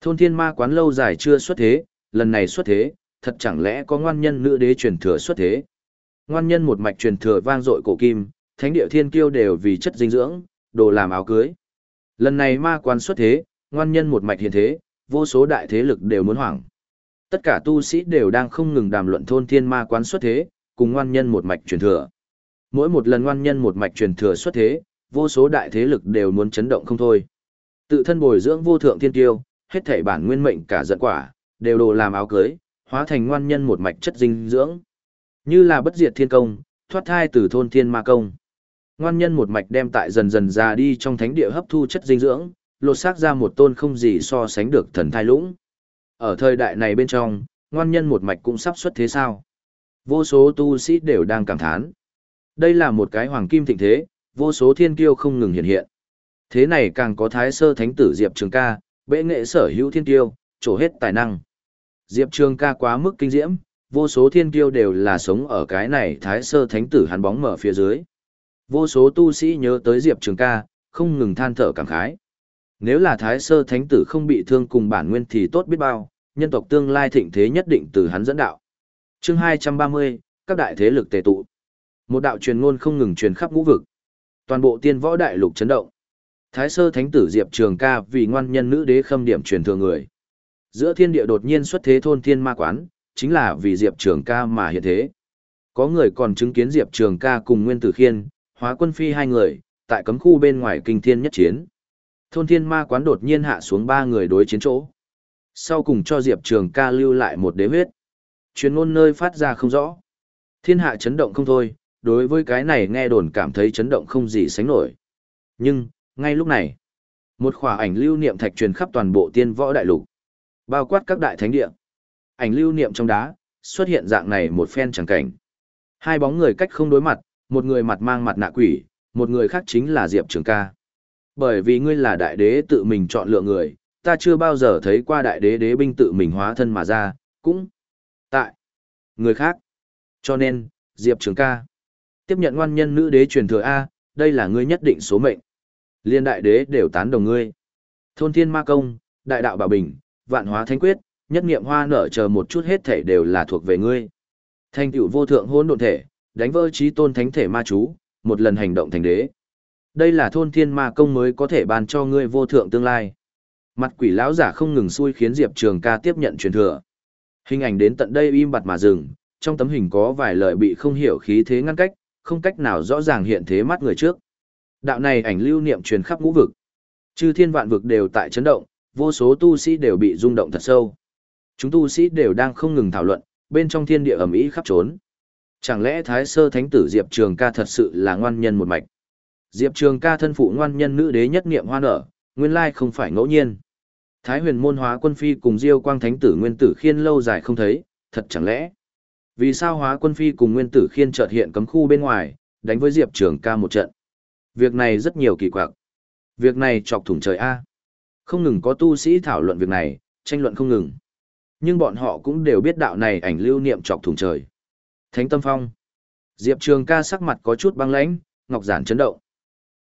Thôn thiên ma quán lâu dài chưa xuất thế, lần này xuất thế, thật chẳng lẽ có ngoan nhân nữ đế truyền thừa xuất thế. Ngoan nhân một mạch truyền thừa vang dội cổ kim, thánh địa thiên kiêu đều vì chất dinh dưỡng, đồ làm áo cưới. Lần này ma quan xuất thế, ngoan nhân một mạch hiện thế, vô số đại thế lực đều muốn hoảng. Tất cả tu sĩ đều đang không ngừng đàm luận thôn thiên ma quán xuất thế, cùng ngoan nhân một mạch truyền thừa. Mỗi một lần ngoan nhân một mạch truyền thừa xuất thế, vô số đại thế lực đều muốn chấn động không thôi. Tự thân bồi dưỡng vô thượng thiên tiêu, hết thảy bản nguyên mệnh cả giận quả, đều đồ làm áo cưới, hóa thành ngoan nhân một mạch chất dinh dưỡng. Như là bất diệt thiên công, thoát thai từ thôn thiên ma công. Ngoan nhân một mạch đem tại dần dần ra đi trong thánh địa hấp thu chất dinh dưỡng, lột xác ra một tôn không gì so sánh được thần thai lũng. Ở thời đại này bên trong, ngoan nhân một mạch cũng sắp xuất thế sao? Vô số tu sĩ đều đang cảm thán. Đây là một cái hoàng kim thịnh thế, vô số thiên kiêu không ngừng hiện hiện. Thế này càng có thái sơ thánh tử Diệp Trường ca, bệ nghệ sở hữu thiên kiêu, trổ hết tài năng. Diệp Trường ca quá mức kinh diễm, vô số thiên kiêu đều là sống ở cái này thái sơ thánh tử hắn bóng mở phía dưới. Vô số tu sĩ nhớ tới Diệp Trường ca, không ngừng than thở cảm khái. Nếu là thái sơ thánh tử không bị thương cùng bản nguyên thì tốt biết bao, nhân tộc tương lai thịnh thế nhất định từ hắn dẫn đạo. chương 230, các đại thế lực tề tụ. Một đạo truyền ngôn không ngừng truyền khắp ngũ vực. Toàn bộ tiên võ đại lục chấn động. Thái sơ thánh tử Diệp Trường ca vì ngoan nhân nữ đế khâm điểm truyền thừa người. Giữa thiên địa đột nhiên xuất thế thôn thiên ma quán, chính là vì Diệp Trường ca mà hiện thế. Có người còn chứng kiến Diệp Trường ca cùng Nguyên Tử Khiên, hóa quân phi hai người, tại cấm khu bên ngoài kinh thiên nhất chiến. Thôn thiên ma quán đột nhiên hạ xuống ba người đối chiến chỗ. Sau cùng cho Diệp Trường ca lưu lại một đế huyết. Chuyên ngôn nơi phát ra không rõ. Thiên hạ chấn động không thôi, đối với cái này nghe đồn cảm thấy chấn động không gì sánh nổi. Nhưng, ngay lúc này, một khỏa ảnh lưu niệm thạch truyền khắp toàn bộ tiên võ đại lục, bao quát các đại thánh địa. Ảnh lưu niệm trong đá, xuất hiện dạng này một phen chẳng cảnh. Hai bóng người cách không đối mặt, một người mặt mang mặt nạ quỷ, một người khác chính là Diệp Trường ca. Bởi vì ngươi là đại đế tự mình chọn lựa người, ta chưa bao giờ thấy qua đại đế đế binh tự mình hóa thân mà ra, cũng tại người khác. Cho nên, Diệp Trường ca tiếp nhận ngoan nhân nữ đế truyền thừa A, đây là ngươi nhất định số mệnh. Liên đại đế đều tán đồng ngươi. Thôn thiên ma công, đại đạo bảo bình, vạn hóa thánh quyết, nhất niệm hoa nở chờ một chút hết thể đều là thuộc về ngươi. Thanh tựu vô thượng hôn độn thể, đánh vỡ trí tôn thánh thể ma chú, một lần hành động thành đế. Đây là thôn thiên ma công mới có thể ban cho ngươi vô thượng tương lai. Mặt quỷ lão giả không ngừng xui khiến Diệp Trường ca tiếp nhận truyền thừa. Hình ảnh đến tận đây im bặt mà dừng, trong tấm hình có vài lời bị không hiểu khí thế ngăn cách, không cách nào rõ ràng hiện thế mắt người trước. Đạo này ảnh lưu niệm truyền khắp ngũ vực. Chư thiên vạn vực đều tại chấn động, vô số tu sĩ đều bị rung động thật sâu. Chúng tu sĩ đều đang không ngừng thảo luận, bên trong thiên địa ẩm ý khắp trốn. Chẳng lẽ Thái Sơ Thánh tử Diệp Trường ca thật sự là ngoan nhân một mạch? Diệp Trường ca thân phụ ngoan nhân nữ đế nhất niệm hoa nở, nguyên lai không phải ngẫu nhiên. Thái huyền môn hóa quân phi cùng Diêu quang thánh tử nguyên tử khiên lâu dài không thấy, thật chẳng lẽ. Vì sao hóa quân phi cùng nguyên tử khiên chợt hiện cấm khu bên ngoài, đánh với Diệp Trường ca một trận. Việc này rất nhiều kỳ quặc. Việc này chọc thủng trời A. Không ngừng có tu sĩ thảo luận việc này, tranh luận không ngừng. Nhưng bọn họ cũng đều biết đạo này ảnh lưu niệm chọc thủng trời. Thánh tâm phong. Diệp Trường ca sắc mặt có chút băng lãnh, ngọc giản chấn động.